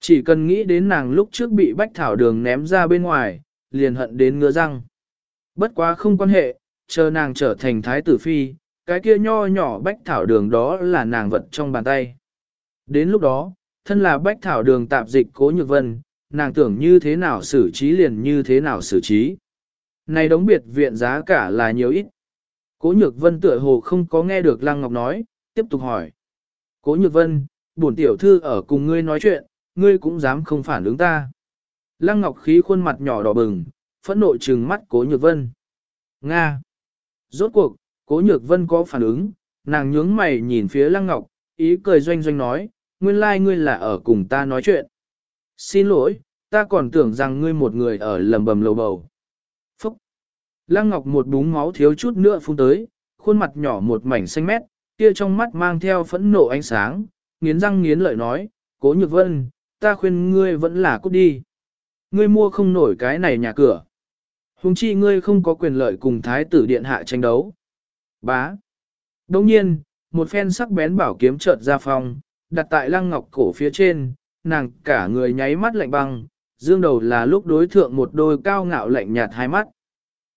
Chỉ cần nghĩ đến nàng lúc trước bị bách thảo đường ném ra bên ngoài, liền hận đến ngứa răng. Bất quá không quan hệ, chờ nàng trở thành thái tử phi, cái kia nho nhỏ bách thảo đường đó là nàng vật trong bàn tay. Đến lúc đó, thân là bách thảo đường tạp dịch cố nhược vân, nàng tưởng như thế nào xử trí liền như thế nào xử trí. Này đống biệt viện giá cả là nhiều ít. Cố nhược vân tựa hồ không có nghe được Lăng Ngọc nói, tiếp tục hỏi. Cố nhược vân, bổn tiểu thư ở cùng ngươi nói chuyện, ngươi cũng dám không phản ứng ta. Lăng Ngọc khí khuôn mặt nhỏ đỏ bừng, phẫn nộ trừng mắt cố nhược vân. Nga. Rốt cuộc, cố nhược vân có phản ứng, nàng nhướng mày nhìn phía Lăng Ngọc, ý cười doanh doanh nói, nguyên lai like ngươi là ở cùng ta nói chuyện. Xin lỗi, ta còn tưởng rằng ngươi một người ở lầm bầm lầu bầu. Phúc! Lăng Ngọc một búng máu thiếu chút nữa phun tới, khuôn mặt nhỏ một mảnh xanh mét, kia trong mắt mang theo phẫn nộ ánh sáng, nghiến răng nghiến lợi nói, cố nhược vân, ta khuyên ngươi vẫn là cút đi. Ngươi mua không nổi cái này nhà cửa. Hùng chi ngươi không có quyền lợi cùng thái tử điện hạ tranh đấu. Bá. Đồng nhiên, một phen sắc bén bảo kiếm chợt ra phòng, đặt tại lăng ngọc cổ phía trên, nàng cả người nháy mắt lạnh băng, dương đầu là lúc đối thượng một đôi cao ngạo lạnh nhạt hai mắt.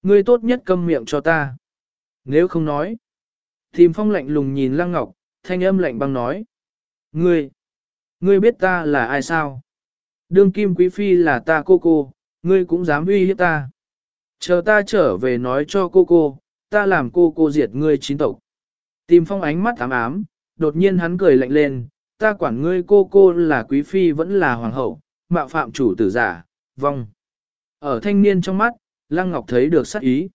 Ngươi tốt nhất câm miệng cho ta. Nếu không nói. Tìm phong lạnh lùng nhìn lăng ngọc, thanh âm lạnh băng nói. Ngươi, ngươi biết ta là ai sao? Đương kim quý phi là ta cô cô, ngươi cũng dám uy hiếp ta. Chờ ta trở về nói cho cô cô, ta làm cô cô diệt ngươi chín tộc. Tìm phong ánh mắt ám ám, đột nhiên hắn cười lạnh lên, ta quản ngươi cô cô là quý phi vẫn là hoàng hậu, mạo phạm chủ tử giả, vong. Ở thanh niên trong mắt, Lăng Ngọc thấy được sắc ý.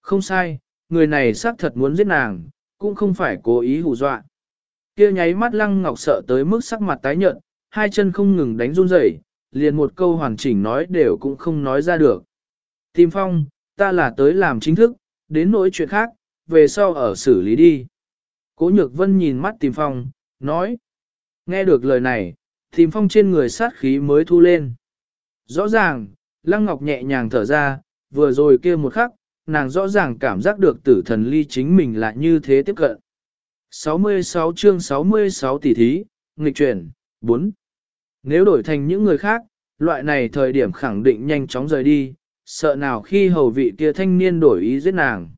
Không sai, người này xác thật muốn giết nàng, cũng không phải cố ý hù dọa. Kia nháy mắt Lăng Ngọc sợ tới mức sắc mặt tái nhợt, hai chân không ngừng đánh run rẩy, liền một câu hoàn chỉnh nói đều cũng không nói ra được. Tìm phong, ta là tới làm chính thức, đến nỗi chuyện khác, về sau ở xử lý đi. Cố nhược vân nhìn mắt tìm phong, nói. Nghe được lời này, tìm phong trên người sát khí mới thu lên. Rõ ràng, Lăng Ngọc nhẹ nhàng thở ra, vừa rồi kia một khắc, nàng rõ ràng cảm giác được tử thần ly chính mình là như thế tiếp cận. 66 chương 66 tỷ thí, nghịch chuyển, 4. Nếu đổi thành những người khác, loại này thời điểm khẳng định nhanh chóng rời đi, sợ nào khi hầu vị kia thanh niên đổi ý giết nàng.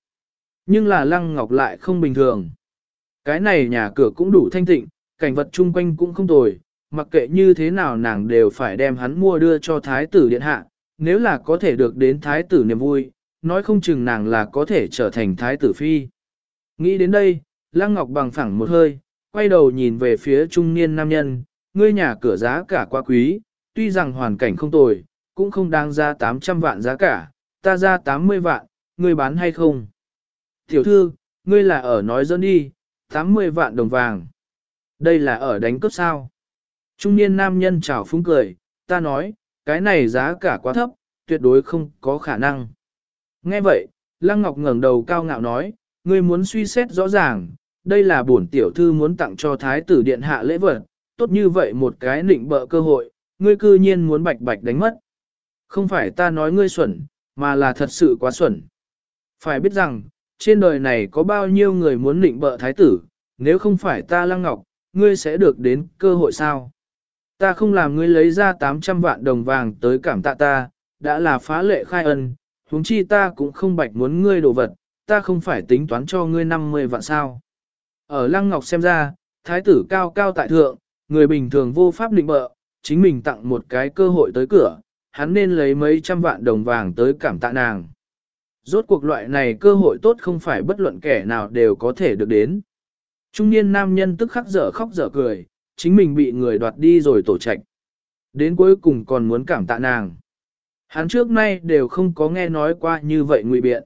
Nhưng là Lăng Ngọc lại không bình thường. Cái này nhà cửa cũng đủ thanh tịnh, cảnh vật chung quanh cũng không tồi, mặc kệ như thế nào nàng đều phải đem hắn mua đưa cho thái tử điện hạ, nếu là có thể được đến thái tử niềm vui, nói không chừng nàng là có thể trở thành thái tử phi. Nghĩ đến đây, Lăng Ngọc bằng phẳng một hơi, quay đầu nhìn về phía trung niên nam nhân, ngươi nhà cửa giá cả quá quý, tuy rằng hoàn cảnh không tồi, cũng không đáng ra 800 vạn giá cả, ta ra 80 vạn, ngươi bán hay không? Tiểu thư, ngươi là ở nói dẫn đi, 80 vạn đồng vàng. Đây là ở đánh cướp sao? Trung niên nam nhân chào phúng cười, ta nói, cái này giá cả quá thấp, tuyệt đối không có khả năng. Nghe vậy, Lăng Ngọc ngẩng đầu cao ngạo nói, ngươi muốn suy xét rõ ràng, đây là bổn tiểu thư muốn tặng cho thái tử điện hạ lễ vật, tốt như vậy một cái nịnh bợ cơ hội, ngươi cư nhiên muốn bạch bạch đánh mất. Không phải ta nói ngươi xuẩn, mà là thật sự quá xuẩn. Phải biết rằng, trên đời này có bao nhiêu người muốn nịnh bợ thái tử, nếu không phải ta lăng ngọc, ngươi sẽ được đến cơ hội sao? Ta không làm ngươi lấy ra 800 vạn đồng vàng tới cảm tạ ta, đã là phá lệ khai ân, huống chi ta cũng không bạch muốn ngươi đồ vật, ta không phải tính toán cho ngươi 50 vạn sao. Ở Lăng Ngọc xem ra, thái tử cao cao tại thượng, người bình thường vô pháp định bợ, chính mình tặng một cái cơ hội tới cửa, hắn nên lấy mấy trăm vạn đồng vàng tới cảm tạ nàng. Rốt cuộc loại này cơ hội tốt không phải bất luận kẻ nào đều có thể được đến. Trung niên nam nhân tức khắc dở khóc dở cười, chính mình bị người đoạt đi rồi tổ trạch. Đến cuối cùng còn muốn cảm tạ nàng. Hắn trước nay đều không có nghe nói qua như vậy ngụy biện.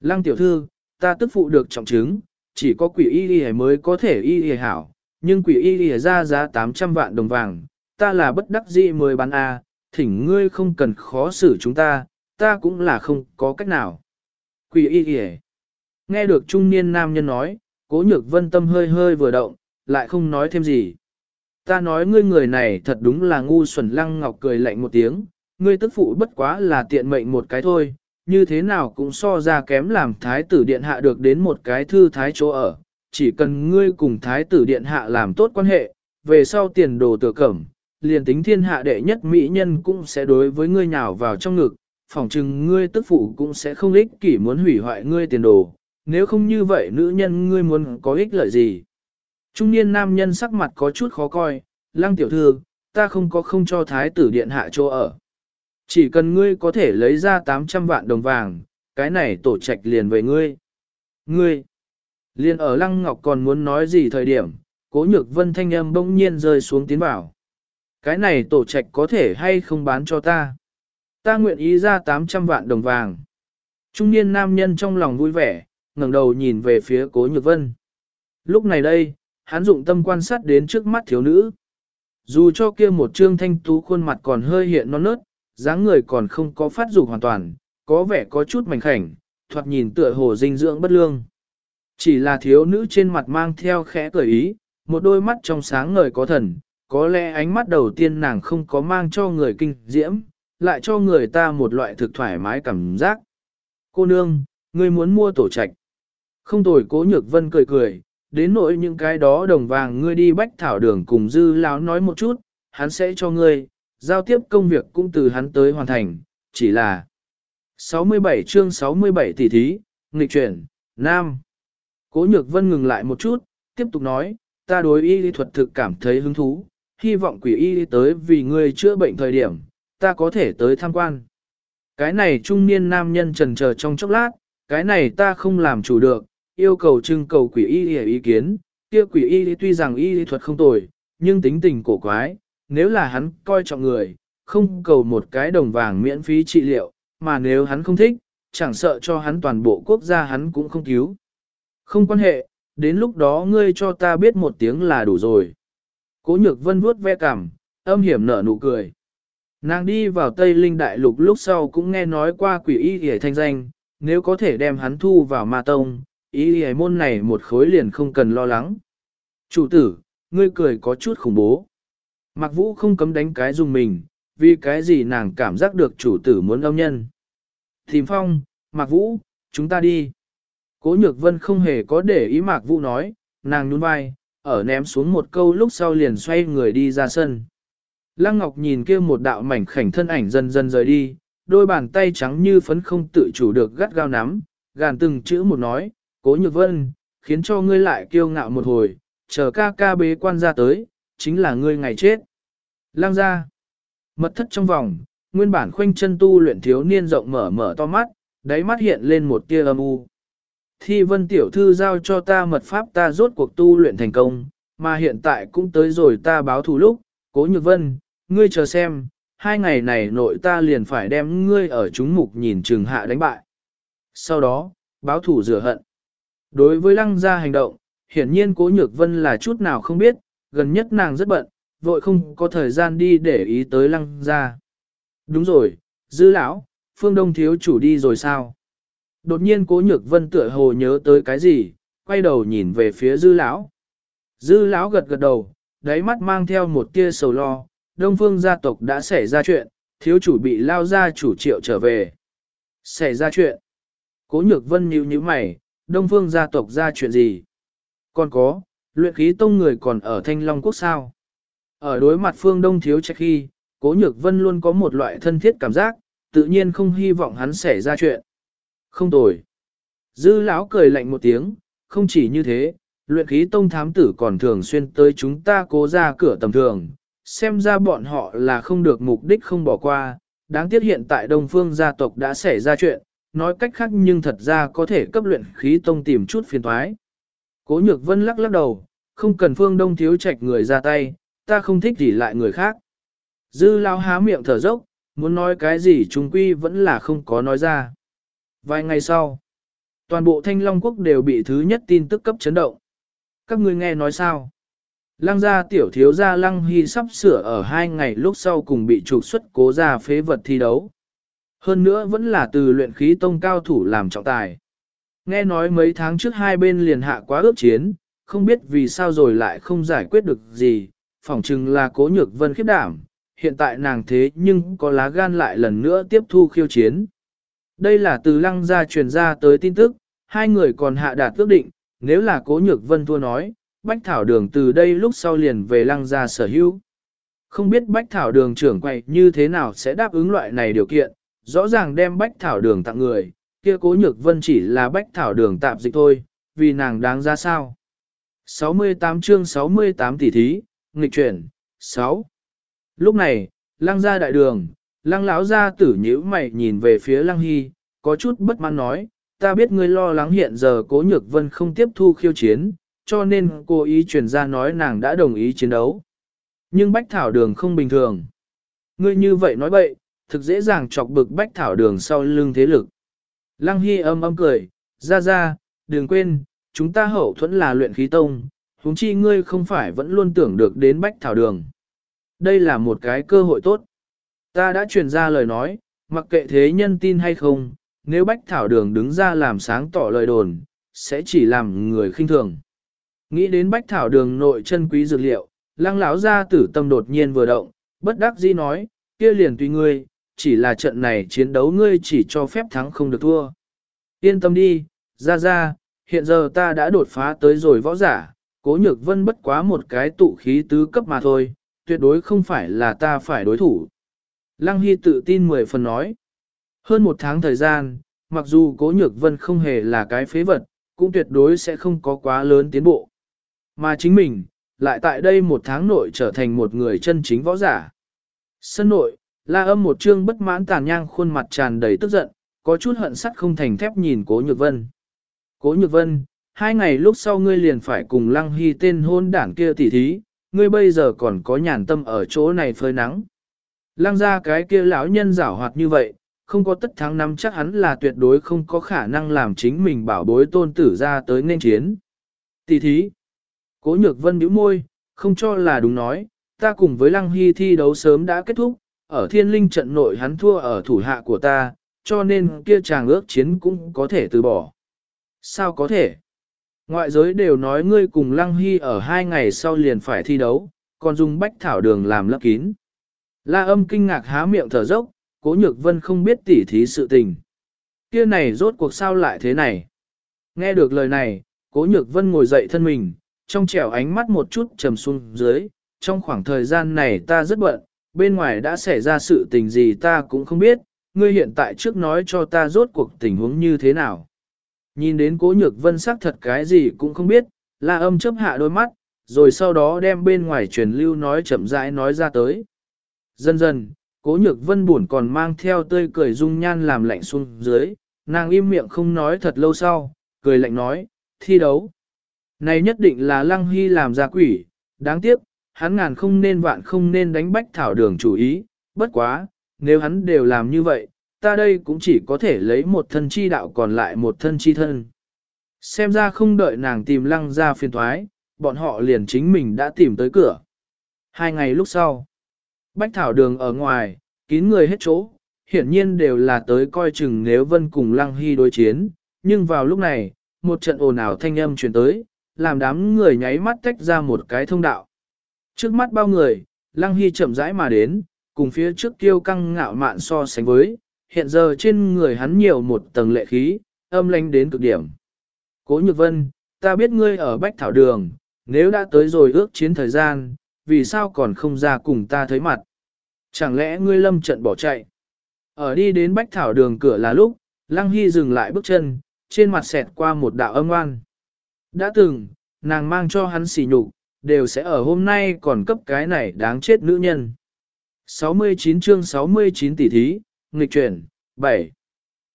Lăng tiểu thư, ta tức phụ được trọng chứng, chỉ có quỷ y y mới có thể y y hảo, nhưng quỷ y y ra giá 800 vạn đồng vàng, ta là bất đắc dĩ mới bán A, thỉnh ngươi không cần khó xử chúng ta, ta cũng là không có cách nào. Quỷ y y Nghe được trung niên nam nhân nói, cố nhược vân tâm hơi hơi vừa động, lại không nói thêm gì. Ta nói ngươi người này thật đúng là ngu xuẩn lăng ngọc cười lạnh một tiếng, ngươi tức phụ bất quá là tiện mệnh một cái thôi, như thế nào cũng so ra kém làm thái tử điện hạ được đến một cái thư thái chỗ ở, chỉ cần ngươi cùng thái tử điện hạ làm tốt quan hệ, về sau tiền đồ tựa cẩm, liền tính thiên hạ đệ nhất mỹ nhân cũng sẽ đối với ngươi nhào vào trong ngực, phỏng chừng ngươi tức phụ cũng sẽ không ích kỷ muốn hủy hoại ngươi tiền đồ, nếu không như vậy nữ nhân ngươi muốn có ích lợi gì. Trung niên nam nhân sắc mặt có chút khó coi, lăng tiểu thư, ta không có không cho thái tử điện hạ chỗ ở. Chỉ cần ngươi có thể lấy ra 800 vạn đồng vàng, cái này tổ trạch liền về ngươi. Ngươi, liền ở lăng ngọc còn muốn nói gì thời điểm, cố nhược vân thanh âm bỗng nhiên rơi xuống tiến bảo. Cái này tổ trạch có thể hay không bán cho ta? Ta nguyện ý ra 800 vạn đồng vàng. Trung niên nam nhân trong lòng vui vẻ, ngẩng đầu nhìn về phía cố nhược vân. Lúc này đây, hắn dụng tâm quan sát đến trước mắt thiếu nữ. Dù cho kia một trương thanh tú khuôn mặt còn hơi hiện non nớt, dáng người còn không có phát dục hoàn toàn, có vẻ có chút mảnh khảnh, thoạt nhìn tựa hồ dinh dưỡng bất lương. Chỉ là thiếu nữ trên mặt mang theo khẽ cười ý, một đôi mắt trong sáng ngời có thần, có lẽ ánh mắt đầu tiên nàng không có mang cho người kinh diễm, lại cho người ta một loại thực thoải mái cảm giác. Cô nương, ngươi muốn mua tổ trạch. Không tồi cố nhược vân cười cười, đến nỗi những cái đó đồng vàng ngươi đi bách thảo đường cùng dư lão nói một chút, hắn sẽ cho ngươi, giao tiếp công việc cũng từ hắn tới hoàn thành, chỉ là 67 chương 67 tỷ thí, nghịch chuyển, Nam. Cố nhược vân ngừng lại một chút, tiếp tục nói, ta đối y lý thuật thực cảm thấy hứng thú, hy vọng quỷ y tới vì ngươi chữa bệnh thời điểm, ta có thể tới tham quan. Cái này trung niên nam nhân trần chờ trong chốc lát, cái này ta không làm chủ được, yêu cầu trưng cầu quỷ y ý kiến, kia quỷ y tuy rằng y thuật không tồi, nhưng tính tình cổ quái, nếu là hắn coi trọng người, không cầu một cái đồng vàng miễn phí trị liệu, mà nếu hắn không thích, chẳng sợ cho hắn toàn bộ quốc gia hắn cũng không cứu. Không quan hệ, đến lúc đó ngươi cho ta biết một tiếng là đủ rồi. Cố nhược vân vuốt ve cảm, âm hiểm nở nụ cười. Nàng đi vào Tây Linh Đại Lục lúc sau cũng nghe nói qua quỷ y hề thanh danh, nếu có thể đem hắn thu vào ma tông, ý hề môn này một khối liền không cần lo lắng. Chủ tử, ngươi cười có chút khủng bố. Mạc Vũ không cấm đánh cái dùng mình, vì cái gì nàng cảm giác được chủ tử muốn âm nhân. Thìm phong, Mạc Vũ, chúng ta đi. Cố nhược vân không hề có để ý Mạc Vũ nói, nàng nhún vai, ở ném xuống một câu lúc sau liền xoay người đi ra sân. Lăng Ngọc nhìn kia một đạo mảnh khảnh thân ảnh dần dần rời đi, đôi bàn tay trắng như phấn không tự chủ được gắt gao nắm, gàn từng chữ một nói, cố nhược vân, khiến cho ngươi lại kiêu ngạo một hồi, chờ ca ca bế quan ra tới, chính là ngươi ngày chết. Lăng ra, mật thất trong vòng, nguyên bản khoanh chân tu luyện thiếu niên rộng mở mở to mắt, đáy mắt hiện lên một tia âm u. Thi vân tiểu thư giao cho ta mật pháp ta rốt cuộc tu luyện thành công, mà hiện tại cũng tới rồi ta báo thù lúc, cố nhược vân, ngươi chờ xem, hai ngày này nội ta liền phải đem ngươi ở chúng mục nhìn trừng hạ đánh bại. Sau đó, báo thủ rửa hận. Đối với lăng gia hành động, hiển nhiên cố nhược vân là chút nào không biết, gần nhất nàng rất bận, vội không có thời gian đi để ý tới lăng gia. Đúng rồi, dư lão, phương đông thiếu chủ đi rồi sao? Đột nhiên cố nhược vân tựa hồ nhớ tới cái gì, quay đầu nhìn về phía dư lão. Dư lão gật gật đầu, đáy mắt mang theo một tia sầu lo, đông phương gia tộc đã xảy ra chuyện, thiếu chủ bị lao ra chủ triệu trở về. Xảy ra chuyện. Cố nhược vân nhíu nhíu mày, đông phương gia tộc ra chuyện gì? Còn có, luyện khí tông người còn ở thanh long quốc sao? Ở đối mặt phương đông thiếu trách khi, cố nhược vân luôn có một loại thân thiết cảm giác, tự nhiên không hy vọng hắn xảy ra chuyện. Không tồi. Dư lão cười lạnh một tiếng, không chỉ như thế, luyện khí tông thám tử còn thường xuyên tới chúng ta cố ra cửa tầm thường, xem ra bọn họ là không được mục đích không bỏ qua, đáng tiếc hiện tại Đông Phương gia tộc đã xảy ra chuyện, nói cách khác nhưng thật ra có thể cấp luyện khí tông tìm chút phiền thoái. Cố nhược vân lắc lắc đầu, không cần Phương Đông thiếu trạch người ra tay, ta không thích gì lại người khác. Dư lao há miệng thở dốc, muốn nói cái gì chúng quy vẫn là không có nói ra. Vài ngày sau, toàn bộ thanh long quốc đều bị thứ nhất tin tức cấp chấn động. Các ngươi nghe nói sao? Lăng gia tiểu thiếu gia lăng hy sắp sửa ở hai ngày lúc sau cùng bị trục xuất cố gia phế vật thi đấu. Hơn nữa vẫn là từ luyện khí tông cao thủ làm trọng tài. Nghe nói mấy tháng trước hai bên liền hạ quá ước chiến, không biết vì sao rồi lại không giải quyết được gì, phỏng chừng là cố nhược vân khiếp đảm, hiện tại nàng thế nhưng có lá gan lại lần nữa tiếp thu khiêu chiến. Đây là từ lăng gia truyền ra tới tin tức, hai người còn hạ đạt ước định, nếu là cố nhược vân thua nói, Bách Thảo Đường từ đây lúc sau liền về lăng gia sở hữu. Không biết Bách Thảo Đường trưởng quay như thế nào sẽ đáp ứng loại này điều kiện, rõ ràng đem Bách Thảo Đường tặng người, kia cố nhược vân chỉ là Bách Thảo Đường tạm dịch thôi, vì nàng đáng ra sao. 68 chương 68 tỷ thí, nghịch chuyển, 6. Lúc này, lăng gia đại đường, lăng lão gia tử nhữ mày nhìn về phía lăng hy, có chút bất mãn nói, ta biết ngươi lo lắng hiện giờ cố nhược vân không tiếp thu khiêu chiến, cho nên cô ý truyền ra nói nàng đã đồng ý chiến đấu. Nhưng bách thảo đường không bình thường. Ngươi như vậy nói bậy, thực dễ dàng chọc bực bách thảo đường sau lưng thế lực. Lăng Hy âm âm cười, ra ra, đừng quên, chúng ta hậu thuẫn là luyện khí tông, huống chi ngươi không phải vẫn luôn tưởng được đến bách thảo đường. Đây là một cái cơ hội tốt. Ta đã truyền ra lời nói, mặc kệ thế nhân tin hay không, nếu bách thảo đường đứng ra làm sáng tỏ lời đồn, sẽ chỉ làm người khinh thường. Nghĩ đến bách thảo đường nội chân quý dược liệu, lăng lão gia tử tâm đột nhiên vừa động, bất đắc dĩ nói, kia liền tùy ngươi, chỉ là trận này chiến đấu ngươi chỉ cho phép thắng không được thua. Yên tâm đi, ra ra, hiện giờ ta đã đột phá tới rồi võ giả, cố nhược vân bất quá một cái tụ khí tứ cấp mà thôi, tuyệt đối không phải là ta phải đối thủ. Lăng Hy tự tin mười phần nói. Hơn một tháng thời gian, mặc dù cố nhược vân không hề là cái phế vật, cũng tuyệt đối sẽ không có quá lớn tiến bộ. Mà chính mình, lại tại đây một tháng nội trở thành một người chân chính võ giả. Sân nội, la âm một trương bất mãn tàn nhang khuôn mặt tràn đầy tức giận, có chút hận sắt không thành thép nhìn cố nhược vân. Cố nhược vân, hai ngày lúc sau ngươi liền phải cùng lăng hy tên hôn đảng kia tỉ thí, ngươi bây giờ còn có nhàn tâm ở chỗ này phơi nắng. Lăng ra cái kia lão nhân giảo hoạt như vậy, không có tất thắng năm chắc hắn là tuyệt đối không có khả năng làm chính mình bảo bối tôn tử ra tới nên chiến. Tỷ thí. Cố nhược vân bĩu môi, không cho là đúng nói, ta cùng với Lăng Hy thi đấu sớm đã kết thúc, ở thiên linh trận nội hắn thua ở thủ hạ của ta, cho nên kia chàng ước chiến cũng có thể từ bỏ. Sao có thể? Ngoại giới đều nói ngươi cùng Lăng Hy ở hai ngày sau liền phải thi đấu, còn dùng bách thảo đường làm lấp kín. La âm kinh ngạc há miệng thở dốc, cố nhược vân không biết tỉ thí sự tình. Kia này rốt cuộc sao lại thế này? Nghe được lời này, cố nhược vân ngồi dậy thân mình, trong trẻo ánh mắt một chút trầm xuống dưới, trong khoảng thời gian này ta rất bận, bên ngoài đã xảy ra sự tình gì ta cũng không biết, ngươi hiện tại trước nói cho ta rốt cuộc tình huống như thế nào. Nhìn đến cố nhược vân sắc thật cái gì cũng không biết, la âm chấp hạ đôi mắt, rồi sau đó đem bên ngoài truyền lưu nói chậm rãi nói ra tới. Dần dần, Cố nhược vân buồn còn mang theo tươi cười dung nhan làm lạnh xuống dưới, nàng im miệng không nói thật lâu sau, cười lạnh nói, thi đấu. Này nhất định là lăng hy làm ra quỷ, đáng tiếc, hắn ngàn không nên vạn không nên đánh bách thảo đường chủ ý, bất quá, nếu hắn đều làm như vậy, ta đây cũng chỉ có thể lấy một thân chi đạo còn lại một thân chi thân. Xem ra không đợi nàng tìm lăng ra phiền thoái, bọn họ liền chính mình đã tìm tới cửa. Hai ngày lúc sau, bách thảo đường ở ngoài, kín người hết chỗ, hiển nhiên đều là tới coi chừng nếu vân cùng lăng hy đối chiến, nhưng vào lúc này, một trận ồn ào thanh âm truyền tới, làm đám người nháy mắt tách ra một cái thông đạo. Trước mắt bao người, lăng hy chậm rãi mà đến, cùng phía trước kiêu căng ngạo mạn so sánh với, hiện giờ trên người hắn nhiều một tầng lệ khí, âm lanh đến cực điểm. Cố Nhược Vân, ta biết ngươi ở Bách Thảo Đường, nếu đã tới rồi ước chiến thời gian, vì sao còn không ra cùng ta thấy mặt? Chẳng lẽ ngươi lâm trận bỏ chạy? Ở đi đến Bách Thảo Đường cửa là lúc, Lăng Hy dừng lại bước chân, trên mặt xẹt qua một đạo âm oan. Đã từng, nàng mang cho hắn xỉ nhục, đều sẽ ở hôm nay còn cấp cái này đáng chết nữ nhân. 69 chương 69 tỷ thí, nghịch chuyển, 7.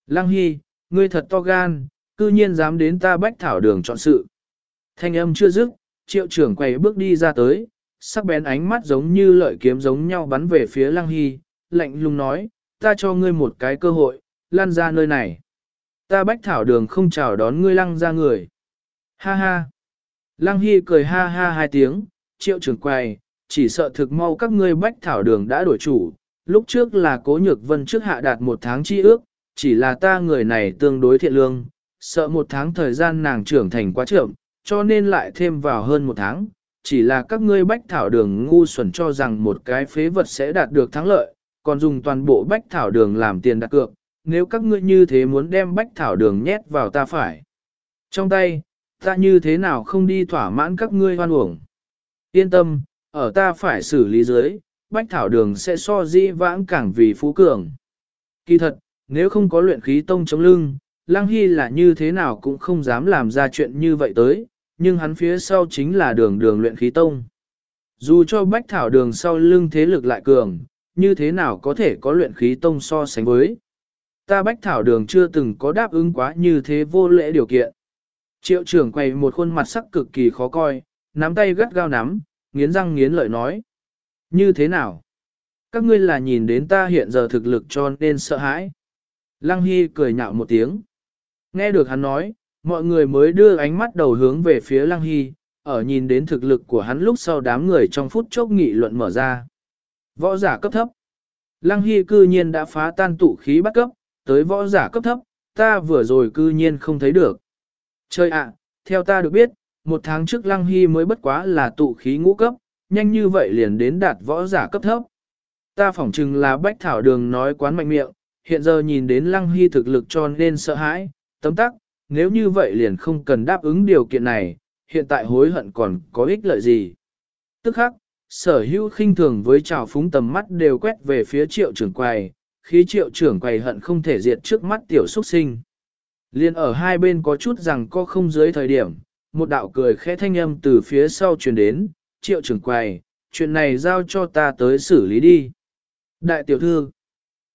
Lăng Hy, ngươi thật to gan, cư nhiên dám đến ta bách thảo đường chọn sự. Thanh âm chưa dứt, triệu trưởng quay bước đi ra tới, sắc bén ánh mắt giống như lợi kiếm giống nhau bắn về phía Lăng Hy, lạnh lùng nói, ta cho ngươi một cái cơ hội, lan ra nơi này. Ta bách thảo đường không chào đón ngươi lăng ra người. Ha ha. Lăng Hy cười ha ha hai tiếng, triệu trưởng quay, chỉ sợ thực mau các ngươi bách thảo đường đã đổi chủ, lúc trước là cố nhược vân trước hạ đạt một tháng chi ước, chỉ là ta người này tương đối thiện lương, sợ một tháng thời gian nàng trưởng thành quá chậm, cho nên lại thêm vào hơn một tháng, chỉ là các ngươi bách thảo đường ngu xuẩn cho rằng một cái phế vật sẽ đạt được thắng lợi, còn dùng toàn bộ bách thảo đường làm tiền đặt cược, nếu các ngươi như thế muốn đem bách thảo đường nhét vào ta phải. Trong tay, ta như thế nào không đi thỏa mãn các ngươi hoan uổng. Yên tâm, ở ta phải xử lý dưới, bách thảo đường sẽ so di vãng cảng vì phú cường. Kỳ thật, nếu không có luyện khí tông chống lưng, Lăng Hy là như thế nào cũng không dám làm ra chuyện như vậy tới, nhưng hắn phía sau chính là đường đường luyện khí tông. Dù cho bách thảo đường sau lưng thế lực lại cường, như thế nào có thể có luyện khí tông so sánh với. Ta bách thảo đường chưa từng có đáp ứng quá như thế vô lễ điều kiện. Triệu trưởng quay một khuôn mặt sắc cực kỳ khó coi, nắm tay gắt gao nắm, nghiến răng nghiến lợi nói. Như thế nào? Các ngươi là nhìn đến ta hiện giờ thực lực cho nên sợ hãi. Lăng Hy cười nhạo một tiếng. Nghe được hắn nói, mọi người mới đưa ánh mắt đầu hướng về phía Lăng Hy, ở nhìn đến thực lực của hắn lúc sau đám người trong phút chốc nghị luận mở ra. Võ giả cấp thấp. Lăng Hy cư nhiên đã phá tan tụ khí bắt cấp, tới võ giả cấp thấp, ta vừa rồi cư nhiên không thấy được. Chơi ạ, theo ta được biết, một tháng trước Lăng Hy mới bất quá là tụ khí ngũ cấp, nhanh như vậy liền đến đạt võ giả cấp thấp. Ta phỏng chừng là bách thảo đường nói quán mạnh miệng, hiện giờ nhìn đến Lăng Hy thực lực cho nên sợ hãi, tấm tắc, nếu như vậy liền không cần đáp ứng điều kiện này, hiện tại hối hận còn có ích lợi gì. Tức khắc, sở hữu khinh thường với trào phúng tầm mắt đều quét về phía triệu trưởng quầy, khí triệu trưởng quầy hận không thể diệt trước mắt tiểu xuất sinh. Liên ở hai bên có chút rằng có không dưới thời điểm, một đạo cười khẽ thanh âm từ phía sau truyền đến, triệu trưởng quầy, chuyện này giao cho ta tới xử lý đi. Đại tiểu thư,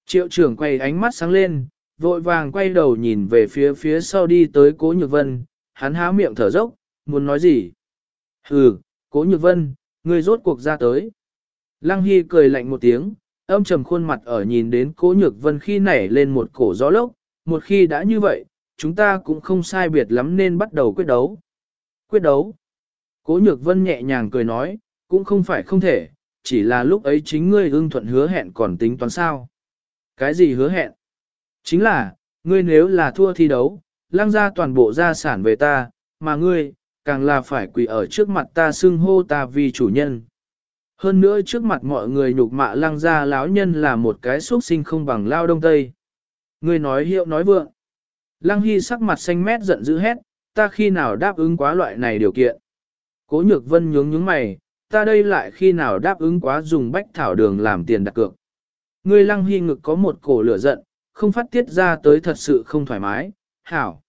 triệu trưởng quầy ánh mắt sáng lên, vội vàng quay đầu nhìn về phía phía sau đi tới cố nhược vân, hắn há miệng thở dốc, muốn nói gì? Hừ, cố nhược vân, ngươi rốt cuộc ra tới. Lăng Hy cười lạnh một tiếng, âm trầm khuôn mặt ở nhìn đến cố nhược vân khi nảy lên một cổ gió lốc, một khi đã như vậy, chúng ta cũng không sai biệt lắm nên bắt đầu quyết đấu. Quyết đấu. Cố nhược vân nhẹ nhàng cười nói, cũng không phải không thể, chỉ là lúc ấy chính ngươi ưng thuận hứa hẹn còn tính toán sao. Cái gì hứa hẹn? Chính là, ngươi nếu là thua thi đấu, lăng ra toàn bộ gia sản về ta, mà ngươi, càng là phải quỳ ở trước mặt ta xưng hô ta vì chủ nhân. Hơn nữa trước mặt mọi người nhục mạ lăng ra lão nhân là một cái xuất sinh không bằng lao đông tây. Ngươi nói hiệu nói vượng. Lăng Hy sắc mặt xanh mét giận dữ hét, ta khi nào đáp ứng quá loại này điều kiện. Cố nhược vân nhướng nhướng mày, ta đây lại khi nào đáp ứng quá dùng bách thảo đường làm tiền đặt cược. Ngươi lăng hy ngực có một cổ lửa giận, không phát tiết ra tới thật sự không thoải mái, hảo.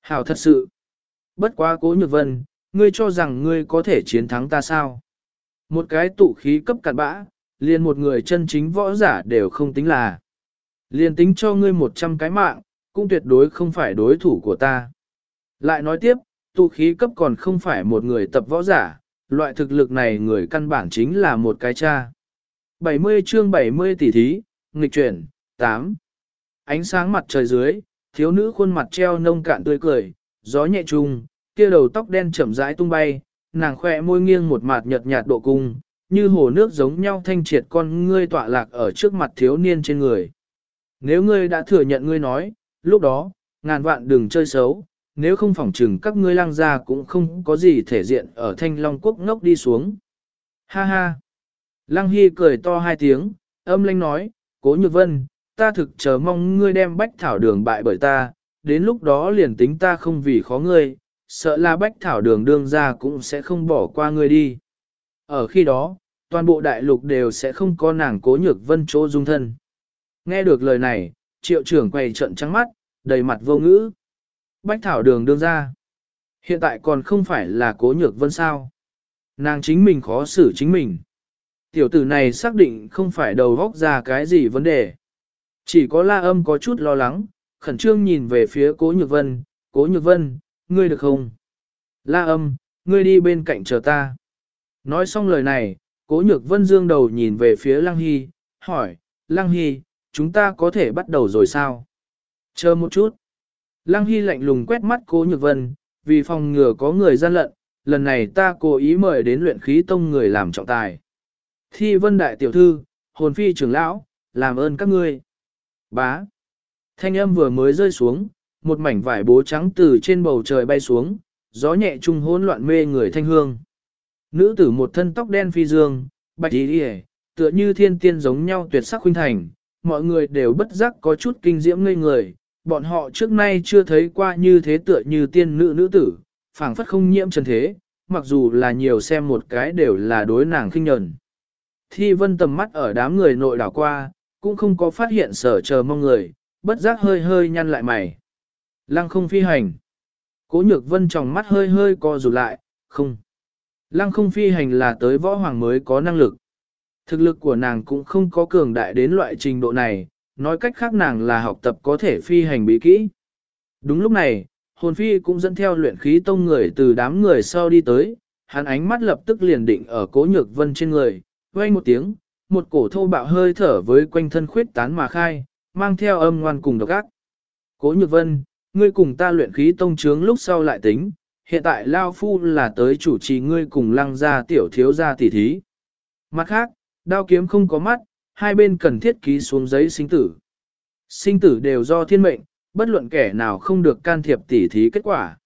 Hảo thật sự. Bất quá cố nhược vân, ngươi cho rằng ngươi có thể chiến thắng ta sao? Một cái tụ khí cấp cạn bã, liền một người chân chính võ giả đều không tính là. Liền tính cho ngươi một trăm cái mạng, cũng tuyệt đối không phải đối thủ của ta. Lại nói tiếp, tụ khí cấp còn không phải một người tập võ giả, loại thực lực này người căn bản chính là một cái cha. 70 chương 70 tỷ thí, nghịch chuyển, 8. Ánh sáng mặt trời dưới, thiếu nữ khuôn mặt treo nông cạn tươi cười, gió nhẹ trùng, kia đầu tóc đen chậm rãi tung bay, nàng khỏe môi nghiêng một mặt nhợt nhạt độ cung, như hồ nước giống nhau thanh triệt con ngươi tọa lạc ở trước mặt thiếu niên trên người. Nếu ngươi đã thừa nhận ngươi nói, lúc đó, ngàn vạn đừng chơi xấu, nếu không phỏng trừng các ngươi lang gia cũng không có gì thể diện ở thanh long quốc ngốc đi xuống. Ha ha! Lăng Hy cười to hai tiếng, âm lanh nói, cố nhược vân, ta thực chờ mong ngươi đem bách thảo đường bại bởi ta, đến lúc đó liền tính ta không vì khó ngươi, sợ là bách thảo đường đương ra cũng sẽ không bỏ qua ngươi đi. Ở khi đó, toàn bộ đại lục đều sẽ không có nàng cố nhược vân chỗ dung thân. Nghe được lời này, triệu trưởng quay trận trắng mắt, đầy mặt vô ngữ. Bách thảo đường đương ra. Hiện tại còn không phải là cố nhược vân sao. Nàng chính mình khó xử chính mình. Tiểu tử này xác định không phải đầu góc ra cái gì vấn đề. Chỉ có la âm có chút lo lắng, khẩn trương nhìn về phía cố nhược vân. Cố nhược vân, ngươi được không? La âm, ngươi đi bên cạnh chờ ta. Nói xong lời này, cố nhược vân dương đầu nhìn về phía Lăng Hy, hỏi, Lăng Hy, chúng ta có thể bắt đầu rồi sao? Chờ một chút. Lăng Hy lạnh lùng quét mắt cố nhược vân, vì phòng ngừa có người gian lận, lần này ta cố ý mời đến luyện khí tông người làm trọng tài. Thi vân đại tiểu thư, hồn phi trưởng lão, làm ơn các ngươi. Bá. Thanh âm vừa mới rơi xuống, một mảnh vải bố trắng từ trên bầu trời bay xuống, gió nhẹ trung hỗn loạn mê người thanh hương. Nữ tử một thân tóc đen phi dương, bạch y tựa như thiên tiên giống nhau tuyệt sắc khuynh thành, mọi người đều bất giác có chút kinh diễm ngây người, bọn họ trước nay chưa thấy qua như thế tựa như tiên nữ nữ tử, phảng phất không nhiễm trần thế, mặc dù là nhiều xem một cái đều là đối nàng khinh nhẫn. Thi vân tầm mắt ở đám người nội đảo qua, cũng không có phát hiện sở chờ mong người, bất giác hơi hơi nhăn lại mày. Lăng không phi hành. Cố nhược vân trong mắt hơi hơi co rụt lại, không. Lăng không phi hành là tới võ hoàng mới có năng lực. Thực lực của nàng cũng không có cường đại đến loại trình độ này, nói cách khác nàng là học tập có thể phi hành bí kỹ. Đúng lúc này, hồn phi cũng dẫn theo luyện khí tông người từ đám người sau đi tới, hắn ánh mắt lập tức liền định ở cố nhược vân trên người, quay một tiếng, một cổ thô bạo hơi thở với quanh thân khuyết tán mà khai, mang theo âm ngoan cùng độc ác. Cố nhược vân, ngươi cùng ta luyện khí tông trướng lúc sau lại tính, hiện tại Lao Phu là tới chủ trì ngươi cùng lăng ra tiểu thiếu gia tỷ thí. Mặt khác, đao kiếm không có mắt, hai bên cần thiết ký xuống giấy sinh tử. Sinh tử đều do thiên mệnh, bất luận kẻ nào không được can thiệp tỉ thí kết quả.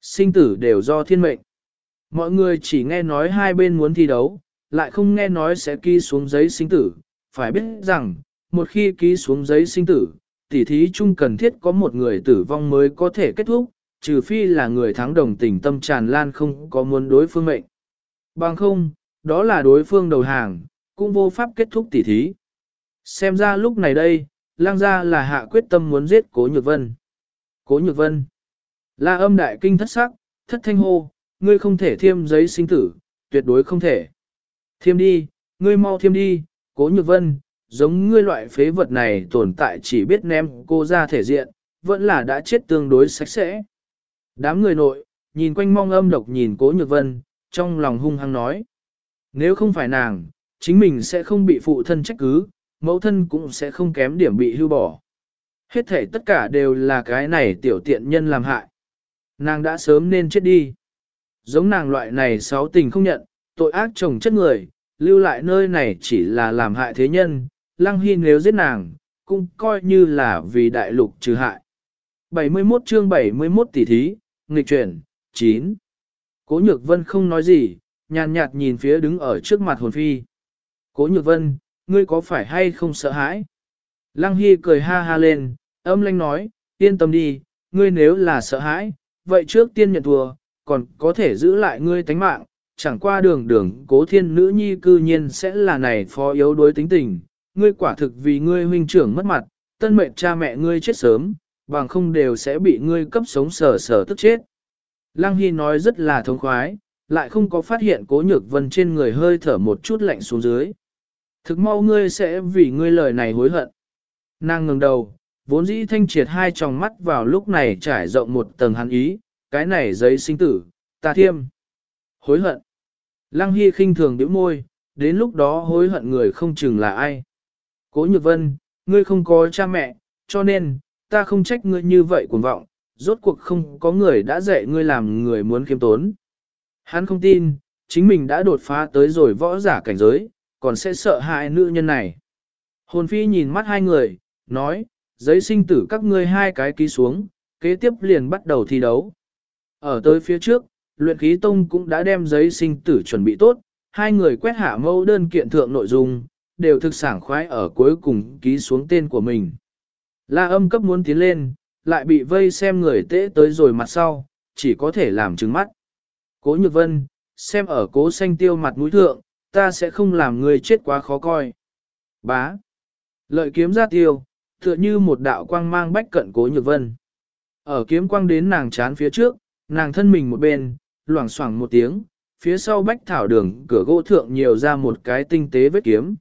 Sinh tử đều do thiên mệnh. Mọi người chỉ nghe nói hai bên muốn thi đấu, lại không nghe nói sẽ ký xuống giấy sinh tử. Phải biết rằng, một khi ký xuống giấy sinh tử, tỉ thí chung cần thiết có một người tử vong mới có thể kết thúc, trừ phi là người thắng đồng tình tâm tràn lan không có muốn đối phương mệnh. Bằng không, đó là đối phương đầu hàng, cũng vô pháp kết thúc tỉ thí. Xem ra lúc này đây, lang gia là hạ quyết tâm muốn giết cố nhược vân. Cố nhược vân. La âm đại kinh thất sắc, thất thanh hô, ngươi không thể thiêm giấy sinh tử, tuyệt đối không thể. Thiêm đi, ngươi mau thiêm đi, cố nhược vân, giống ngươi loại phế vật này tồn tại chỉ biết ném cô ra thể diện, vẫn là đã chết tương đối sạch sẽ. Đám người nội, nhìn quanh mong âm độc nhìn cố nhược vân, trong lòng hung hăng nói. Nếu không phải nàng, chính mình sẽ không bị phụ thân trách cứ, mẫu thân cũng sẽ không kém điểm bị hưu bỏ. Hết thể tất cả đều là cái này tiểu tiện nhân làm hại. Nàng đã sớm nên chết đi. Giống nàng loại này sáu tình không nhận, tội ác chồng chất người, lưu lại nơi này chỉ là làm hại thế nhân, lăng hy nếu giết nàng, cũng coi như là vì đại lục trừ hại. 71 chương 71 tỷ thí, nghịch chuyển, 9. Cố nhược vân không nói gì, nhàn nhạt nhìn phía đứng ở trước mặt hồn phi. Cố nhược vân, ngươi có phải hay không sợ hãi? Lăng Hy cười ha ha lên, âm lanh nói, yên tâm đi, ngươi nếu là sợ hãi, vậy trước tiên nhận thua, còn có thể giữ lại ngươi tánh mạng, chẳng qua đường đường cố thiên nữ nhi cư nhiên sẽ là này phó yếu đối tính tình, ngươi quả thực vì ngươi huynh trưởng mất mặt, tân mệnh cha mẹ ngươi chết sớm, bằng không đều sẽ bị ngươi cấp sống sờ sờ tức chết. Lăng Hy nói rất là thông khoái, lại không có phát hiện cố nhược vân trên người hơi thở một chút lạnh xuống dưới. Thực mau ngươi sẽ vì ngươi lời này hối hận. Nàng ngừng đầu, vốn dĩ thanh triệt hai tròng mắt vào lúc này trải rộng một tầng hắn ý, cái này giấy sinh tử, ta thiêm. Hối hận. Lăng Hy khinh thường điểm môi, đến lúc đó hối hận người không chừng là ai. Cố Nhược Vân, ngươi không có cha mẹ, cho nên, ta không trách ngươi như vậy cuồng vọng, rốt cuộc không có người đã dạy ngươi làm người muốn kiêm tốn. Hắn không tin, chính mình đã đột phá tới rồi võ giả cảnh giới, còn sẽ sợ hại nữ nhân này. Hồn phi nhìn mắt hai người, nói, giấy sinh tử các ngươi hai cái ký xuống, kế tiếp liền bắt đầu thi đấu. Ở tới phía trước, luyện khí tông cũng đã đem giấy sinh tử chuẩn bị tốt, hai người quét hạ mẫu đơn kiện thượng nội dung, đều thực sảng khoái ở cuối cùng ký xuống tên của mình. La âm cấp muốn tiến lên, lại bị vây xem người tễ tới rồi mặt sau, chỉ có thể làm trừng mắt. Cố nhược vân, xem ở cố xanh tiêu mặt mũi thượng, ta sẽ không làm người chết quá khó coi. Bá. Lợi kiếm ra tiêu, tựa như một đạo quang mang bách cận cố nhược vân. Ở kiếm quang đến nàng chán phía trước, nàng thân mình một bên, loảng xoảng một tiếng, phía sau bách thảo đường cửa gỗ thượng nhiều ra một cái tinh tế vết kiếm.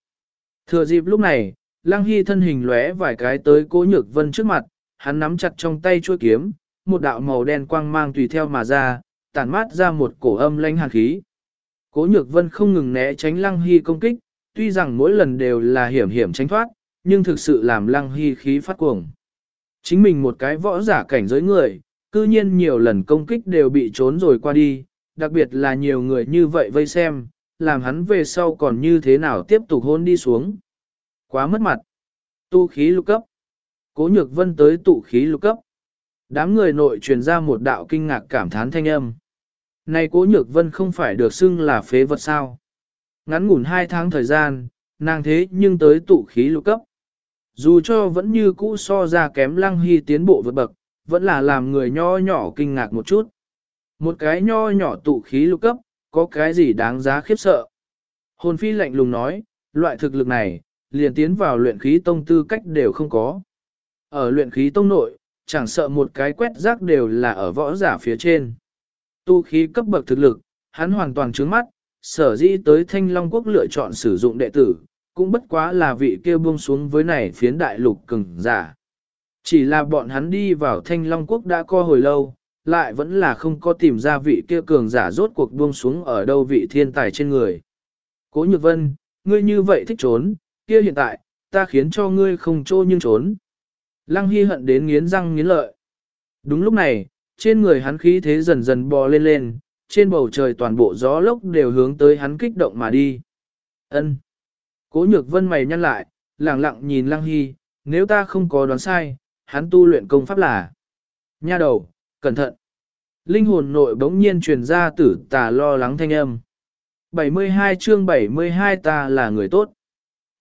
Thừa dịp lúc này, Lăng Hy thân hình lóe vài cái tới cố nhược vân trước mặt, hắn nắm chặt trong tay chuôi kiếm, một đạo màu đen quang mang tùy theo mà ra, tản mát ra một cổ âm lanh hàn khí. Cố nhược vân không ngừng né tránh Lăng Hy công kích, tuy rằng mỗi lần đều là hiểm hiểm tránh thoát, nhưng thực sự làm Lăng Hy khí phát cuồng. Chính mình một cái võ giả cảnh giới người, cư nhiên nhiều lần công kích đều bị trốn rồi qua đi, đặc biệt là nhiều người như vậy vây xem, làm hắn về sau còn như thế nào tiếp tục hôn đi xuống. Quá mất mặt. Tu khí lục cấp. Cố nhược vân tới tụ khí lục cấp. Đám người nội truyền ra một đạo kinh ngạc cảm thán thanh âm. Này cố nhược vân không phải được xưng là phế vật sao. Ngắn ngủn hai tháng thời gian, nàng thế nhưng tới tụ khí lục cấp. Dù cho vẫn như cũ so ra kém lăng hy tiến bộ vượt bậc, vẫn là làm người nho nhỏ kinh ngạc một chút. Một cái nho nhỏ tụ khí lục cấp, có cái gì đáng giá khiếp sợ. Hồn phi lạnh lùng nói, loại thực lực này, liền tiến vào luyện khí tông tư cách đều không có. Ở luyện khí tông nội, chẳng sợ một cái quét rác đều là ở võ giả phía trên. Tu khí cấp bậc thực lực, hắn hoàn toàn trướng mắt, sở dĩ tới Thanh Long Quốc lựa chọn sử dụng đệ tử, cũng bất quá là vị kia buông xuống với này phiến đại lục cứng giả. Chỉ là bọn hắn đi vào Thanh Long Quốc đã co hồi lâu, lại vẫn là không có tìm ra vị kia cường giả rốt cuộc buông xuống ở đâu vị thiên tài trên người. Cố Nhược Vân, ngươi như vậy thích trốn, kia hiện tại, ta khiến cho ngươi không trô nhưng trốn. Lăng Hy hận đến nghiến răng nghiến lợi. Đúng lúc này, trên người hắn khí thế dần dần bò lên lên, trên bầu trời toàn bộ gió lốc đều hướng tới hắn kích động mà đi. Ân. Cố nhược vân mày nhăn lại, lặng lặng nhìn Lăng Hy, nếu ta không có đoán sai, hắn tu luyện công pháp là. Nha đầu, cẩn thận. Linh hồn nội bỗng nhiên truyền ra tử tà lo lắng thanh âm. 72 chương 72 ta là người tốt.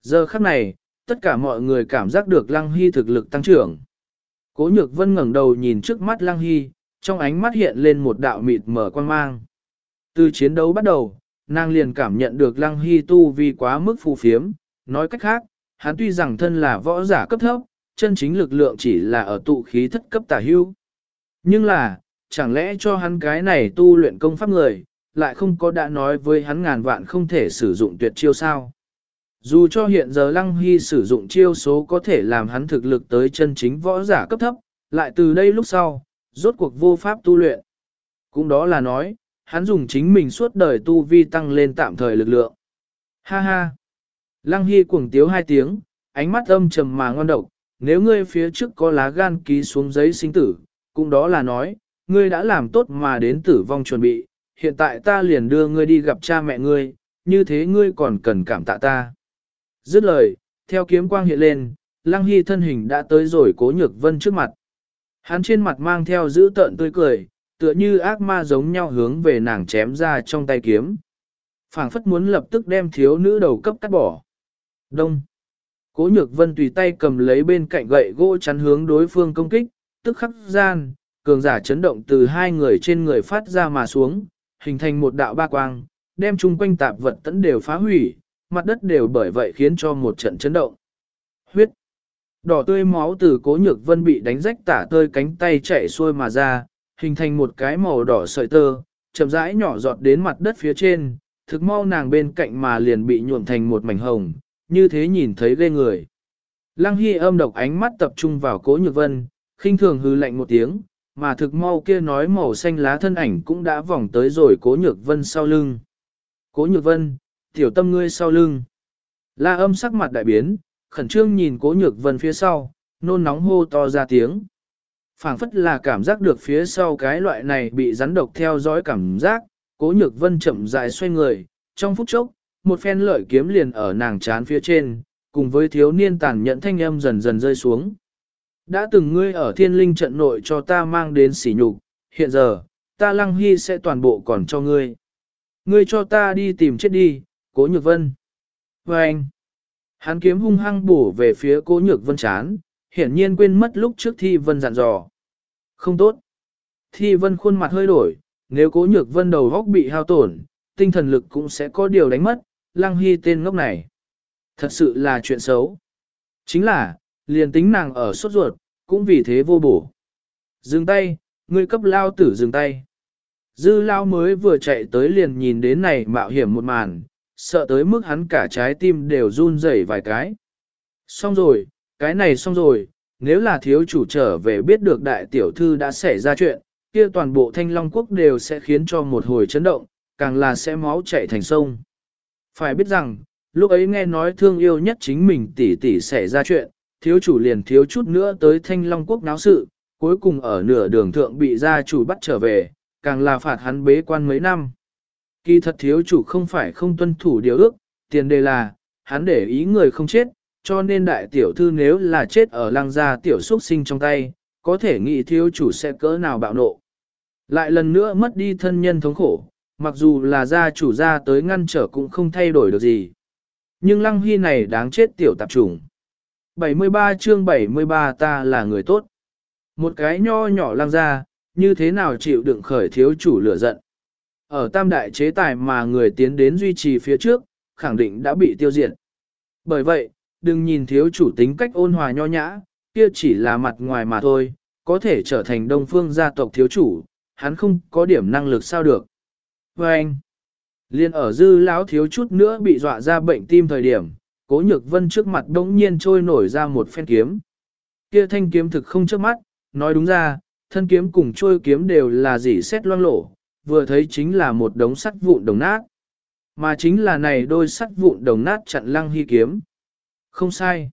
Giờ khắc này, tất cả mọi người cảm giác được Lăng Hy thực lực tăng trưởng. Cố nhược vân ngẩng đầu nhìn trước mắt Lăng Hy, trong ánh mắt hiện lên một đạo mịt mở quan mang. Từ chiến đấu bắt đầu, nàng liền cảm nhận được Lăng Hy tu vì quá mức phù phiếm, nói cách khác, hắn tuy rằng thân là võ giả cấp thấp, chân chính lực lượng chỉ là ở tụ khí thất cấp tả hưu. Nhưng là, chẳng lẽ cho hắn cái này tu luyện công pháp người, lại không có đã nói với hắn ngàn vạn không thể sử dụng tuyệt chiêu sao? Dù cho hiện giờ Lăng Hy sử dụng chiêu số có thể làm hắn thực lực tới chân chính võ giả cấp thấp, lại từ đây lúc sau, rốt cuộc vô pháp tu luyện. Cũng đó là nói, hắn dùng chính mình suốt đời tu vi tăng lên tạm thời lực lượng. Ha ha! Lăng Hy cuồng tiếu hai tiếng, ánh mắt âm trầm mà ngon độc, nếu ngươi phía trước có lá gan ký xuống giấy sinh tử, cũng đó là nói, ngươi đã làm tốt mà đến tử vong chuẩn bị, hiện tại ta liền đưa ngươi đi gặp cha mẹ ngươi, như thế ngươi còn cần cảm tạ ta. Dứt lời, theo kiếm quang hiện lên, Lăng Hy thân hình đã tới rồi cố nhược vân trước mặt. Hắn trên mặt mang theo giữ tợn tươi cười, tựa như ác ma giống nhau hướng về nàng chém ra trong tay kiếm. phảng phất muốn lập tức đem thiếu nữ đầu cấp cắt bỏ. Đông. Cố nhược vân tùy tay cầm lấy bên cạnh gậy gỗ chắn hướng đối phương công kích, tức khắc gian, cường giả chấn động từ hai người trên người phát ra mà xuống, hình thành một đạo ba quang, đem chung quanh tạp vật tẫn đều phá hủy, mặt đất đều bởi vậy khiến cho một trận chấn động. Huyết. Đỏ tươi máu từ cố nhược vân bị đánh rách tả tơi cánh tay chạy xuôi mà ra, hình thành một cái màu đỏ sợi tơ, chậm rãi nhỏ giọt đến mặt đất phía trên, thực mau nàng bên cạnh mà liền bị nhuộm thành một mảnh hồng, như thế nhìn thấy ghê người. Lăng Hy âm độc ánh mắt tập trung vào cố nhược vân, khinh thường hư lạnh một tiếng, mà thực mau kia nói màu xanh lá thân ảnh cũng đã vòng tới rồi cố nhược vân sau lưng. Cố nhược vân, tiểu tâm ngươi sau lưng. La âm sắc mặt đại biến, khẩn trương nhìn cố nhược vân phía sau, nôn nóng hô to ra tiếng. phảng phất là cảm giác được phía sau cái loại này bị rắn độc theo dõi cảm giác, cố nhược vân chậm rãi xoay người, trong phút chốc, một phen lợi kiếm liền ở nàng chán phía trên, cùng với thiếu niên tàn nhẫn thanh âm dần dần rơi xuống. Đã từng ngươi ở thiên linh trận nội cho ta mang đến sỉ nhục, hiện giờ, ta lăng hy sẽ toàn bộ còn cho ngươi. Ngươi cho ta đi tìm chết đi, cố nhược vân. Và anh, hắn kiếm hung hăng bổ về phía cố nhược vân chán, hiển nhiên quên mất lúc trước thi vân dặn dò. Không tốt. Thi vân khuôn mặt hơi đổi, nếu cố nhược vân đầu góc bị hao tổn, tinh thần lực cũng sẽ có điều đánh mất, lăng hy tên ngốc này. Thật sự là chuyện xấu. Chính là, liền tính nàng ở sốt ruột, cũng vì thế vô bổ. Dừng tay, ngươi cấp lao tử dừng tay. Dư lao mới vừa chạy tới liền nhìn đến này mạo hiểm một màn, sợ tới mức hắn cả trái tim đều run rẩy vài cái. Xong rồi, cái này xong rồi, nếu là thiếu chủ trở về biết được đại tiểu thư đã xảy ra chuyện, kia toàn bộ thanh long quốc đều sẽ khiến cho một hồi chấn động, càng là sẽ máu chảy thành sông. Phải biết rằng, lúc ấy nghe nói thương yêu nhất chính mình tỷ tỷ xảy ra chuyện, thiếu chủ liền thiếu chút nữa tới thanh long quốc náo sự, cuối cùng ở nửa đường thượng bị gia chủ bắt trở về, càng là phạt hắn bế quan mấy năm. Kỳ thật thiếu chủ không phải không tuân thủ điều ước, tiền đề là, hắn để ý người không chết, cho nên đại tiểu thư nếu là chết ở lăng gia tiểu xuất sinh trong tay, có thể nghĩ thiếu chủ sẽ cỡ nào bạo nộ. Lại lần nữa mất đi thân nhân thống khổ, mặc dù là gia chủ gia tới ngăn trở cũng không thay đổi được gì. Nhưng lăng hy này đáng chết tiểu tạp trùng. 73 chương 73 ta là người tốt. Một cái nho nhỏ lăng ra, như thế nào chịu đựng khởi thiếu chủ lửa giận. Ở tam đại chế tài mà người tiến đến duy trì phía trước, khẳng định đã bị tiêu diệt. Bởi vậy, đừng nhìn thiếu chủ tính cách ôn hòa nho nhã, kia chỉ là mặt ngoài mà thôi, có thể trở thành đông phương gia tộc thiếu chủ, hắn không có điểm năng lực sao được. Và anh, liên ở dư lão thiếu chút nữa bị dọa ra bệnh tim thời điểm, cố nhược vân trước mặt đống nhiên trôi nổi ra một phen kiếm. Kia thanh kiếm thực không trước mắt, nói đúng ra, thân kiếm cùng trôi kiếm đều là dỉ xét loang lổ, vừa thấy chính là một đống sắt vụn đồng nát. Mà chính là này đôi sắt vụn đồng nát chặn lăng hy kiếm. Không sai.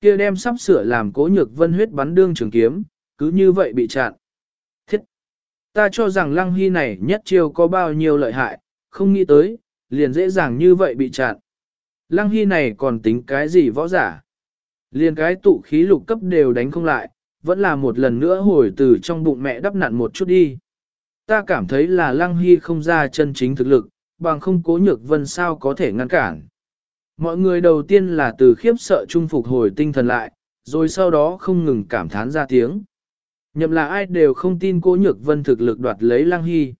Kia đem sắp sửa làm cố nhược vân huyết bắn đương trường kiếm, cứ như vậy bị chặn. Thiết! Ta cho rằng lăng hy này nhất chiêu có bao nhiêu lợi hại, không nghĩ tới, liền dễ dàng như vậy bị chặn. Lăng Hy này còn tính cái gì võ giả? liền cái tụ khí lục cấp đều đánh không lại, vẫn là một lần nữa hồi từ trong bụng mẹ đắp nặn một chút đi. Ta cảm thấy là Lăng Hy không ra chân chính thực lực, bằng không cố nhược vân sao có thể ngăn cản. Mọi người đầu tiên là từ khiếp sợ trung phục hồi tinh thần lại, rồi sau đó không ngừng cảm thán ra tiếng. Nhậm là ai đều không tin cố nhược vân thực lực đoạt lấy Lăng Hy.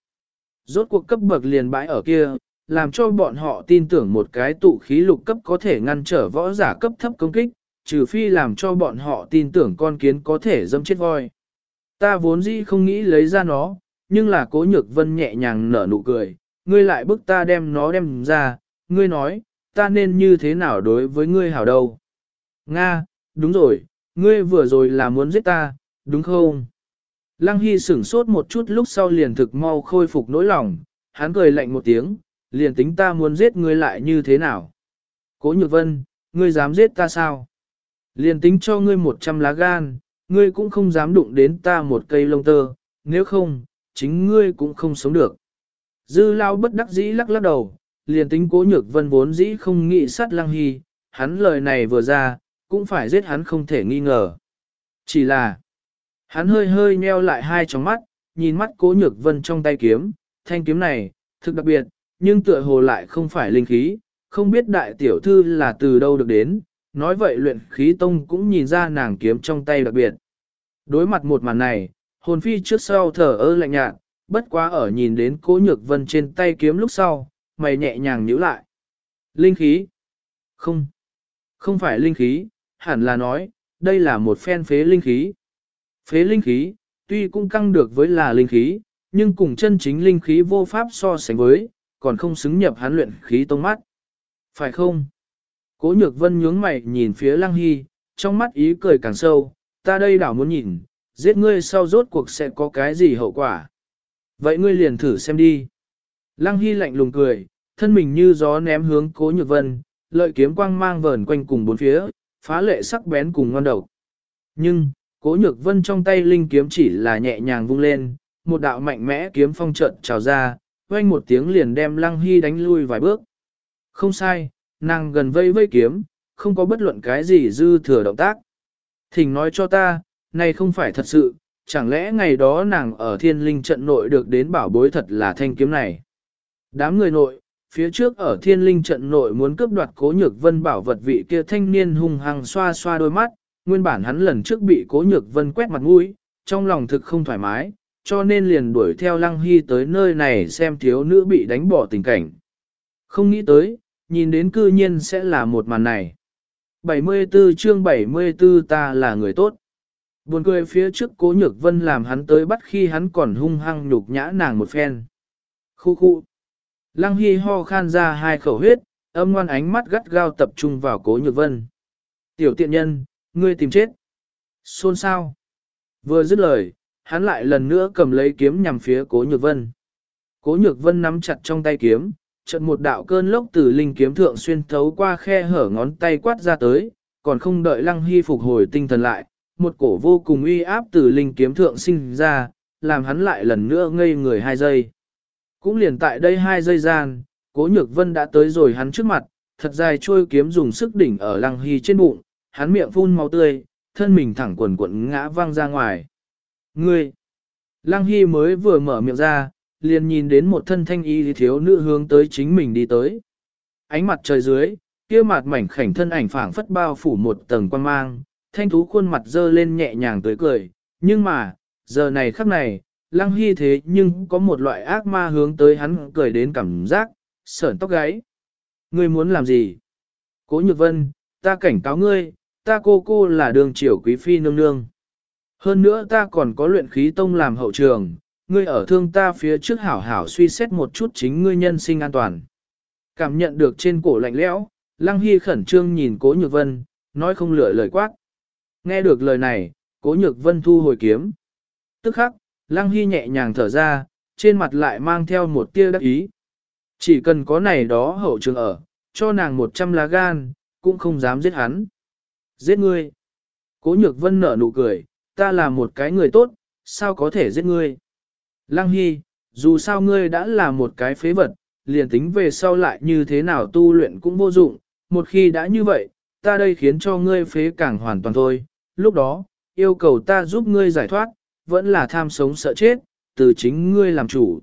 Rốt cuộc cấp bậc liền bãi ở kia, làm cho bọn họ tin tưởng một cái tụ khí lục cấp có thể ngăn trở võ giả cấp thấp công kích, trừ phi làm cho bọn họ tin tưởng con kiến có thể dâm chết voi. Ta vốn dĩ không nghĩ lấy ra nó, nhưng là cố nhược vân nhẹ nhàng nở nụ cười, ngươi lại bức ta đem nó đem ra, ngươi nói, ta nên như thế nào đối với ngươi hảo đâu. Nga, đúng rồi, ngươi vừa rồi là muốn giết ta, đúng không? Lăng Hy sửng sốt một chút lúc sau liền thực mau khôi phục nỗi lòng, hắn cười lạnh một tiếng, liền tính ta muốn giết ngươi lại như thế nào. Cố nhược vân, ngươi dám giết ta sao? Liền tính cho ngươi một trăm lá gan, ngươi cũng không dám đụng đến ta một cây lông tơ, nếu không, chính ngươi cũng không sống được. Dư lao bất đắc dĩ lắc lắc đầu, liền tính cố nhược vân vốn dĩ không nghĩ sát lăng hy, hắn lời này vừa ra, cũng phải giết hắn không thể nghi ngờ. Chỉ là, hắn hơi hơi nheo lại hai tròng mắt, nhìn mắt cố nhược vân trong tay kiếm, thanh kiếm này, thực đặc biệt, nhưng tựa hồ lại không phải linh khí, không biết đại tiểu thư là từ đâu được đến, nói vậy luyện khí tông cũng nhìn ra nàng kiếm trong tay đặc biệt. Đối mặt một màn này, hồn phi trước sau thở ơ lạnh nhạt, bất quá ở nhìn đến cố nhược vân trên tay kiếm lúc sau, mày nhẹ nhàng nhíu lại. Linh khí? Không. Không phải linh khí, hẳn là nói, đây là một phen phế linh khí. Phế linh khí, tuy cũng căng được với là linh khí, nhưng cùng chân chính linh khí vô pháp so sánh với, còn không xứng nhập hắn luyện khí tông mắt. Phải không? Cố nhược vân nhướng mày nhìn phía lăng hy, trong mắt ý cười càng sâu, ta đây đảo muốn nhìn, giết ngươi sau rốt cuộc sẽ có cái gì hậu quả. Vậy ngươi liền thử xem đi. Lăng hy lạnh lùng cười, thân mình như gió ném hướng cố nhược vân, lợi kiếm quang mang vờn quanh cùng bốn phía, phá lệ sắc bén cùng ngon đầu. Nhưng, cố nhược vân trong tay linh kiếm chỉ là nhẹ nhàng vung lên, một đạo mạnh mẽ kiếm phong trận trào ra, quanh một tiếng liền đem lăng hy đánh lui vài bước. Không sai, nàng gần vây vây kiếm, không có bất luận cái gì dư thừa động tác. Thỉnh nói cho ta, này không phải thật sự, chẳng lẽ ngày đó nàng ở thiên linh trận nội được đến bảo bối thật là thanh kiếm này. Đám người nội, phía trước ở thiên linh trận nội muốn cướp đoạt cố nhược vân bảo vật vị kia thanh niên hung hăng xoa xoa đôi mắt, nguyên bản hắn lần trước bị cố nhược vân quét mặt mũi, trong lòng thực không thoải mái, cho nên liền đuổi theo lăng hy tới nơi này xem thiếu nữ bị đánh bỏ tình cảnh. Không nghĩ tới, nhìn đến cư nhiên sẽ là một màn này. 74 chương 74 ta là người tốt. Buồn cười phía trước cố nhược vân làm hắn tới bắt khi hắn còn hung hăng nhục nhã nàng một phen. Khu khu. Lăng Hy ho khan ra hai khẩu huyết, âm ngoan ánh mắt gắt gao tập trung vào cố nhược vân. Tiểu tiện nhân, ngươi tìm chết. Xôn sao. Vừa dứt lời, hắn lại lần nữa cầm lấy kiếm nhằm phía cố nhược vân. Cố nhược vân nắm chặt trong tay kiếm, trận một đạo cơn lốc từ linh kiếm thượng xuyên thấu qua khe hở ngón tay quát ra tới, còn không đợi lăng hy phục hồi tinh thần lại, một cổ vô cùng uy áp từ linh kiếm thượng sinh ra, làm hắn lại lần nữa ngây người hai giây. Cũng liền tại đây hai giây gian, cố nhược vân đã tới rồi hắn trước mặt, thật dài trôi kiếm dùng sức đỉnh ở lăng hy trên bụng, hắn miệng phun máu tươi, thân mình thẳng quần quần ngã văng ra ngoài. Ngươi! Lăng hy mới vừa mở miệng ra, liền nhìn đến một thân thanh y thiếu nữ hướng tới chính mình đi tới. Ánh mặt trời dưới, kia mặt mảnh khảnh thân ảnh phảng phất bao phủ một tầng quan mang, thanh thú khuôn mặt dơ lên nhẹ nhàng tới cười, nhưng mà, giờ này khắc này, lăng hy thế nhưng có một loại ác ma hướng tới hắn cười đến cảm giác, sởn tóc gáy. Ngươi muốn làm gì? Cố nhược vân, ta cảnh cáo ngươi, ta cô cô là đường triều quý phi nương nương. Hơn nữa ta còn có luyện khí tông làm hậu trường, ngươi ở thương ta phía trước hảo hảo suy xét một chút chính ngươi nhân sinh an toàn. Cảm nhận được trên cổ lạnh lẽo, Lăng Hy khẩn trương nhìn Cố Nhược Vân, nói không lựa lời quát. Nghe được lời này, Cố Nhược Vân thu hồi kiếm. Tức khắc, Lăng Hy nhẹ nhàng thở ra, trên mặt lại mang theo một tia đắc ý. Chỉ cần có này đó hậu trường ở, cho nàng một trăm lá gan, cũng không dám giết hắn. Giết ngươi. Cố Nhược Vân nở nụ cười, ta là một cái người tốt, sao có thể giết ngươi. Lăng Hy, dù sao ngươi đã là một cái phế vật, liền tính về sau lại như thế nào tu luyện cũng vô dụng, một khi đã như vậy, ta đây khiến cho ngươi phế càng hoàn toàn thôi, lúc đó, yêu cầu ta giúp ngươi giải thoát, vẫn là tham sống sợ chết, từ chính ngươi làm chủ.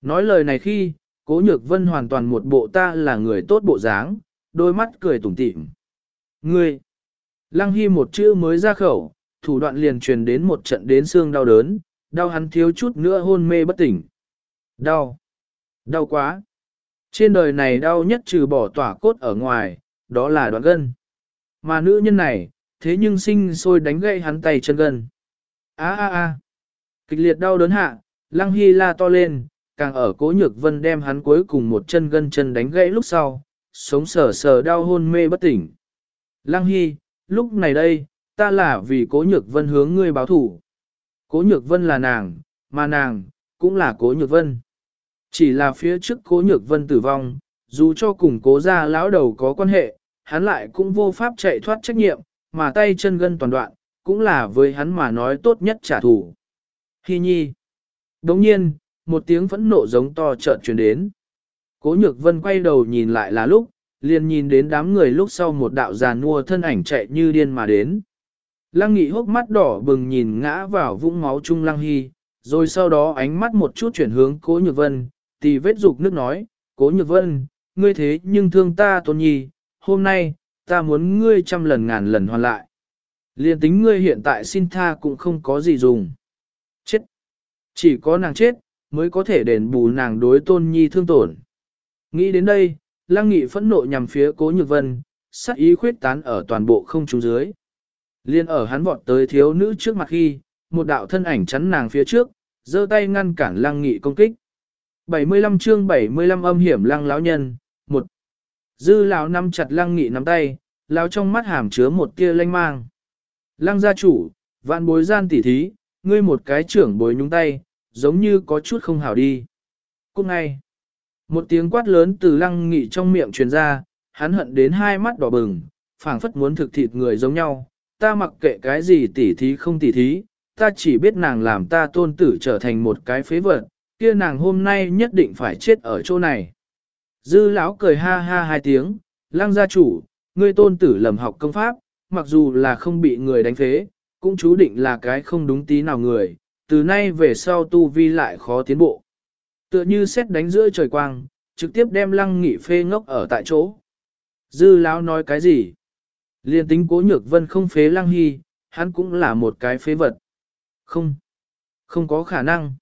Nói lời này khi, cố nhược vân hoàn toàn một bộ ta là người tốt bộ dáng, đôi mắt cười tủm tỉm. Ngươi! Lăng Hy một chữ mới ra khẩu, thủ đoạn liền truyền đến một trận đến xương đau đớn, đau hắn thiếu chút nữa hôn mê bất tỉnh. Đau. Đau quá. Trên đời này đau nhất trừ bỏ tỏa cốt ở ngoài, đó là đoạn gân. Mà nữ nhân này, thế nhưng sinh sôi đánh gãy hắn tay chân gần Á á á. Kịch liệt đau đớn hạ, lăng hy la to lên, càng ở cố nhược vân đem hắn cuối cùng một chân gân chân đánh gãy lúc sau, sống sờ sờ đau hôn mê bất tỉnh. Lăng hy, lúc này đây, ta là vì cố nhược vân hướng ngươi báo thủ. Cố nhược vân là nàng, mà nàng, cũng là cố nhược vân. Chỉ là phía trước cố nhược vân tử vong, dù cho cùng cố gia lão đầu có quan hệ, hắn lại cũng vô pháp chạy thoát trách nhiệm, mà tay chân gân toàn đoạn, cũng là với hắn mà nói tốt nhất trả thù. Hi nhi. Đồng nhiên, một tiếng phẫn nộ giống to chợt truyền đến. Cố nhược vân quay đầu nhìn lại là lúc, liền nhìn đến đám người lúc sau một đạo giàn nua thân ảnh chạy như điên mà đến. Lăng nghị hốc mắt đỏ bừng nhìn ngã vào vũng máu chung lăng hy, rồi sau đó ánh mắt một chút chuyển hướng cố nhược vân, tì vết dục nước nói, cố nhược vân, ngươi thế nhưng thương ta tôn nhi, hôm nay, ta muốn ngươi trăm lần ngàn lần hoàn lại. Liên tính ngươi hiện tại xin tha cũng không có gì dùng. Chết. Chỉ có nàng chết, mới có thể đền bù nàng đối tôn nhi thương tổn. Nghĩ đến đây, lăng nghị phẫn nộ nhằm phía cố nhược vân, sắc ý khuyết tán ở toàn bộ không trung dưới. Liên ở hắn vọt tới thiếu nữ trước mặt khi, một đạo thân ảnh chắn nàng phía trước, giơ tay ngăn cản lăng nghị công kích. 75 chương 75 âm hiểm lăng lão nhân, Dư lão nắm chặt lăng nghị nắm tay, lão trong mắt hàm chứa một tia lanh mang. Lăng gia chủ, vạn bối gian tỉ thí, ngươi một cái trưởng bối nhúng tay, giống như có chút không hảo đi. Cũng ngay, một tiếng quát lớn từ lăng nghị trong miệng truyền ra, hắn hận đến hai mắt đỏ bừng, phảng phất muốn thực thịt người giống nhau, ta mặc kệ cái gì tỉ thí không tỉ thí, ta chỉ biết nàng làm ta tôn tử trở thành một cái phế vật, kia nàng hôm nay nhất định phải chết ở chỗ này. Dư lão cười ha ha hai tiếng, lăng gia chủ, ngươi tôn tử lầm học công pháp, mặc dù là không bị người đánh phế, cũng chú định là cái không đúng tí nào người, từ nay về sau tu vi lại khó tiến bộ. Tựa như xét đánh giữa trời quang, trực tiếp đem lăng nghị phê ngốc ở tại chỗ. Dư lão nói cái gì? Liên tính cố nhược vân không phế lăng hy, hắn cũng là một cái phế vật. Không, không có khả năng.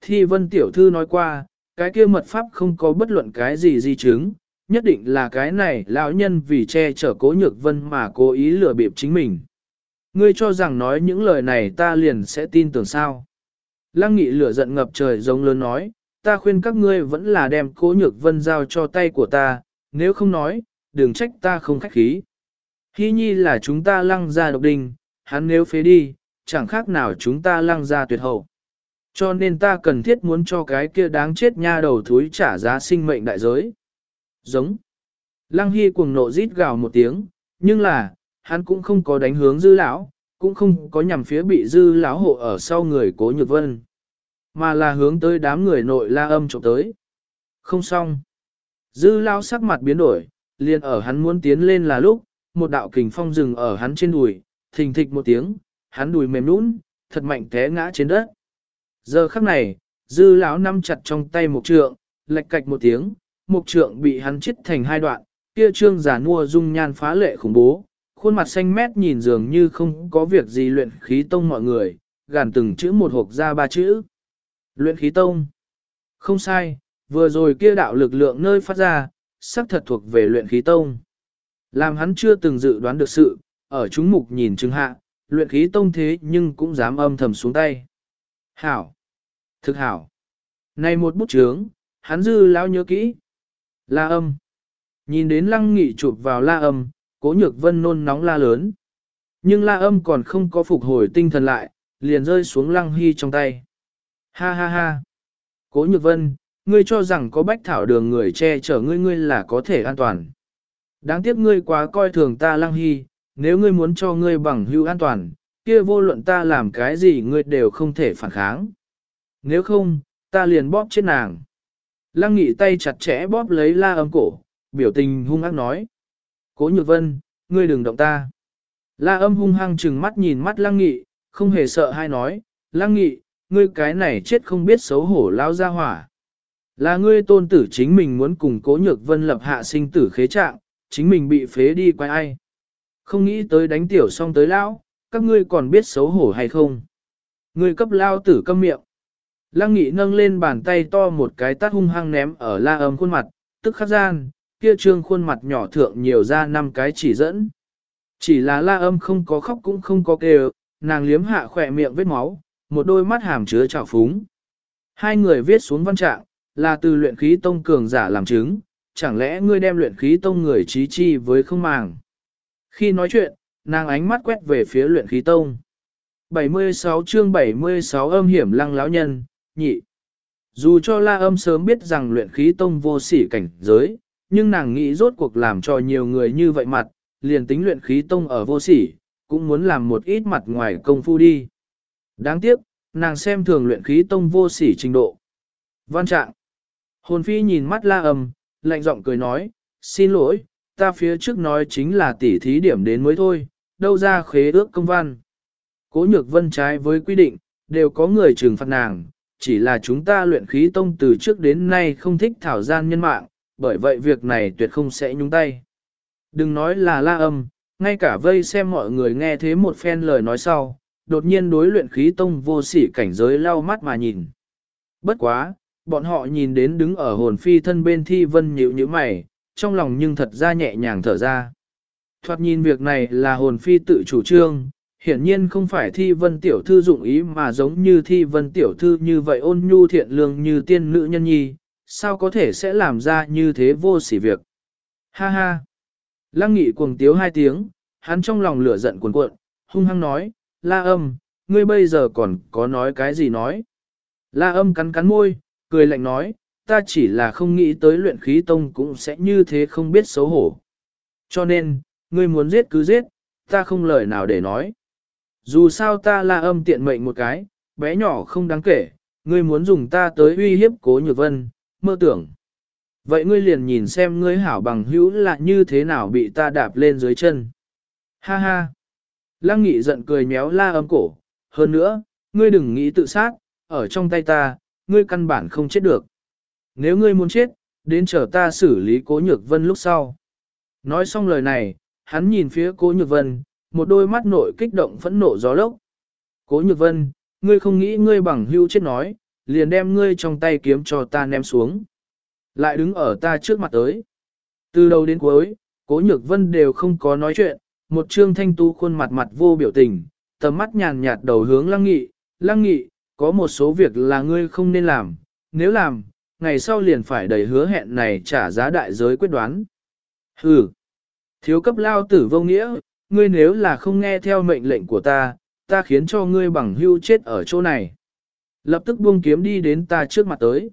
Thi vân tiểu thư nói qua, cái kia mật pháp không có bất luận cái gì di chứng, nhất định là cái này lão nhân vì che chở cố nhược vân mà cố ý lừa bịp chính mình. Ngươi cho rằng nói những lời này ta liền sẽ tin tưởng sao. Lăng nghị lửa giận ngập trời giống lớn nói, ta khuyên các ngươi vẫn là đem cố nhược vân giao cho tay của ta, nếu không nói, đừng trách ta không khách khí. Hy nhi là chúng ta lăng ra độc đình, hắn nếu phế đi, chẳng khác nào chúng ta lăng ra tuyệt hậu. Cho nên ta cần thiết muốn cho cái kia đáng chết nha đầu thúi trả giá sinh mệnh đại giới. Giống. Lăng Hy cuồng nộ rít gào một tiếng, nhưng là, hắn cũng không có đánh hướng dư lão, cũng không có nhằm phía bị dư lão hộ ở sau người cố nhược vân, mà là hướng tới đám người nội la âm trộm tới. Không xong. Dư lão sắc mặt biến đổi, liền ở hắn muốn tiến lên là lúc, một đạo kình phong dừng ở hắn trên đùi, thình thịch một tiếng, hắn đùi mềm nũng, thật mạnh té ngã trên đất. Giờ khắc này, dư lão nắm chặt trong tay một trượng, lệch cạch một tiếng, một trượng bị hắn chít thành hai đoạn, kia trương giả nua dung nhan phá lệ khủng bố, khuôn mặt xanh mét nhìn dường như không có việc gì luyện khí tông mọi người, gàn từng chữ một hộp ra ba chữ. Luyện khí tông. Không sai, vừa rồi kia đạo lực lượng nơi phát ra, sắc thật thuộc về luyện khí tông. Làm hắn chưa từng dự đoán được sự, ở chúng mục nhìn chứng hạ, luyện khí tông thế nhưng cũng dám âm thầm xuống tay. Hảo! Thực hảo! Này một bút chướng, hắn dư lão nhớ kỹ. La âm! Nhìn đến lăng nghị chụp vào la âm, cố nhược vân nôn nóng la lớn. Nhưng la âm còn không có phục hồi tinh thần lại, liền rơi xuống lăng hy trong tay. Ha ha ha! Cố nhược vân, ngươi cho rằng có bách thảo đường người che chở ngươi ngươi là có thể an toàn. Đáng tiếc ngươi quá coi thường ta lăng hy, nếu ngươi muốn cho ngươi bằng hữu an toàn, kia vô luận ta làm cái gì ngươi đều không thể phản kháng. Nếu không, ta liền bóp chết nàng. Lăng nghị tay chặt chẽ bóp lấy la âm cổ, biểu tình hung ác nói. Cố nhược vân, ngươi đừng động ta. La âm hung hăng trừng mắt nhìn mắt lăng nghị, không hề sợ hay nói, lăng nghị, ngươi cái này chết không biết xấu hổ lao ra hỏa. Là ngươi tôn tử chính mình muốn cùng cố nhược vân lập hạ sinh tử khế trạng, chính mình bị phế đi quay ai. Không nghĩ tới đánh tiểu xong tới lão, các ngươi còn biết xấu hổ hay không? Ngươi cấp lao tử câm miệng. Lăng nghị nâng lên bàn tay to một cái tát hung hăng ném ở la âm khuôn mặt, tức khắc gian, kia trương khuôn mặt nhỏ thượng nhiều ra năm cái chỉ dẫn. Chỉ là la âm không có khóc cũng không có kêu, nàng liếm hạ khỏe miệng vết máu, một đôi mắt hàm chứa trào phúng. Hai người viết xuống văn trạng, là từ luyện khí tông cường giả làm chứng, chẳng lẽ ngươi đem luyện khí tông người trí chi với không màng. Khi nói chuyện, nàng ánh mắt quét về phía luyện khí tông. 76 chương 76 âm hiểm lăng lão nhân, nhị. Dù cho la âm sớm biết rằng luyện khí tông vô sỉ cảnh giới, nhưng nàng nghĩ rốt cuộc làm cho nhiều người như vậy mặt, liền tính luyện khí tông ở vô sỉ, cũng muốn làm một ít mặt ngoài công phu đi. Đáng tiếc, nàng xem thường luyện khí tông vô sỉ trình độ. Văn trạng. Hồn phi nhìn mắt la âm, lạnh giọng cười nói, xin lỗi, ta phía trước nói chính là tỉ thí điểm đến mới thôi, đâu ra khế ước công văn. Cố nhược vân trái với quy định, đều có người trừng phạt nàng, chỉ là chúng ta luyện khí tông từ trước đến nay không thích thảo gian nhân mạng, bởi vậy việc này tuyệt không sẽ nhúng tay. Đừng nói là la âm, ngay cả vây xem mọi người nghe thế một phen lời nói sau, đột nhiên đối luyện khí tông vô sỉ cảnh giới lau mắt mà nhìn. Bất quá, bọn họ nhìn đến đứng ở hồn phi thân bên thi vân nhịu như mày, trong lòng nhưng thật ra nhẹ nhàng thở ra. Thoạt nhìn việc này là hồn phi tự chủ trương, hiển nhiên không phải thi vân tiểu thư dụng ý mà giống như thi vân tiểu thư như vậy ôn nhu thiện lương như tiên nữ nhân nhi, sao có thể sẽ làm ra như thế vô sỉ việc. Ha ha. Lăng nghị cuồng tiếu hai tiếng, hắn trong lòng lửa giận cuồn cuộn, hung hăng nói, la âm, ngươi bây giờ còn có nói cái gì nói. La âm cắn cắn môi, cười lạnh nói, ta chỉ là không nghĩ tới luyện khí tông cũng sẽ như thế không biết xấu hổ. Cho nên, ngươi muốn giết cứ giết, ta không lời nào để nói. Dù sao ta la âm tiện mệnh một cái, bé nhỏ không đáng kể, ngươi muốn dùng ta tới uy hiếp cố nhược vân, mơ tưởng. Vậy ngươi liền nhìn xem ngươi hảo bằng hữu là như thế nào bị ta đạp lên dưới chân. Ha ha. Lăng nghị giận cười méo la âm cổ. Hơn nữa, ngươi đừng nghĩ tự sát, ở trong tay ta, ngươi căn bản không chết được. Nếu ngươi muốn chết, đến chờ ta xử lý cố nhược vân lúc sau. Nói xong lời này, hắn nhìn phía cố nhược vân, một đôi mắt nội kích động phẫn nộ gió lốc. Cố nhược vân, ngươi không nghĩ ngươi bằng hưu chết nói, liền đem ngươi trong tay kiếm cho ta ném xuống. Lại đứng ở ta trước mặt tới. Từ đầu đến cuối, cố nhược vân đều không có nói chuyện, một trương thanh tu khuôn mặt mặt vô biểu tình, tầm mắt nhàn nhạt đầu hướng lăng nghị, lăng nghị, có một số việc là ngươi không nên làm, nếu làm, ngày sau liền phải đầy hứa hẹn này trả giá đại giới quyết đoán. Hừ, thiếu cấp lao tử vô nghĩa, ngươi nếu là không nghe theo mệnh lệnh của ta, ta khiến cho ngươi bằng hưu chết ở chỗ này. Lập tức buông kiếm đi đến ta trước mặt tới.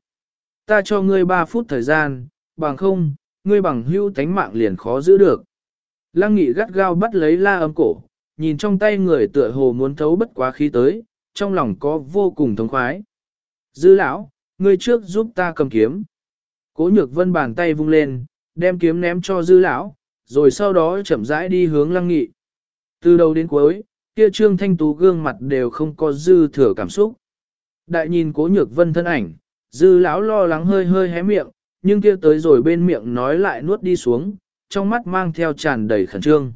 Ta cho ngươi 3 phút thời gian, bằng không, ngươi bằng hưu tánh mạng liền khó giữ được. Lăng nghị gắt gao bắt lấy la âm cổ, nhìn trong tay người tựa hồ muốn thấu bất quá khí tới, trong lòng có vô cùng thống khoái. Dư lão, ngươi trước giúp ta cầm kiếm. Cố nhược vân bàn tay vung lên, đem kiếm ném cho dư lão, rồi sau đó chậm rãi đi hướng lăng nghị. Từ đầu đến cuối, kia trương thanh tú gương mặt đều không có dư thừa cảm xúc. Đại nhìn cố nhược vân thân ảnh, dư lão lo lắng hơi hơi hé miệng, nhưng kia tới rồi bên miệng nói lại nuốt đi xuống, trong mắt mang theo tràn đầy khẩn trương.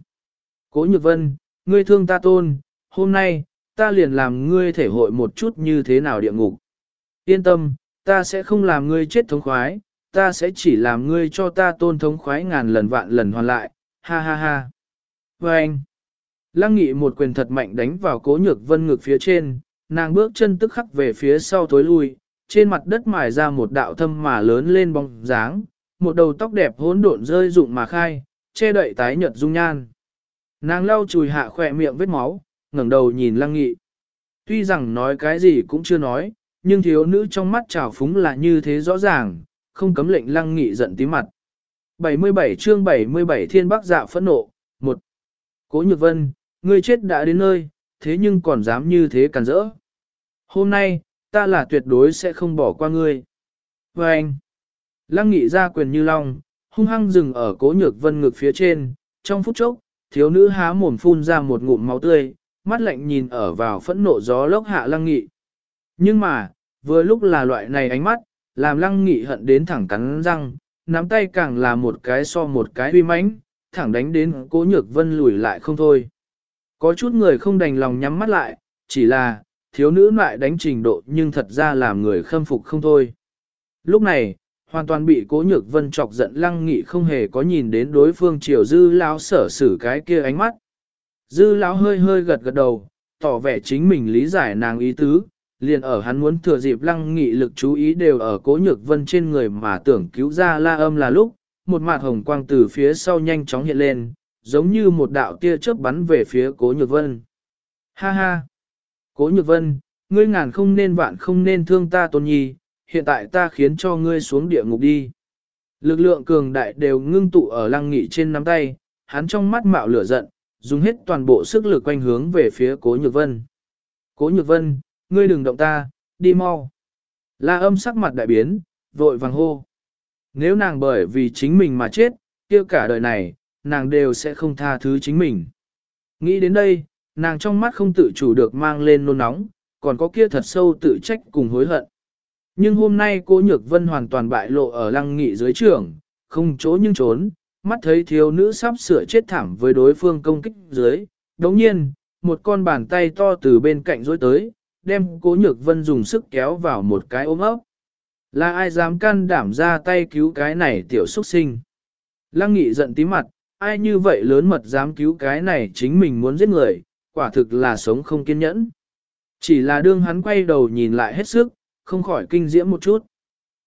Cố nhược vân, ngươi thương ta tôn, hôm nay, ta liền làm ngươi thể hội một chút như thế nào địa ngục. Yên tâm, ta sẽ không làm ngươi chết thống khoái, ta sẽ chỉ làm ngươi cho ta tôn thống khoái ngàn lần vạn lần hoàn lại, ha ha ha. Và anh, lăng nghị một quyền thật mạnh đánh vào cố nhược vân ngực phía trên, nàng bước chân tức khắc về phía sau tối lui, trên mặt đất mài ra một đạo thâm mà lớn lên bóng dáng, một đầu tóc đẹp hỗn độn rơi rụng mà khai, che đậy tái nhợt dung nhan. Nàng lau chùi hạ khỏe miệng vết máu, ngẩng đầu nhìn lăng nghị. Tuy rằng nói cái gì cũng chưa nói, nhưng thiếu nữ trong mắt trào phúng là như thế rõ ràng, không cấm lệnh lăng nghị giận tí mặt. 77 chương 77 thiên bắc dạ phẫn nộ, một Cố nhược vân, ngươi chết đã đến nơi, thế nhưng còn dám như thế càn rỡ. Hôm nay, ta là tuyệt đối sẽ không bỏ qua ngươi. Và anh, lăng nghị ra quyền như long, hung hăng dừng ở cố nhược vân ngực phía trên, trong phút chốc, thiếu nữ há mồm phun ra một ngụm máu tươi, mắt lạnh nhìn ở vào phẫn nộ gió lốc hạ lăng nghị. Nhưng mà, vừa lúc là loại này ánh mắt, làm lăng nghị hận đến thẳng cắn răng, nắm tay càng là một cái so một cái uy mãnh, thẳng đánh đến cố nhược vân lùi lại không thôi. Có chút người không đành lòng nhắm mắt lại, chỉ là, thiếu nữ lại đánh trình độ nhưng thật ra làm người khâm phục không thôi. Lúc này, hoàn toàn bị cố nhược vân chọc giận lăng nghị không hề có nhìn đến đối phương triều dư lão sở xử cái kia ánh mắt. Dư lão hơi hơi gật gật đầu, tỏ vẻ chính mình lý giải nàng ý tứ, liền ở hắn muốn thừa dịp lăng nghị lực chú ý đều ở cố nhược vân trên người mà tưởng cứu ra la âm là lúc, một mặt hồng quang từ phía sau nhanh chóng hiện lên, giống như một đạo tia chớp bắn về phía cố nhược vân. Ha ha! Cố nhược vân, ngươi ngàn không nên vạn không nên thương ta tôn nhi, hiện tại ta khiến cho ngươi xuống địa ngục đi. Lực lượng cường đại đều ngưng tụ ở lăng nghị trên nắm tay, hắn trong mắt mạo lửa giận, dùng hết toàn bộ sức lực quanh hướng về phía cố nhược vân. Cố nhược vân, ngươi đừng động ta, đi mau. La âm sắc mặt đại biến, vội vàng hô. Nếu nàng bởi vì chính mình mà chết, kia cả đời này, nàng đều sẽ không tha thứ chính mình. Nghĩ đến đây, nàng trong mắt không tự chủ được mang lên nôn nóng, còn có kia thật sâu tự trách cùng hối hận. Nhưng hôm nay cô Nhược Vân hoàn toàn bại lộ ở lăng nghị dưới trường, không chỗ nhưng trốn, mắt thấy thiếu nữ sắp sửa chết thảm với đối phương công kích dưới. Đồng nhiên, một con bàn tay to từ bên cạnh dối tới, đem cố Nhược Vân dùng sức kéo vào một cái ôm ấp. Là ai dám can đảm ra tay cứu cái này tiểu xuất sinh? Lăng nghị giận tí mặt, ai như vậy lớn mật dám cứu cái này chính mình muốn giết người, quả thực là sống không kiên nhẫn. Chỉ là đương hắn quay đầu nhìn lại hết sức, không khỏi kinh diễm một chút.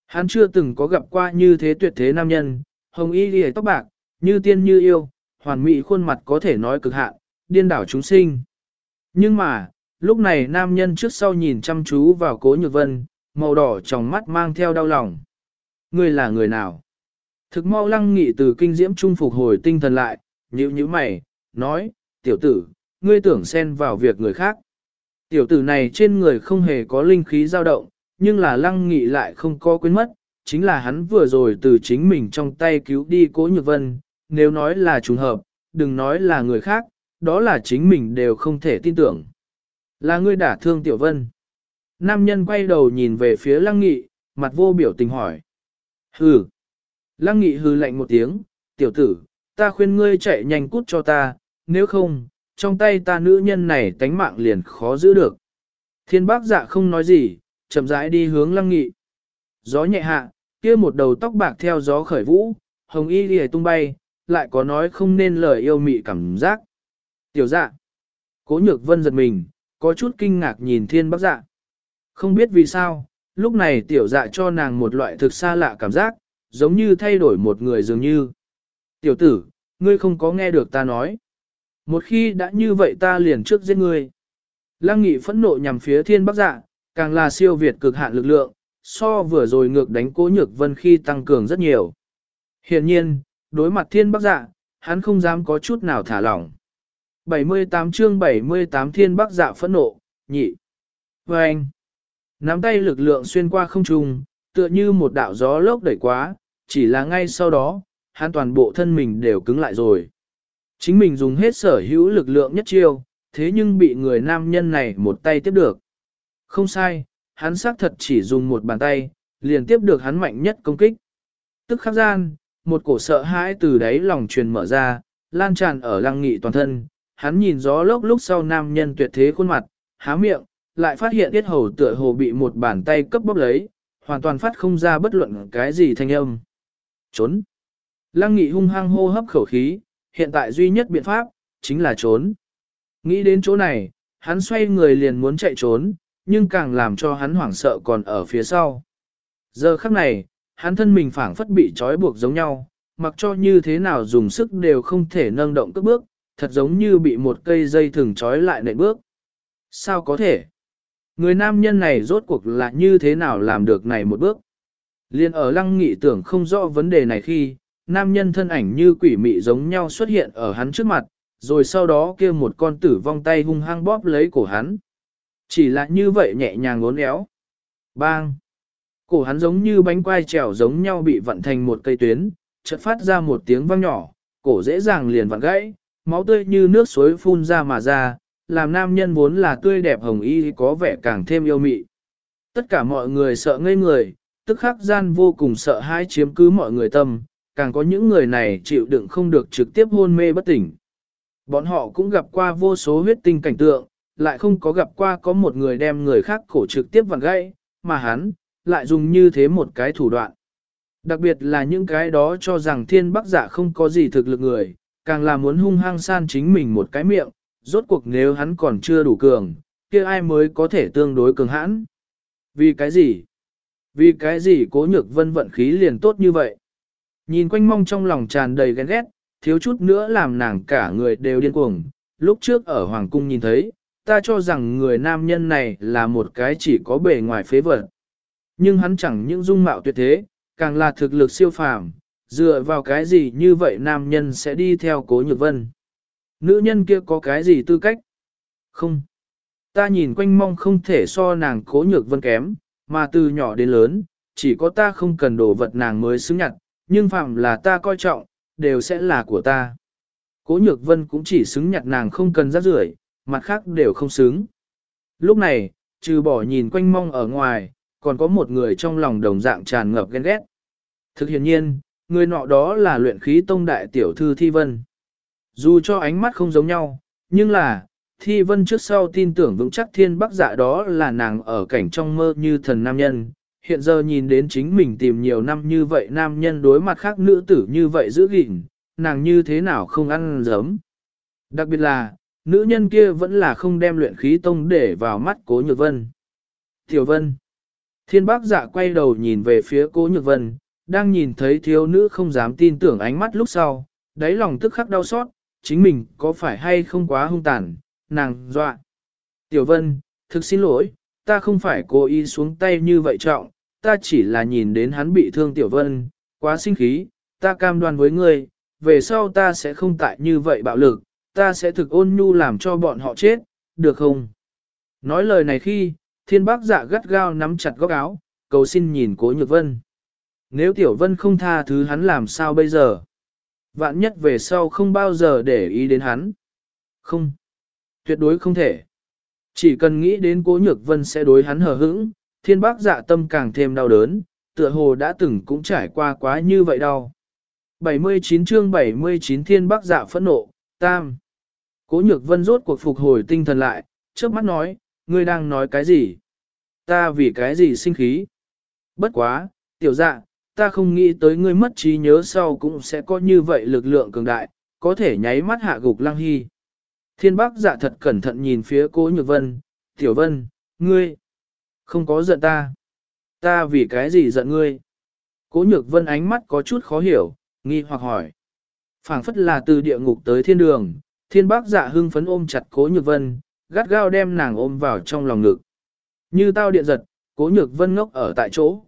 Hắn chưa từng có gặp qua như thế tuyệt thế nam nhân, hồng y lìa tóc bạc, như tiên như yêu, hoàn mỹ khuôn mặt có thể nói cực hạn, điên đảo chúng sinh. Nhưng mà, lúc này nam nhân trước sau nhìn chăm chú vào cố nhược vân, màu đỏ trong mắt mang theo đau lòng. Ngươi là người nào? Thực mau lăng nghị từ kinh diễm trung phục hồi tinh thần lại, nhíu nhíu mày, nói, tiểu tử, ngươi tưởng xen vào việc người khác. Tiểu tử này trên người không hề có linh khí dao động, nhưng là lăng nghị lại không có quên mất, chính là hắn vừa rồi từ chính mình trong tay cứu đi cố nhược vân, nếu nói là trùng hợp, đừng nói là người khác, đó là chính mình đều không thể tin tưởng. Là ngươi đả thương tiểu vân. Nam nhân quay đầu nhìn về phía lăng nghị, mặt vô biểu tình hỏi. Hừ. Lăng nghị hừ lạnh một tiếng, tiểu tử, ta khuyên ngươi chạy nhanh cút cho ta, nếu không, trong tay ta nữ nhân này tánh mạng liền khó giữ được. Thiên bác dạ không nói gì, chậm rãi đi hướng lăng nghị. Gió nhẹ hạ, kia một đầu tóc bạc theo gió khởi vũ, hồng y lìa tung bay, lại có nói không nên lời yêu mị cảm giác. Tiểu dạ. Cố nhược vân giật mình, có chút kinh ngạc nhìn thiên bác dạ. Không biết vì sao, lúc này tiểu dạ cho nàng một loại thực xa lạ cảm giác, giống như thay đổi một người dường như. Tiểu tử, ngươi không có nghe được ta nói. Một khi đã như vậy ta liền trước giết ngươi. Lăng nghị phẫn nộ nhằm phía thiên bắc dạ, càng là siêu việt cực hạn lực lượng, so vừa rồi ngược đánh cố nhược vân khi tăng cường rất nhiều. Hiện nhiên, đối mặt thiên bắc dạ, hắn không dám có chút nào thả lỏng. 78 chương 78 thiên bắc dạ phẫn nộ, nhị. Và anh, nắm tay lực lượng xuyên qua không trung, tựa như một đạo gió lốc đẩy quá, chỉ là ngay sau đó, hắn toàn bộ thân mình đều cứng lại rồi. Chính mình dùng hết sở hữu lực lượng nhất chiêu, thế nhưng bị người nam nhân này một tay tiếp được. Không sai, hắn xác thật chỉ dùng một bàn tay, liền tiếp được hắn mạnh nhất công kích. Tức khắc gian, một cổ sợ hãi từ đáy lòng truyền mở ra, lan tràn ở lăng nghị toàn thân. Hắn nhìn gió lốc lúc sau nam nhân tuyệt thế khuôn mặt, há miệng, lại phát hiện tiết hầu tựa hồ bị một bàn tay cấp bóp lấy, hoàn toàn phát không ra bất luận cái gì thanh âm. Trốn. Lăng nghị hung hăng hô hấp khẩu khí, hiện tại duy nhất biện pháp, chính là trốn. Nghĩ đến chỗ này, hắn xoay người liền muốn chạy trốn, nhưng càng làm cho hắn hoảng sợ còn ở phía sau. Giờ khắc này, hắn thân mình phảng phất bị trói buộc giống nhau, mặc cho như thế nào dùng sức đều không thể nâng động cước bước, thật giống như bị một cây dây thừng trói lại nệ bước. Sao có thể? Người nam nhân này rốt cuộc là như thế nào làm được này một bước? Liên ở lăng nghị tưởng không rõ vấn đề này khi, nam nhân thân ảnh như quỷ mị giống nhau xuất hiện ở hắn trước mặt, rồi sau đó kia một con tử vong tay hung hăng bóp lấy cổ hắn. Chỉ là như vậy nhẹ nhàng ngốn éo. Bang! Cổ hắn giống như bánh quai trèo giống nhau bị vặn thành một cây tuyến, chợt phát ra một tiếng vang nhỏ, cổ dễ dàng liền vặn gãy, máu tươi như nước suối phun ra mà ra, làm nam nhân vốn là tươi đẹp hồng y có vẻ càng thêm yêu mị. Tất cả mọi người sợ ngây người, tức khắc gian vô cùng sợ hãi chiếm cứ mọi người tâm, càng có những người này chịu đựng không được trực tiếp hôn mê bất tỉnh. Bọn họ cũng gặp qua vô số huyết tinh cảnh tượng, lại không có gặp qua có một người đem người khác cổ trực tiếp vặn gãy, mà hắn, lại dùng như thế một cái thủ đoạn. Đặc biệt là những cái đó cho rằng thiên bắc giả không có gì thực lực người, càng là muốn hung hăng san chính mình một cái miệng, rốt cuộc nếu hắn còn chưa đủ cường, kia ai mới có thể tương đối cường hãn. Vì cái gì? Vì cái gì cố nhược vân vận khí liền tốt như vậy? Nhìn quanh mong trong lòng tràn đầy ghen ghét, thiếu chút nữa làm nàng cả người đều điên cuồng. Lúc trước ở Hoàng Cung nhìn thấy, ta cho rằng người nam nhân này là một cái chỉ có bề ngoài phế vật. Nhưng hắn chẳng những dung mạo tuyệt thế, càng là thực lực siêu phàm, dựa vào cái gì như vậy nam nhân sẽ đi theo cố nhược vân. Nữ nhân kia có cái gì tư cách? Không. Ta nhìn quanh mong không thể so nàng cố nhược vân kém, mà từ nhỏ đến lớn, chỉ có ta không cần đồ vật nàng mới xứng nhặt, nhưng phạm là ta coi trọng, đều sẽ là của ta. Cố nhược vân cũng chỉ xứng nhặt nàng không cần rác rưởi, mặt khác đều không xứng. Lúc này, trừ bỏ nhìn quanh mong ở ngoài, còn có một người trong lòng đồng dạng tràn ngập ghen ghét. Thực hiện nhiên, người nọ đó là luyện khí tông đại tiểu thư Thi Vân. Dù cho ánh mắt không giống nhau, nhưng là, Thi Vân trước sau tin tưởng vững chắc thiên bắc dạ đó là nàng ở cảnh trong mơ như thần nam nhân, hiện giờ nhìn đến chính mình tìm nhiều năm như vậy nam nhân đối mặt khác nữ tử như vậy giữ gìn, nàng như thế nào không ăn giấm. Đặc biệt là, nữ nhân kia vẫn là không đem luyện khí tông để vào mắt cố nhược vân. Tiểu vân. Thiên bác dạ quay đầu nhìn về phía cố nhược vân, đang nhìn thấy thiếu nữ không dám tin tưởng ánh mắt lúc sau, đáy lòng tức khắc đau xót, chính mình có phải hay không quá hung tàn, nàng dọa. Tiểu Vân, thực xin lỗi, ta không phải cố ý xuống tay như vậy trọng, ta chỉ là nhìn đến hắn bị thương Tiểu Vân, quá sinh khí, ta cam đoan với ngươi, về sau ta sẽ không tại như vậy bạo lực, ta sẽ thực ôn nhu làm cho bọn họ chết, được không? Nói lời này khi, thiên bác dạ gắt gao nắm chặt góc áo, cầu xin nhìn cố nhược vân. Nếu Tiểu Vân không tha thứ hắn làm sao bây giờ? Vạn nhất về sau không bao giờ để ý đến hắn. Không. Tuyệt đối không thể. Chỉ cần nghĩ đến cố nhược vân sẽ đối hắn hờ hững, thiên bác dạ tâm càng thêm đau đớn, tựa hồ đã từng cũng trải qua quá như vậy đau. 79 chương 79 thiên bác dạ phẫn nộ, tam. Cố nhược vân rốt cuộc phục hồi tinh thần lại, trước mắt nói, ngươi đang nói cái gì? Ta vì cái gì sinh khí? Bất quá, tiểu dạ, ta không nghĩ tới ngươi mất trí nhớ sau cũng sẽ có như vậy lực lượng cường đại, có thể nháy mắt hạ gục lăng hy. Thiên bác dạ thật cẩn thận nhìn phía cố nhược vân, tiểu vân, ngươi, không có giận ta. Ta vì cái gì giận ngươi? Cố nhược vân ánh mắt có chút khó hiểu, nghi hoặc hỏi. phảng phất là từ địa ngục tới thiên đường, thiên bác dạ hưng phấn ôm chặt cố nhược vân, gắt gao đem nàng ôm vào trong lòng ngực. Như tao điện giật, cố nhược vân ngốc ở tại chỗ.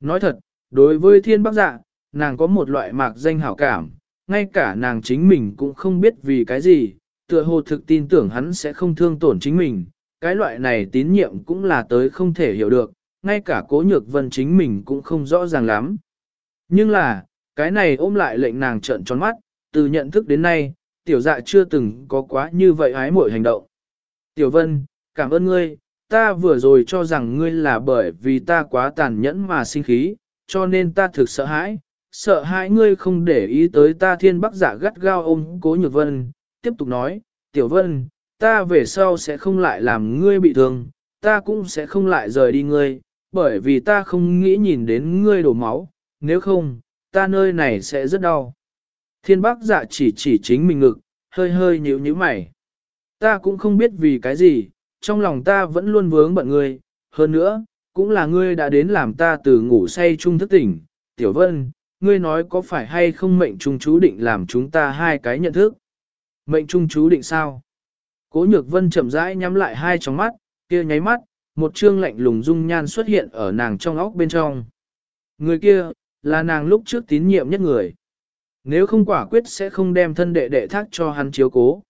Nói thật, đối với thiên bác dạ, nàng có một loại mạc danh hảo cảm, ngay cả nàng chính mình cũng không biết vì cái gì, tựa hồ thực tin tưởng hắn sẽ không thương tổn chính mình, cái loại này tín nhiệm cũng là tới không thể hiểu được, ngay cả cố nhược vân chính mình cũng không rõ ràng lắm. Nhưng là, cái này ôm lại lệnh nàng trợn tròn mắt, từ nhận thức đến nay, tiểu dạ chưa từng có quá như vậy ái muội hành động. Tiểu vân, cảm ơn ngươi, ta vừa rồi cho rằng ngươi là bởi vì ta quá tàn nhẫn mà sinh khí, cho nên ta thực sợ hãi, sợ hãi ngươi không để ý tới ta thiên bắc giả gắt gao ôm cố nhược vân, tiếp tục nói, tiểu vân, ta về sau sẽ không lại làm ngươi bị thương, ta cũng sẽ không lại rời đi ngươi, bởi vì ta không nghĩ nhìn đến ngươi đổ máu, nếu không, ta nơi này sẽ rất đau. Thiên bác dạ chỉ chỉ chính mình ngực, hơi hơi nhíu nhíu mày. Ta cũng không biết vì cái gì, trong lòng ta vẫn luôn vướng bận ngươi, hơn nữa, cũng là ngươi đã đến làm ta từ ngủ say chung thức tỉnh. Tiểu Vân, ngươi nói có phải hay không mệnh trung chú định làm chúng ta hai cái nhận thức? Mệnh trung chú định sao? Cố nhược vân chậm rãi nhắm lại hai tròng mắt, kia nháy mắt, một trương lạnh lùng dung nhan xuất hiện ở nàng trong óc bên trong. Người kia, là nàng lúc trước tín nhiệm nhất người. Nếu không quả quyết sẽ không đem thân đệ đệ thác cho hắn chiếu cố.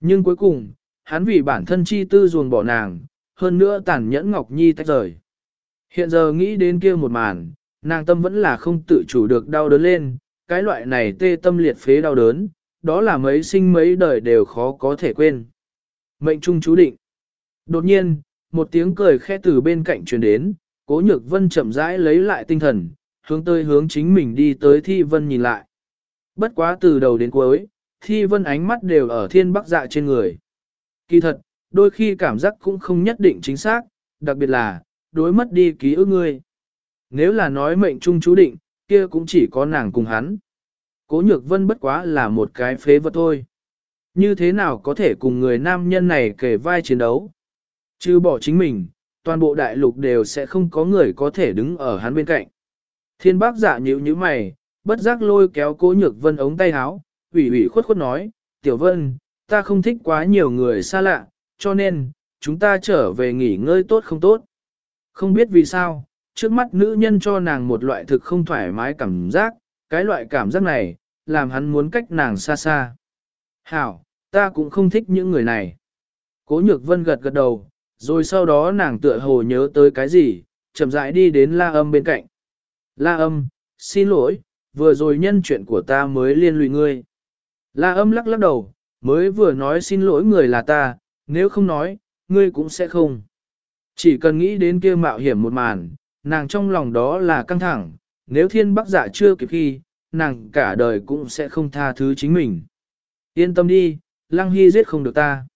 Nhưng cuối cùng, hắn vì bản thân chi tư ruồn bỏ nàng, hơn nữa tàn nhẫn Ngọc Nhi tách rời. Hiện giờ nghĩ đến kia một màn, nàng tâm vẫn là không tự chủ được đau đớn lên, cái loại này tê tâm liệt phế đau đớn, đó là mấy sinh mấy đời đều khó có thể quên. Mệnh trung chú định. Đột nhiên, một tiếng cười khẽ từ bên cạnh truyền đến, cố nhược vân chậm rãi lấy lại tinh thần, hướng tới hướng chính mình đi tới thi vân nhìn lại. Bất quá từ đầu đến cuối, thi vân ánh mắt đều ở thiên bắc dạ trên người. Kỳ thật, đôi khi cảm giác cũng không nhất định chính xác, đặc biệt là, đối mất đi ký ức ngươi. Nếu là nói mệnh trung chú định, kia cũng chỉ có nàng cùng hắn. Cố nhược vân bất quá là một cái phế vật thôi. Như thế nào có thể cùng người nam nhân này kể vai chiến đấu? Chứ bỏ chính mình, toàn bộ đại lục đều sẽ không có người có thể đứng ở hắn bên cạnh. Thiên bác giả nhíu như mày, bất giác lôi kéo cố nhược vân ống tay áo, ủy ủy khuất khuất nói, tiểu vân, ta không thích quá nhiều người xa lạ, cho nên, chúng ta trở về nghỉ ngơi tốt không tốt. Không biết vì sao, trước mắt nữ nhân cho nàng một loại thực không thoải mái cảm giác, cái loại cảm giác này, làm hắn muốn cách nàng xa xa. Hảo, ta cũng không thích những người này. Cố nhược vân gật gật đầu, rồi sau đó nàng tựa hồ nhớ tới cái gì, chậm rãi đi đến la âm bên cạnh. La âm, xin lỗi, vừa rồi nhân chuyện của ta mới liên lụy ngươi. La âm lắc lắc đầu, mới vừa nói xin lỗi người là ta, nếu không nói, ngươi cũng sẽ không. Chỉ cần nghĩ đến kia mạo hiểm một màn, nàng trong lòng đó là căng thẳng, nếu thiên bắc giả chưa kịp khi, nàng cả đời cũng sẽ không tha thứ chính mình. Yên tâm đi, lăng hy giết không được ta.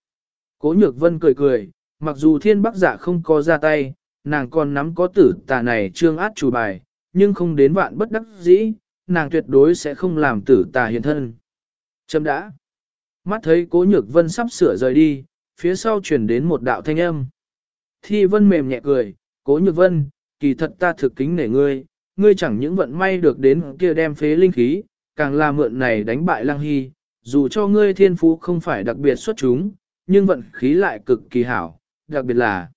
Cố nhược vân cười cười, mặc dù thiên bắc giả không có ra tay, nàng còn nắm có tử tà này trương át chủ bài, nhưng không đến vạn bất đắc dĩ, nàng tuyệt đối sẽ không làm tử tà hiện thân. Châm đã. Mắt thấy cố nhược vân sắp sửa rời đi, phía sau chuyển đến một đạo thanh âm. Thi vân mềm nhẹ cười, cố nhược vân, kỳ thật ta thực kính nể ngươi, ngươi chẳng những vận may được đến kia đem phế linh khí, càng là mượn này đánh bại Lăng Hy, dù cho ngươi thiên phú không phải đặc biệt xuất chúng, nhưng vận khí lại cực kỳ hảo, đặc biệt là.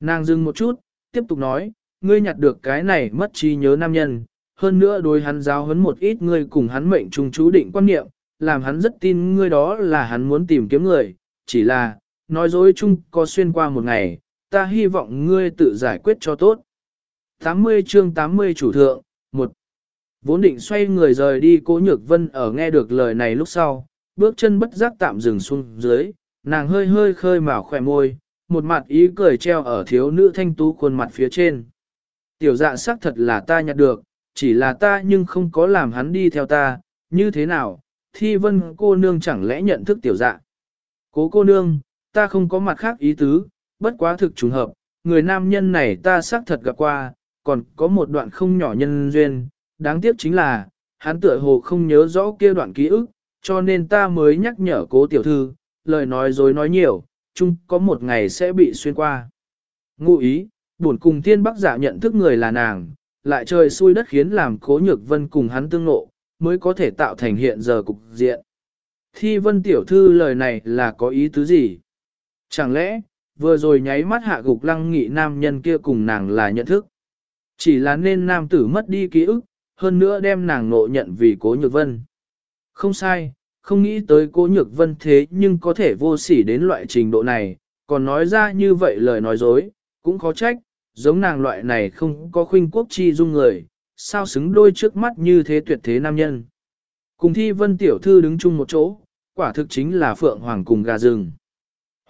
Nàng dừng một chút, tiếp tục nói, ngươi nhặt được cái này mất trí nhớ nam nhân, hơn nữa đối hắn giáo huấn một ít ngươi cùng hắn mệnh trùng chú định quan niệm, làm hắn rất tin ngươi đó là hắn muốn tìm kiếm người, chỉ là, nói dối chung có xuyên qua một ngày, ta hy vọng ngươi tự giải quyết cho tốt. 80 chương 80 chủ thượng, 1. Vốn định xoay người rời đi cố nhược vân ở nghe được lời này lúc sau, bước chân bất giác tạm dừng xuống dưới, nàng hơi hơi khơi mào khỏe môi, một mặt ý cười treo ở thiếu nữ thanh tú khuôn mặt phía trên. Tiểu dạ xác thật là ta nhặt được, chỉ là ta nhưng không có làm hắn đi theo ta, như thế nào, thi vân cô nương chẳng lẽ nhận thức tiểu dạ. Cố cô nương, ta không có mặt khác ý tứ, bất quá thực trùng hợp, người nam nhân này ta xác thật gặp qua, còn có một đoạn không nhỏ nhân duyên, đáng tiếc chính là, hắn tựa hồ không nhớ rõ kia đoạn ký ức, cho nên ta mới nhắc nhở cố tiểu thư, lời nói dối nói nhiều, chung có một ngày sẽ bị xuyên qua. Ngụ ý, buồn cùng tiên bắc giả nhận thức người là nàng, lại trời xui đất khiến làm cố nhược vân cùng hắn tương nộ, mới có thể tạo thành hiện giờ cục diện. Thi vân tiểu thư lời này là có ý tứ gì? Chẳng lẽ, vừa rồi nháy mắt hạ gục lăng nghị nam nhân kia cùng nàng là nhận thức? Chỉ là nên nam tử mất đi ký ức, hơn nữa đem nàng nộ nhận vì cố nhược vân. Không sai, không nghĩ tới cố nhược vân thế nhưng có thể vô sỉ đến loại trình độ này, còn nói ra như vậy lời nói dối, cũng khó trách, giống nàng loại này không có khuynh quốc chi dung người, sao xứng đôi trước mắt như thế tuyệt thế nam nhân. Cùng thi vân tiểu thư đứng chung một chỗ, quả thực chính là phượng hoàng cùng gà rừng.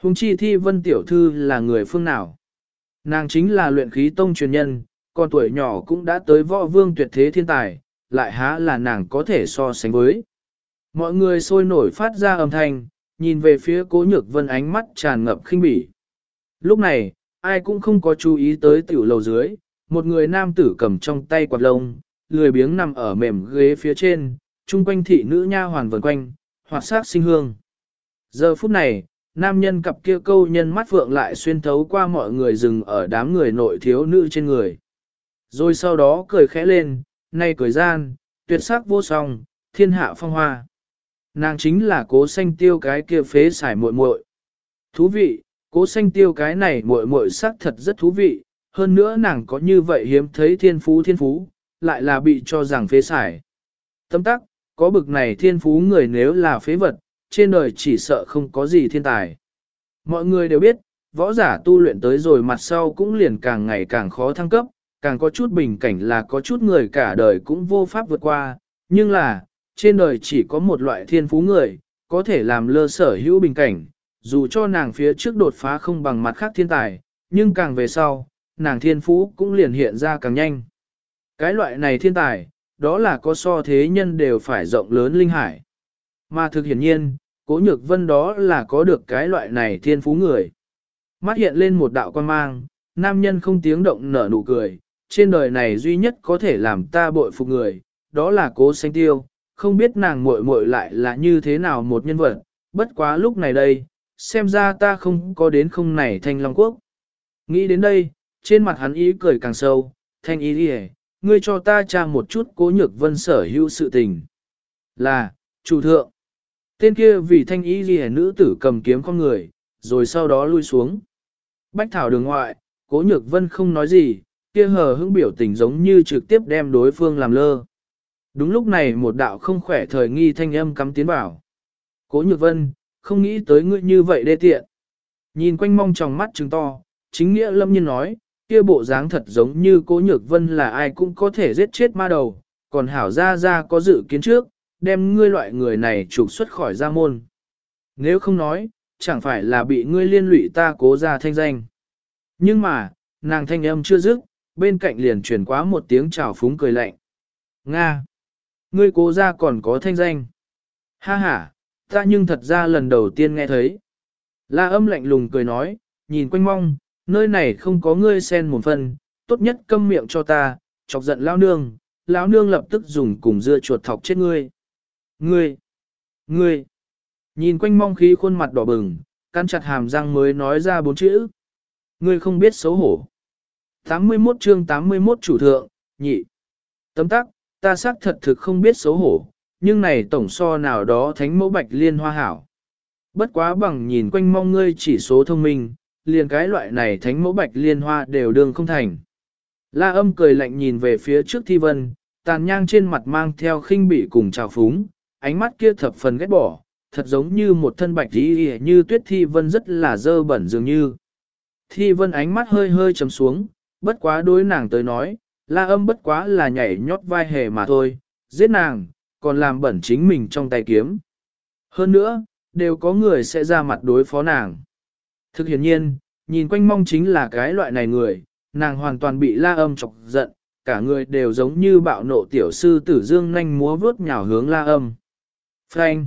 Hùng chi thi vân tiểu thư là người phương nào? Nàng chính là luyện khí tông truyền nhân, còn tuổi nhỏ cũng đã tới võ vương tuyệt thế thiên tài, lại há là nàng có thể so sánh với. Mọi người sôi nổi phát ra âm thanh, nhìn về phía cố nhược vân ánh mắt tràn ngập khinh bỉ. Lúc này, ai cũng không có chú ý tới tiểu lầu dưới, một người nam tử cầm trong tay quạt lông, lười biếng nằm ở mềm ghế phía trên, chung quanh thị nữ nha hoàn vần quanh, hoạt sát sinh hương. Giờ phút này, nam nhân cặp kia câu nhân mắt phượng lại xuyên thấu qua mọi người dừng ở đám người nội thiếu nữ trên người. Rồi sau đó cười khẽ lên, nay cười gian, tuyệt sắc vô song, thiên hạ phong hoa. Nàng chính là cố xanh tiêu cái kia phế xài muội muội. Thú vị, cố xanh tiêu cái này muội muội sắc thật rất thú vị, hơn nữa nàng có như vậy hiếm thấy thiên phú thiên phú, lại là bị cho rằng phế xài. Tâm tắc, có bực này thiên phú người nếu là phế vật, trên đời chỉ sợ không có gì thiên tài. Mọi người đều biết, võ giả tu luyện tới rồi mặt sau cũng liền càng ngày càng khó thăng cấp, càng có chút bình cảnh là có chút người cả đời cũng vô pháp vượt qua, nhưng là, trên đời chỉ có một loại thiên phú người, có thể làm lơ sở hữu bình cảnh, dù cho nàng phía trước đột phá không bằng mặt khác thiên tài, nhưng càng về sau, nàng thiên phú cũng liền hiện ra càng nhanh. Cái loại này thiên tài, đó là có so thế nhân đều phải rộng lớn linh hải. Mà thực hiển nhiên, cố nhược vân đó là có được cái loại này thiên phú người. Mắt hiện lên một đạo quan mang, nam nhân không tiếng động nở nụ cười, trên đời này duy nhất có thể làm ta bội phục người, đó là cố xanh tiêu, không biết nàng muội muội lại là như thế nào một nhân vật, bất quá lúc này đây, xem ra ta không có đến không này thanh long quốc. Nghĩ đến đây, trên mặt hắn ý cười càng sâu, thanh ý đi ngươi cho ta tra một chút cố nhược vân sở hữu sự tình. Là, chủ thượng. Tên kia vì thanh ý ghi nữ tử cầm kiếm con người, rồi sau đó lui xuống. Bách thảo đường ngoại, cố nhược vân không nói gì, kia hờ hững biểu tình giống như trực tiếp đem đối phương làm lơ. Đúng lúc này một đạo không khỏe thời nghi thanh âm cắm tiến vào. Cố nhược vân, không nghĩ tới ngươi như vậy đê tiện. Nhìn quanh mong trong mắt trứng to, chính nghĩa lâm nhiên nói, kia bộ dáng thật giống như cố nhược vân là ai cũng có thể giết chết ma đầu, còn hảo ra ra có dự kiến trước, đem ngươi loại người này trục xuất khỏi gia môn. Nếu không nói, chẳng phải là bị ngươi liên lụy ta cố ra thanh danh. Nhưng mà, nàng thanh âm chưa dứt, bên cạnh liền truyền quá một tiếng chào phúng cười lạnh. Nga! Ngươi cố ra còn có thanh danh. Ha ha, ta nhưng thật ra lần đầu tiên nghe thấy. La âm lạnh lùng cười nói, nhìn quanh mong, nơi này không có ngươi sen một phần, tốt nhất câm miệng cho ta, chọc giận lão nương, lão nương lập tức dùng cùng dưa chuột thọc chết ngươi. Ngươi! Ngươi! Nhìn quanh mong khí khuôn mặt đỏ bừng, căn chặt hàm răng mới nói ra bốn chữ. Ngươi không biết xấu hổ. 81 chương 81 chủ thượng, nhị. Tấm tắc, ta xác thật thực không biết xấu hổ, nhưng này tổng so nào đó thánh mẫu bạch liên hoa hảo. Bất quá bằng nhìn quanh mong ngươi chỉ số thông minh, liền cái loại này thánh mẫu bạch liên hoa đều đương không thành. La âm cười lạnh nhìn về phía trước thi vân, tàn nhang trên mặt mang theo khinh bỉ cùng trào phúng, ánh mắt kia thập phần ghét bỏ, thật giống như một thân bạch y như tuyết thi vân rất là dơ bẩn dường như. Thi vân ánh mắt hơi hơi chấm xuống, bất quá đối nàng tới nói, la âm bất quá là nhảy nhót vai hề mà thôi, giết nàng, còn làm bẩn chính mình trong tay kiếm. Hơn nữa, đều có người sẽ ra mặt đối phó nàng. Thực hiện nhiên, nhìn quanh mong chính là cái loại này người, nàng hoàn toàn bị la âm chọc giận, cả người đều giống như bạo nộ tiểu sư tử dương nhanh múa vớt nhào hướng la âm. Phanh.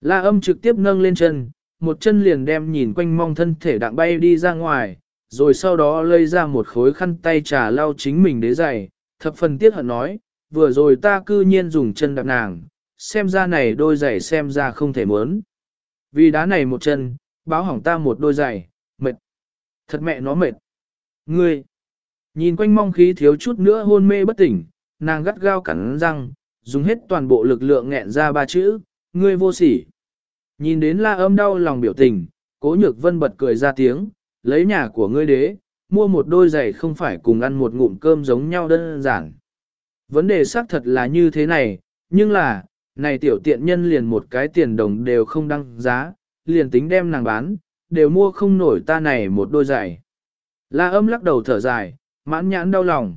La âm trực tiếp nâng lên chân, một chân liền đem nhìn quanh mong thân thể đặng bay đi ra ngoài, rồi sau đó lây ra một khối khăn tay trà lau chính mình đế giày, thập phần tiếc hận nói, vừa rồi ta cư nhiên dùng chân đạp nàng, xem ra này đôi giày xem ra không thể muốn. Vì đá này một chân, báo hỏng ta một đôi giày, mệt. Thật mẹ nó mệt. Ngươi, nhìn quanh mong khí thiếu chút nữa hôn mê bất tỉnh, nàng gắt gao cắn răng, dùng hết toàn bộ lực lượng nghẹn ra ba chữ, ngươi vô sỉ. Nhìn đến la âm đau lòng biểu tình, cố nhược vân bật cười ra tiếng, lấy nhà của ngươi đế, mua một đôi giày không phải cùng ăn một ngụm cơm giống nhau đơn giản. Vấn đề xác thật là như thế này, nhưng là, này tiểu tiện nhân liền một cái tiền đồng đều không đăng giá, liền tính đem nàng bán, đều mua không nổi ta này một đôi giày. La âm lắc đầu thở dài, mãn nhãn đau lòng.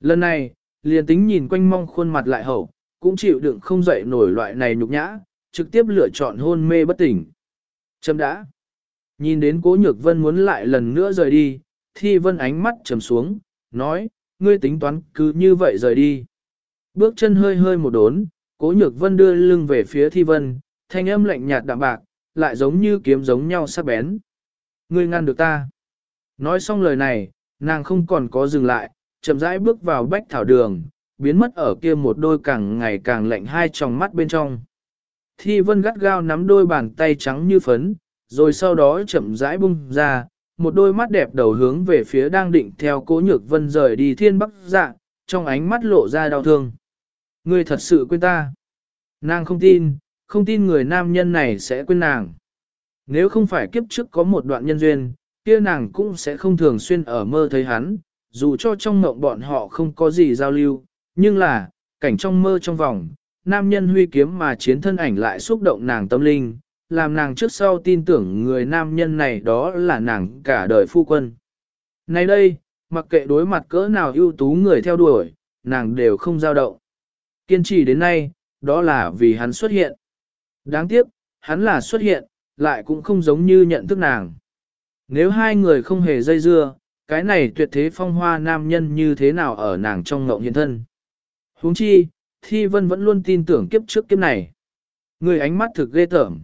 Lần này, liền tính nhìn quanh mong khuôn mặt lại hậu, cũng chịu đựng không dậy nổi loại này nhục nhã, trực tiếp lựa chọn hôn mê bất tỉnh. Chấm đã. Nhìn đến cố nhược vân muốn lại lần nữa rời đi, thi vân ánh mắt trầm xuống, nói, ngươi tính toán cứ như vậy rời đi. Bước chân hơi hơi một đốn, cố nhược vân đưa lưng về phía thi vân, thanh âm lạnh nhạt đạm bạc, lại giống như kiếm giống nhau sắc bén. Ngươi ngăn được ta. Nói xong lời này, nàng không còn có dừng lại, chậm rãi bước vào bách thảo đường, biến mất ở kia một đôi càng ngày càng lạnh hai tròng mắt bên trong. Thi vân gắt gao nắm đôi bàn tay trắng như phấn, rồi sau đó chậm rãi bung ra, một đôi mắt đẹp đầu hướng về phía đang định theo cố nhược vân rời đi thiên bắc dạ, trong ánh mắt lộ ra đau thương. Ngươi thật sự quên ta. Nàng không tin, không tin người nam nhân này sẽ quên nàng. Nếu không phải kiếp trước có một đoạn nhân duyên, kia nàng cũng sẽ không thường xuyên ở mơ thấy hắn, dù cho trong ngộng bọn họ không có gì giao lưu, nhưng là, cảnh trong mơ trong vòng, nam nhân huy kiếm mà chiến thân ảnh lại xúc động nàng tâm linh, làm nàng trước sau tin tưởng người nam nhân này đó là nàng cả đời phu quân. Nay đây, mặc kệ đối mặt cỡ nào ưu tú người theo đuổi, nàng đều không dao động. Kiên trì đến nay, đó là vì hắn xuất hiện. Đáng tiếc, hắn là xuất hiện, lại cũng không giống như nhận thức nàng. Nếu hai người không hề dây dưa, cái này tuyệt thế phong hoa nam nhân như thế nào ở nàng trong ngộng hiện thân. huống chi, Thi Vân vẫn luôn tin tưởng kiếp trước kiếp này. Người ánh mắt thực ghê tởm.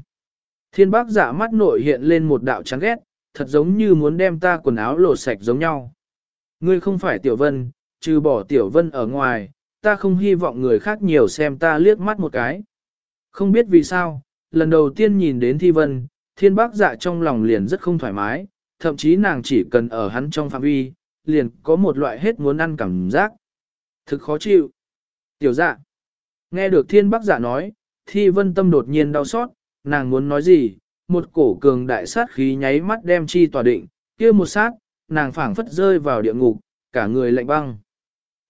Thiên bác giả mắt nội hiện lên một đạo chán ghét, thật giống như muốn đem ta quần áo lột sạch giống nhau. Ngươi không phải Tiểu Vân, trừ bỏ Tiểu Vân ở ngoài, ta không hy vọng người khác nhiều xem ta liếc mắt một cái. Không biết vì sao, lần đầu tiên nhìn đến Thi Vân, thiên bác dạ trong lòng liền rất không thoải mái, thậm chí nàng chỉ cần ở hắn trong phạm vi, liền có một loại hết muốn ăn cảm giác. Thực khó chịu. Tiểu dạ. Nghe được thiên bác giả nói, Thi Vân tâm đột nhiên đau xót, nàng muốn nói gì, một cổ cường đại sát khí nháy mắt đem chi tỏa định, kia một sát, nàng phảng phất rơi vào địa ngục, cả người lạnh băng.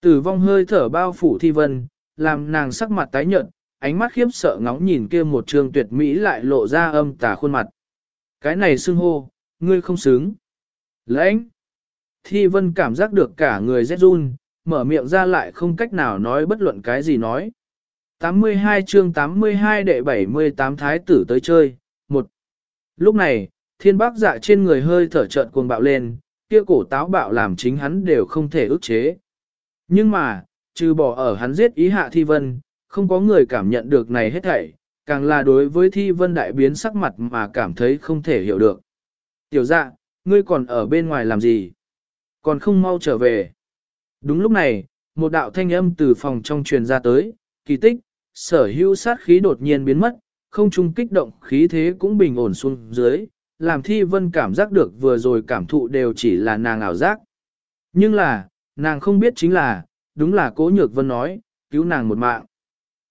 Tử vong hơi thở bao phủ thi vân, làm nàng sắc mặt tái nhợt, ánh mắt khiếp sợ ngóng nhìn kia một trường tuyệt mỹ lại lộ ra âm tà khuôn mặt. Cái này xưng hô, ngươi không xứng. Lãnh! Thi vân cảm giác được cả người rét run, mở miệng ra lại không cách nào nói bất luận cái gì nói. 82 chương 82 đệ 78 thái tử tới chơi, một Lúc này, thiên bác dạ trên người hơi thở trợn cuồng bạo lên, kia cổ táo bạo làm chính hắn đều không thể ức chế. Nhưng mà, trừ bỏ ở hắn giết ý hạ thi vân, không có người cảm nhận được này hết thảy, càng là đối với thi vân đại biến sắc mặt mà cảm thấy không thể hiểu được. Tiểu dạ, ngươi còn ở bên ngoài làm gì? Còn không mau trở về. Đúng lúc này, một đạo thanh âm từ phòng trong truyền ra tới, kỳ tích, sở hữu sát khí đột nhiên biến mất, không trung kích động khí thế cũng bình ổn xuống dưới, làm thi vân cảm giác được vừa rồi cảm thụ đều chỉ là nàng ảo giác. Nhưng là, nàng không biết chính là, đúng là cố nhược vân nói, cứu nàng một mạng.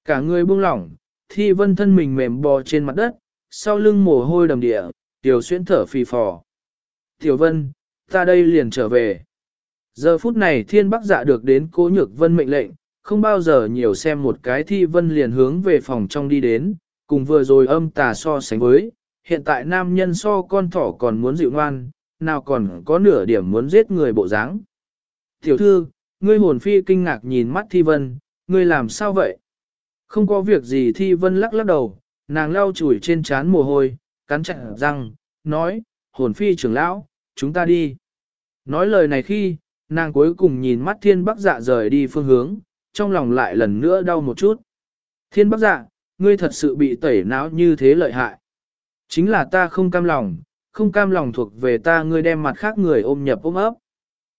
Cả người buông lỏng, thi vân thân mình mềm bò trên mặt đất, sau lưng mồ hôi đầm địa, tiểu xuyên thở phì phò. Tiểu vân, ta đây liền trở về. Giờ phút này thiên bắc dạ được đến cố nhược vân mệnh lệnh, không bao giờ nhiều xem một cái thi vân liền hướng về phòng trong đi đến, cùng vừa rồi âm tà so sánh với, hiện tại nam nhân so con thỏ còn muốn dịu ngoan, nào còn có nửa điểm muốn giết người bộ dáng. Tiểu thư, ngươi hồn phi kinh ngạc nhìn mắt thi vân, ngươi làm sao vậy? Không có việc gì thi vân lắc lắc đầu, nàng lau chùi trên trán mồ hôi, cắn chặt răng, nói, hồn phi trưởng lão, chúng ta đi. Nói lời này khi, nàng cuối cùng nhìn mắt thiên bắc dạ rời đi phương hướng, trong lòng lại lần nữa đau một chút. Thiên bắc dạ, ngươi thật sự bị tẩy não như thế lợi hại. Chính là ta không cam lòng, không cam lòng thuộc về ta ngươi đem mặt khác người ôm nhập ôm ấp.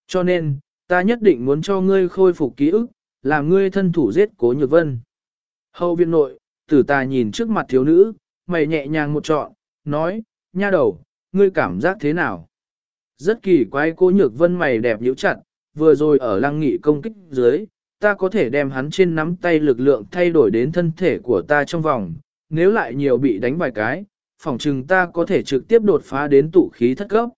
Cho nên, ta nhất định muốn cho ngươi khôi phục ký ức, làm ngươi thân thủ giết cố nhược vân. Hậu viện nội, tử ta nhìn trước mặt thiếu nữ, mày nhẹ nhàng một trọn, nói, nha đầu, ngươi cảm giác thế nào? Rất kỳ quái cô nhược vân mày đẹp nhíu chặt, vừa rồi ở lăng nghị công kích dưới, ta có thể đem hắn trên nắm tay lực lượng thay đổi đến thân thể của ta trong vòng, nếu lại nhiều bị đánh vài cái, phỏng chừng ta có thể trực tiếp đột phá đến tụ khí thất cấp.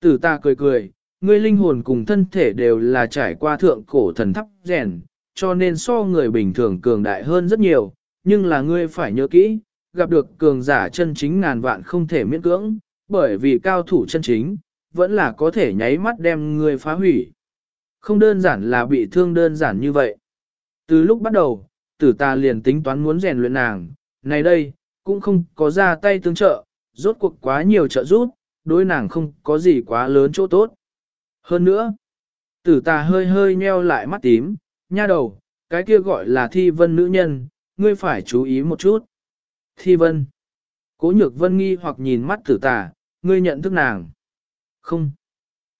Tử ta cười cười, ngươi linh hồn cùng thân thể đều là trải qua thượng cổ thần thắp rèn, cho nên so người bình thường cường đại hơn rất nhiều, nhưng là ngươi phải nhớ kỹ, gặp được cường giả chân chính ngàn vạn không thể miễn cưỡng, bởi vì cao thủ chân chính, vẫn là có thể nháy mắt đem người phá hủy. Không đơn giản là bị thương đơn giản như vậy. Từ lúc bắt đầu, tử ta liền tính toán muốn rèn luyện nàng, này đây, cũng không có ra tay tương trợ, rốt cuộc quá nhiều trợ giúp, đối nàng không có gì quá lớn chỗ tốt. Hơn nữa, tử ta hơi hơi nheo lại mắt tím, nha đầu, cái kia gọi là thi vân nữ nhân, ngươi phải chú ý một chút. Thi vân. Cố nhược vân nghi hoặc nhìn mắt tử tà, ngươi nhận thức nàng. Không.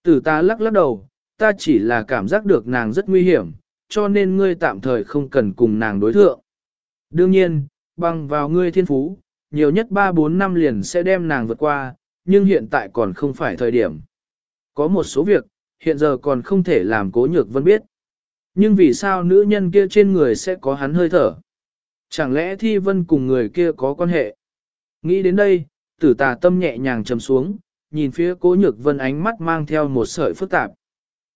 Tử tà lắc lắc đầu, ta chỉ là cảm giác được nàng rất nguy hiểm, cho nên ngươi tạm thời không cần cùng nàng đối thượng. Đương nhiên, bằng vào ngươi thiên phú, nhiều nhất 3-4 năm liền sẽ đem nàng vượt qua, nhưng hiện tại còn không phải thời điểm. Có một số việc, hiện giờ còn không thể làm cố nhược vân biết. Nhưng vì sao nữ nhân kia trên người sẽ có hắn hơi thở? Chẳng lẽ thi vân cùng người kia có quan hệ? Nghĩ đến đây, tử tà tâm nhẹ nhàng trầm xuống, nhìn phía cố nhược vân ánh mắt mang theo một sợi phức tạp.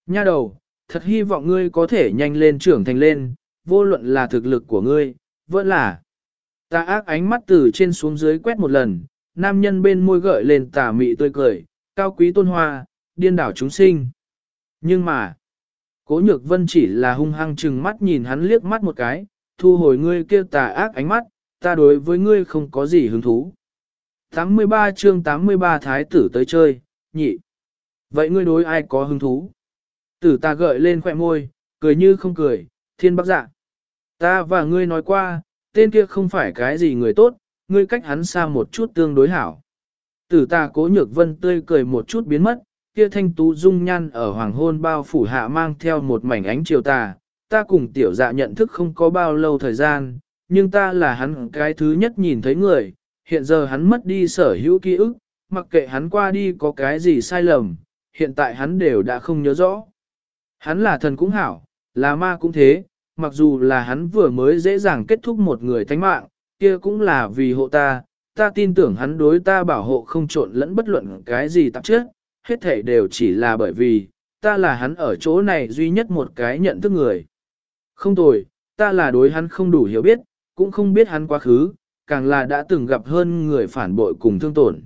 Nha đầu, thật hy vọng ngươi có thể nhanh lên trưởng thành lên, vô luận là thực lực của ngươi, vẫn là. Tà ác ánh mắt từ trên xuống dưới quét một lần, nam nhân bên môi gợi lên tà mị tươi cười, cao quý tôn hoa, điên đảo chúng sinh. Nhưng mà, cố nhược vân chỉ là hung hăng chừng mắt nhìn hắn liếc mắt một cái, thu hồi ngươi kia tà ác ánh mắt, ta đối với ngươi không có gì hứng thú. 83 chương 83 thái tử tới chơi, nhị. Vậy ngươi đối ai có hứng thú? Tử ta gợi lên khỏe môi, cười như không cười, thiên bắc dạ. Ta và ngươi nói qua, tên kia không phải cái gì người tốt, ngươi cách hắn xa một chút tương đối hảo. Tử ta cố nhược vân tươi cười một chút biến mất, kia thanh tú dung nhan ở hoàng hôn bao phủ hạ mang theo một mảnh ánh chiều tà. Ta cùng tiểu dạ nhận thức không có bao lâu thời gian, nhưng ta là hắn cái thứ nhất nhìn thấy người, hiện giờ hắn mất đi sở hữu ký ức, mặc kệ hắn qua đi có cái gì sai lầm, hiện tại hắn đều đã không nhớ rõ. Hắn là thần cũng hảo, là ma cũng thế, mặc dù là hắn vừa mới dễ dàng kết thúc một người thánh mạng, kia cũng là vì hộ ta, ta tin tưởng hắn đối ta bảo hộ không trộn lẫn bất luận cái gì tạp chất, hết thể đều chỉ là bởi vì, ta là hắn ở chỗ này duy nhất một cái nhận thức người. Không tồi, ta là đối hắn không đủ hiểu biết, cũng không biết hắn quá khứ, càng là đã từng gặp hơn người phản bội cùng thương tổn.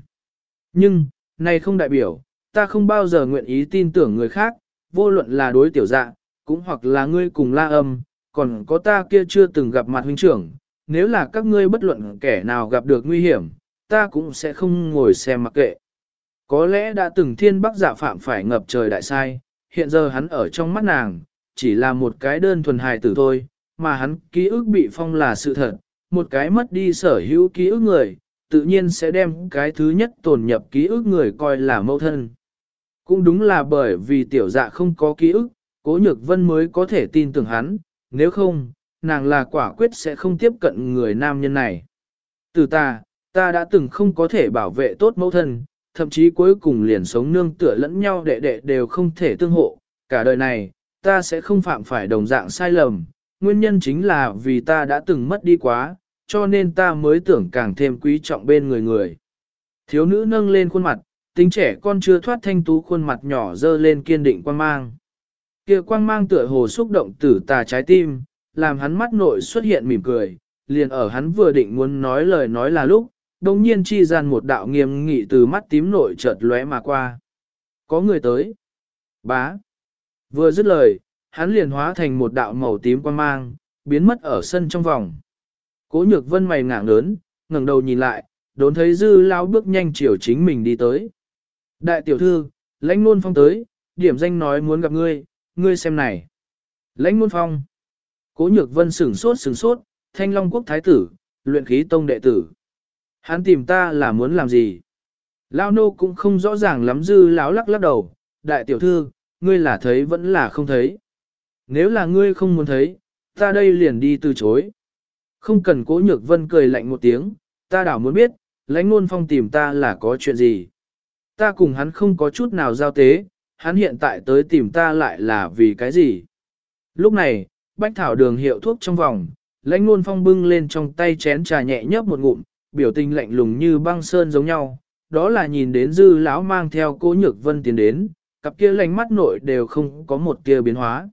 Nhưng, này không đại biểu, ta không bao giờ nguyện ý tin tưởng người khác, vô luận là đối tiểu dạ, cũng hoặc là ngươi cùng la âm, còn có ta kia chưa từng gặp mặt huynh trưởng, nếu là các ngươi bất luận kẻ nào gặp được nguy hiểm, ta cũng sẽ không ngồi xem mặc kệ. Có lẽ đã từng thiên bắc giả phạm phải ngập trời đại sai, hiện giờ hắn ở trong mắt nàng, chỉ là một cái đơn thuần hài tử thôi, mà hắn ký ức bị phong là sự thật, một cái mất đi sở hữu ký ức người, tự nhiên sẽ đem cái thứ nhất tồn nhập ký ức người coi là mẫu thân. Cũng đúng là bởi vì tiểu dạ không có ký ức, cố nhược vân mới có thể tin tưởng hắn, nếu không, nàng là quả quyết sẽ không tiếp cận người nam nhân này. Từ ta, ta đã từng không có thể bảo vệ tốt mẫu thân, thậm chí cuối cùng liền sống nương tựa lẫn nhau đệ đệ đều không thể tương hộ, cả đời này, ta sẽ không phạm phải đồng dạng sai lầm, nguyên nhân chính là vì ta đã từng mất đi quá, cho nên ta mới tưởng càng thêm quý trọng bên người người. Thiếu nữ nâng lên khuôn mặt, tính trẻ con chưa thoát thanh tú khuôn mặt nhỏ dơ lên kiên định quan mang. Kia quang mang tựa hồ xúc động tử tà trái tim, làm hắn mắt nội xuất hiện mỉm cười, liền ở hắn vừa định muốn nói lời nói là lúc, đồng nhiên chi gian một đạo nghiêm nghị từ mắt tím nội chợt lóe mà qua. Có người tới. Bá. Vừa dứt lời, hắn liền hóa thành một đạo màu tím quang mang, biến mất ở sân trong vòng. Cố nhược vân mày ngạng lớn, ngẩng đầu nhìn lại, đốn thấy dư lao bước nhanh chiều chính mình đi tới. Đại tiểu thư, lãnh nôn phong tới, điểm danh nói muốn gặp ngươi, ngươi xem này. Lãnh nôn phong. Cố nhược vân sửng sốt sửng sốt, thanh long quốc thái tử, luyện khí tông đệ tử. Hắn tìm ta là muốn làm gì? Lao nô cũng không rõ ràng lắm dư lão lắc lắc đầu, đại tiểu thư, ngươi là thấy vẫn là không thấy. Nếu là ngươi không muốn thấy, ta đây liền đi từ chối. Không cần cố nhược vân cười lạnh một tiếng, ta đảo muốn biết, lãnh nôn phong tìm ta là có chuyện gì. Ta cùng hắn không có chút nào giao tế, hắn hiện tại tới tìm ta lại là vì cái gì. Lúc này, bách thảo đường hiệu thuốc trong vòng, lãnh nôn phong bưng lên trong tay chén trà nhẹ nhấp một ngụm, biểu tình lạnh lùng như băng sơn giống nhau. Đó là nhìn đến dư lão mang theo cố nhược vân tiến đến, cặp kia lánh mắt nội đều không có một tia biến hóa.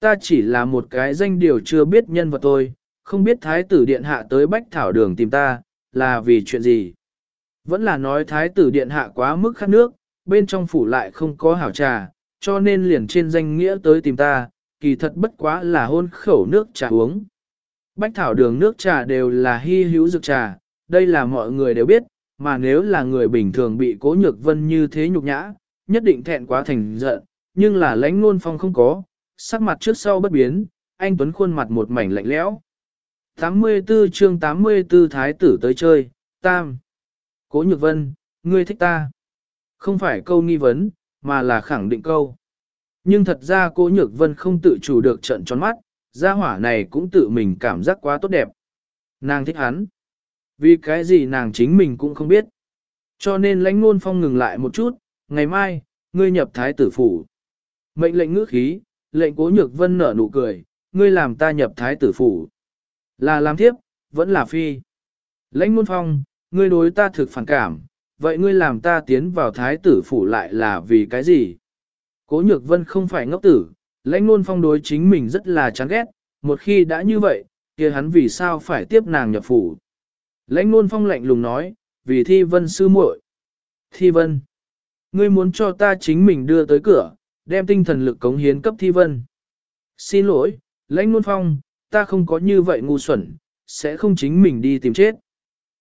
Ta chỉ là một cái danh điều chưa biết nhân vật tôi, không biết thái tử điện hạ tới bách thảo đường tìm ta, là vì chuyện gì. Vẫn là nói thái tử điện hạ quá mức khát nước, bên trong phủ lại không có hảo trà, cho nên liền trên danh nghĩa tới tìm ta, kỳ thật bất quá là hôn khẩu nước trà uống. Bách thảo đường nước trà đều là hy hữu dược trà, đây là mọi người đều biết, mà nếu là người bình thường bị cố nhược vân như thế nhục nhã, nhất định thẹn quá thành giận, nhưng là lãnh ngôn phong không có, sắc mặt trước sau bất biến, anh Tuấn khuôn mặt một mảnh lạnh lẽo. 84 chương 84 Thái tử tới chơi, Tam. Cố Nhược Vân, ngươi thích ta. Không phải câu nghi vấn, mà là khẳng định câu. Nhưng thật ra Cố Nhược Vân không tự chủ được trận tròn mắt, gia hỏa này cũng tự mình cảm giác quá tốt đẹp. Nàng thích hắn. Vì cái gì nàng chính mình cũng không biết. Cho nên lãnh ngôn phong ngừng lại một chút, ngày mai, ngươi nhập thái tử phủ. Mệnh lệnh ngữ khí, lệnh cố nhược vân nở nụ cười, ngươi làm ta nhập thái tử phủ. Là làm thiếp, vẫn là phi. Lãnh môn phong, ngươi đối ta thực phản cảm, vậy ngươi làm ta tiến vào thái tử phủ lại là vì cái gì? Cố nhược vân không phải ngốc tử, lãnh môn phong đối chính mình rất là chán ghét, một khi đã như vậy, kia hắn vì sao phải tiếp nàng nhập phủ? Lãnh môn phong lạnh lùng nói, vì thi vân sư muội. Thi vân, ngươi muốn cho ta chính mình đưa tới cửa, đem tinh thần lực cống hiến cấp thi vân. Xin lỗi, lãnh nôn phong, ta không có như vậy ngu xuẩn, sẽ không chính mình đi tìm chết.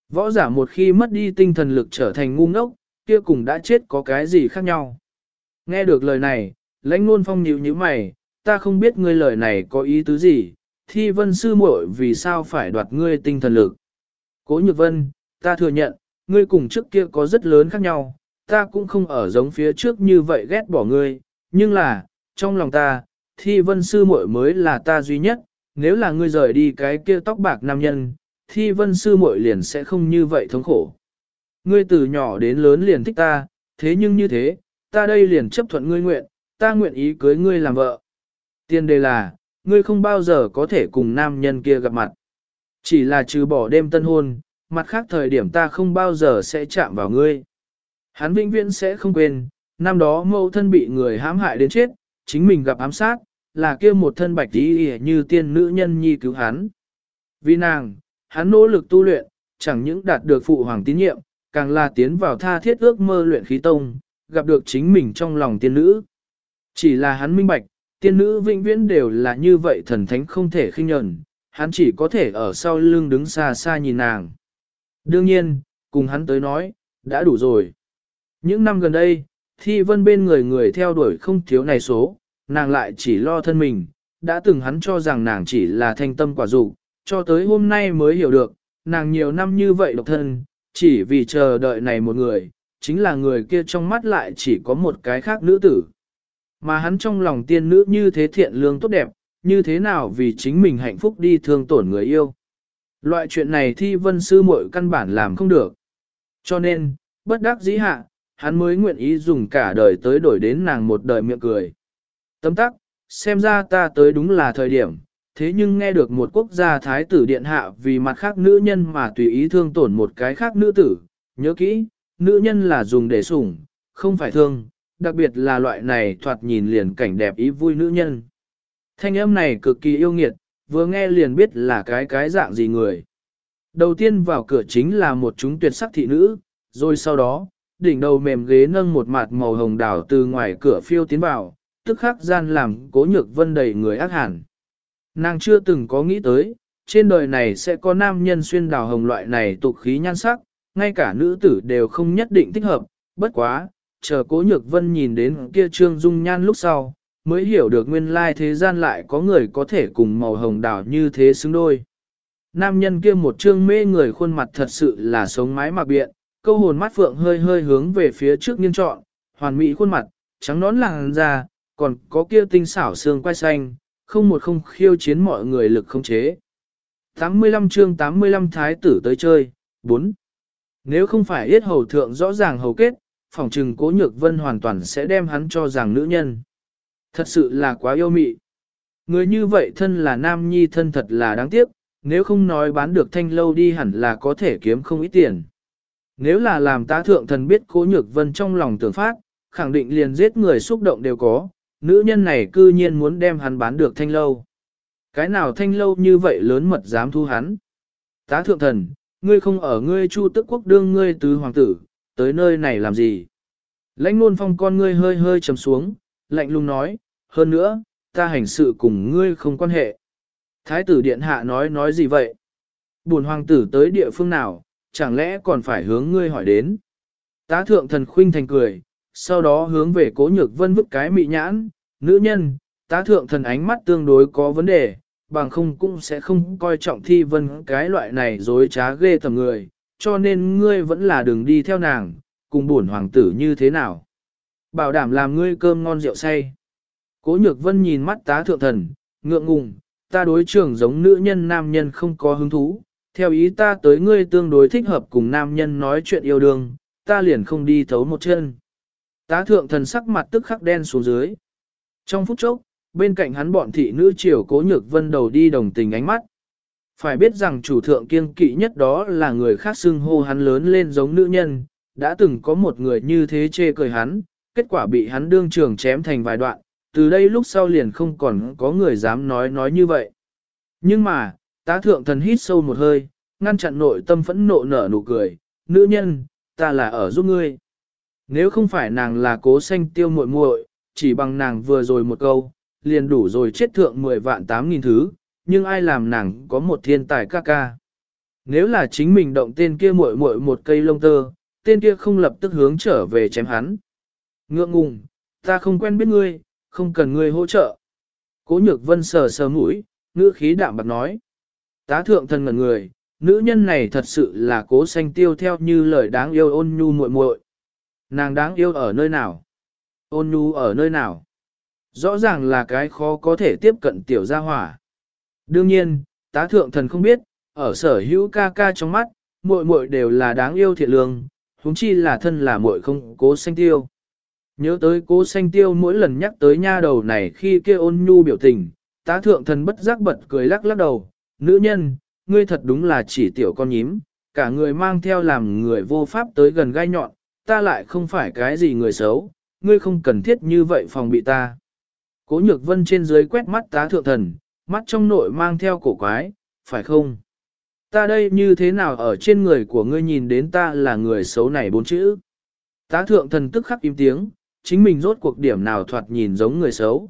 Võ giả một khi mất đi tinh thần lực trở thành ngu ngốc, kia cùng đã chết có cái gì khác nhau. Nghe được lời này, lãnh nôn phong nhíu nhíu mày, ta không biết ngươi lời này có ý tứ gì, thi vân sư muội vì sao phải đoạt ngươi tinh thần lực. Cố nhược vân, ta thừa nhận, ngươi cùng trước kia có rất lớn khác nhau, ta cũng không ở giống phía trước như vậy ghét bỏ ngươi, nhưng là, trong lòng ta, thi vân sư muội mới là ta duy nhất, nếu là ngươi rời đi cái kia tóc bạc nam nhân, thi vân sư muội liền sẽ không như vậy thống khổ. Ngươi từ nhỏ đến lớn liền thích ta, thế nhưng như thế, ta đây liền chấp thuận ngươi nguyện, ta nguyện ý cưới ngươi làm vợ. Tiên đề là, ngươi không bao giờ có thể cùng nam nhân kia gặp mặt. Chỉ là trừ bỏ đêm tân hôn, mặt khác thời điểm ta không bao giờ sẽ chạm vào ngươi. Hắn vĩnh viễn sẽ không quên, năm đó mẫu thân bị người hãm hại đến chết, chính mình gặp ám sát, là kia một thân bạch tí như tiên nữ nhân nhi cứu hắn. Vì nàng, hắn nỗ lực tu luyện, chẳng những đạt được phụ hoàng tín nhiệm, càng là tiến vào tha thiết ước mơ luyện khí tông, gặp được chính mình trong lòng tiên nữ. Chỉ là hắn minh bạch, tiên nữ vĩnh viễn đều là như vậy thần thánh không thể khinh nhẫn, hắn chỉ có thể ở sau lưng đứng xa xa nhìn nàng. Đương nhiên, cùng hắn tới nói, đã đủ rồi. Những năm gần đây, thi vân bên người người theo đuổi không thiếu này số, nàng lại chỉ lo thân mình, đã từng hắn cho rằng nàng chỉ là thanh tâm quả dục cho tới hôm nay mới hiểu được, nàng nhiều năm như vậy độc thân, chỉ vì chờ đợi này một người, chính là người kia trong mắt lại chỉ có một cái khác nữ tử. Mà hắn trong lòng tiên nữ như thế thiện lương tốt đẹp, như thế nào vì chính mình hạnh phúc đi thương tổn người yêu. Loại chuyện này thi vân sư muội căn bản làm không được. Cho nên, bất đắc dĩ hạ, hắn mới nguyện ý dùng cả đời tới đổi đến nàng một đời miệng cười. Tấm tắc, xem ra ta tới đúng là thời điểm, thế nhưng nghe được một quốc gia thái tử điện hạ vì mặt khác nữ nhân mà tùy ý thương tổn một cái khác nữ tử, nhớ kỹ, nữ nhân là dùng để sủng, không phải thương, đặc biệt là loại này thoạt nhìn liền cảnh đẹp ý vui nữ nhân. Thanh âm này cực kỳ yêu nghiệt, vừa nghe liền biết là cái cái dạng gì người. Đầu tiên vào cửa chính là một chúng tuyệt sắc thị nữ, rồi sau đó, đỉnh đầu mềm ghế nâng một mặt màu hồng đảo từ ngoài cửa phiêu tiến vào, tức khắc gian làm cố nhược vân đầy người ác hẳn. Nàng chưa từng có nghĩ tới, trên đời này sẽ có nam nhân xuyên đào hồng loại này tục khí nhan sắc, ngay cả nữ tử đều không nhất định thích hợp, bất quá, chờ cố nhược vân nhìn đến kia trương dung nhan lúc sau, mới hiểu được nguyên lai thế gian lại có người có thể cùng màu hồng đào như thế xứng đôi. Nam nhân kia một trương mê người khuôn mặt thật sự là sống mái mặc biện, câu hồn mắt phượng hơi hơi hướng về phía trước nghiêng trọn, hoàn mỹ khuôn mặt, trắng nón làng ra, còn có kia tinh xảo xương quai xanh, không một không khiêu chiến mọi người lực không chế. 85 chương 85 thái tử tới chơi, 4. Nếu không phải yết hầu thượng rõ ràng hầu kết, phỏng trừng cố nhược vân hoàn toàn sẽ đem hắn cho rằng nữ nhân. Thật sự là quá yêu mị. Người như vậy thân là nam nhi thân thật là đáng tiếc, nếu không nói bán được thanh lâu đi hẳn là có thể kiếm không ít tiền. Nếu là làm tá thượng thần biết cố nhược vân trong lòng tưởng phát, khẳng định liền giết người xúc động đều có, nữ nhân này cư nhiên muốn đem hắn bán được thanh lâu. Cái nào thanh lâu như vậy lớn mật dám thu hắn. Tá thượng thần, ngươi không ở ngươi chu tức quốc đương ngươi tứ hoàng tử, tới nơi này làm gì? Lãnh nôn phong con ngươi hơi hơi trầm xuống, lạnh lùng nói, hơn nữa, ta hành sự cùng ngươi không quan hệ. Thái tử điện hạ nói nói gì vậy? Buồn hoàng tử tới địa phương nào, chẳng lẽ còn phải hướng ngươi hỏi đến? Tá thượng thần khuynh thành cười, sau đó hướng về cố nhược vân vứt cái mị nhãn, nữ nhân, tá thượng thần ánh mắt tương đối có vấn đề, bằng không cũng sẽ không coi trọng thi vân cái loại này dối trá ghê tầm người, cho nên ngươi vẫn là đường đi theo nàng, cùng buồn hoàng tử như thế nào. Bảo đảm làm ngươi cơm ngon rượu say. Cố nhược vân nhìn mắt tá thượng thần, ngượng ngùng, ta đối trưởng giống nữ nhân nam nhân không có hứng thú, theo ý ta tới ngươi tương đối thích hợp cùng nam nhân nói chuyện yêu đương, ta liền không đi thấu một chân. Tá thượng thần sắc mặt tức khắc đen xuống dưới. Trong phút chốc, bên cạnh hắn bọn thị nữ triều cố nhược vân đầu đi đồng tình ánh mắt. Phải biết rằng chủ thượng kiêng kỵ nhất đó là người khác xưng hô hắn lớn lên giống nữ nhân, đã từng có một người như thế chê cười hắn, kết quả bị hắn đương trường chém thành vài đoạn, từ đây lúc sau liền không còn có người dám nói nói như vậy. Nhưng mà, tá thượng thần hít sâu một hơi, ngăn chặn nội tâm phẫn nộ nở nụ cười, nữ nhân, ta là ở giúp ngươi. Nếu không phải nàng là cố sanh tiêu muội muội, chỉ bằng nàng vừa rồi một câu, liền đủ rồi chết thượng 10 vạn 8 nghìn thứ, nhưng ai làm nàng có một thiên tài ca ca. Nếu là chính mình động tên kia muội muội một cây lông tơ, tên kia không lập tức hướng trở về chém hắn. Ngượng ngùng, ta không quen biết ngươi, không cần ngươi hỗ trợ. Cố nhược vân sờ sờ mũi, ngữ khí đạm bạc nói. Tá thượng thần ngẩn người, nữ nhân này thật sự là cố sanh tiêu theo như lời đáng yêu ôn nhu muội muội. Nàng đáng yêu ở nơi nào? Ôn nhu ở nơi nào? Rõ ràng là cái khó có thể tiếp cận tiểu gia hỏa. Đương nhiên, tá thượng thần không biết, ở sở hữu ca ca trong mắt, muội muội đều là đáng yêu thiện lương, huống chi là thân là muội không cố sanh tiêu. Nhớ tới cố sanh tiêu mỗi lần nhắc tới nha đầu này khi kia ôn nhu biểu tình, tá thượng thần bất giác bật cười lắc lắc đầu, nữ nhân, ngươi thật đúng là chỉ tiểu con nhím, cả người mang theo làm người vô pháp tới gần gai nhọn, ta lại không phải cái gì người xấu, ngươi không cần thiết như vậy phòng bị ta. Cố nhược vân trên dưới quét mắt tá thượng thần, mắt trong nội mang theo cổ quái, phải không? Ta đây như thế nào ở trên người của ngươi nhìn đến ta là người xấu này bốn chữ? Tá thượng thần tức khắc im tiếng, chính mình rốt cuộc điểm nào thoạt nhìn giống người xấu.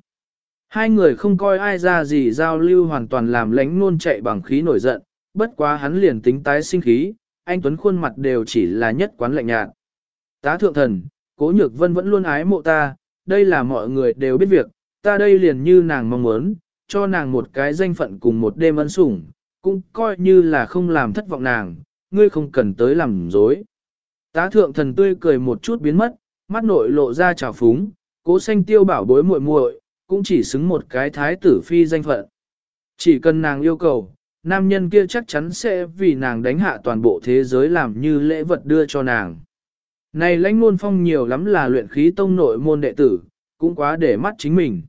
Hai người không coi ai ra gì giao lưu hoàn toàn làm lánh nôn chạy bằng khí nổi giận, bất quá hắn liền tính tái sinh khí, anh Tuấn khuôn mặt đều chỉ là nhất quán lạnh nhạt. Tá thượng thần, cố nhược vân vẫn luôn ái mộ ta, đây là mọi người đều biết việc, ta đây liền như nàng mong muốn, cho nàng một cái danh phận cùng một đêm ân sủng, cũng coi như là không làm thất vọng nàng, ngươi không cần tới làm dối. Tá thượng thần tươi cười một chút biến mất, mắt nội lộ ra trào phúng, cố xanh tiêu bảo bối muội muội, cũng chỉ xứng một cái thái tử phi danh phận. Chỉ cần nàng yêu cầu, nam nhân kia chắc chắn sẽ vì nàng đánh hạ toàn bộ thế giới làm như lễ vật đưa cho nàng. Này lãnh luôn phong nhiều lắm là luyện khí tông nội môn đệ tử, cũng quá để mắt chính mình.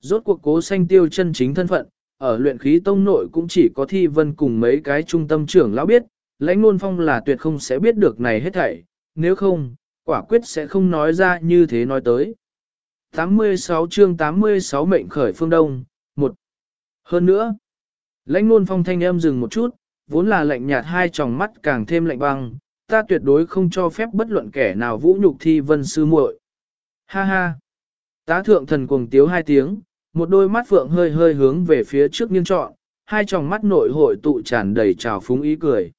Rốt cuộc cố sanh tiêu chân chính thân phận, ở luyện khí tông nội cũng chỉ có thi vân cùng mấy cái trung tâm trưởng lão biết, lãnh luôn phong là tuyệt không sẽ biết được này hết thảy, nếu không, quả quyết sẽ không nói ra như thế nói tới. 86 chương 86 mệnh khởi phương đông, 1. Hơn nữa, lãnh nôn phong thanh âm dừng một chút, vốn là lạnh nhạt hai tròng mắt càng thêm lạnh băng, ta tuyệt đối không cho phép bất luận kẻ nào vũ nhục thi vân sư muội. Ha ha. Tá thượng thần cuồng tiếu hai tiếng, một đôi mắt phượng hơi hơi hướng về phía trước nghiêng trọn, hai tròng mắt nội hội tụ tràn đầy trào phúng ý cười.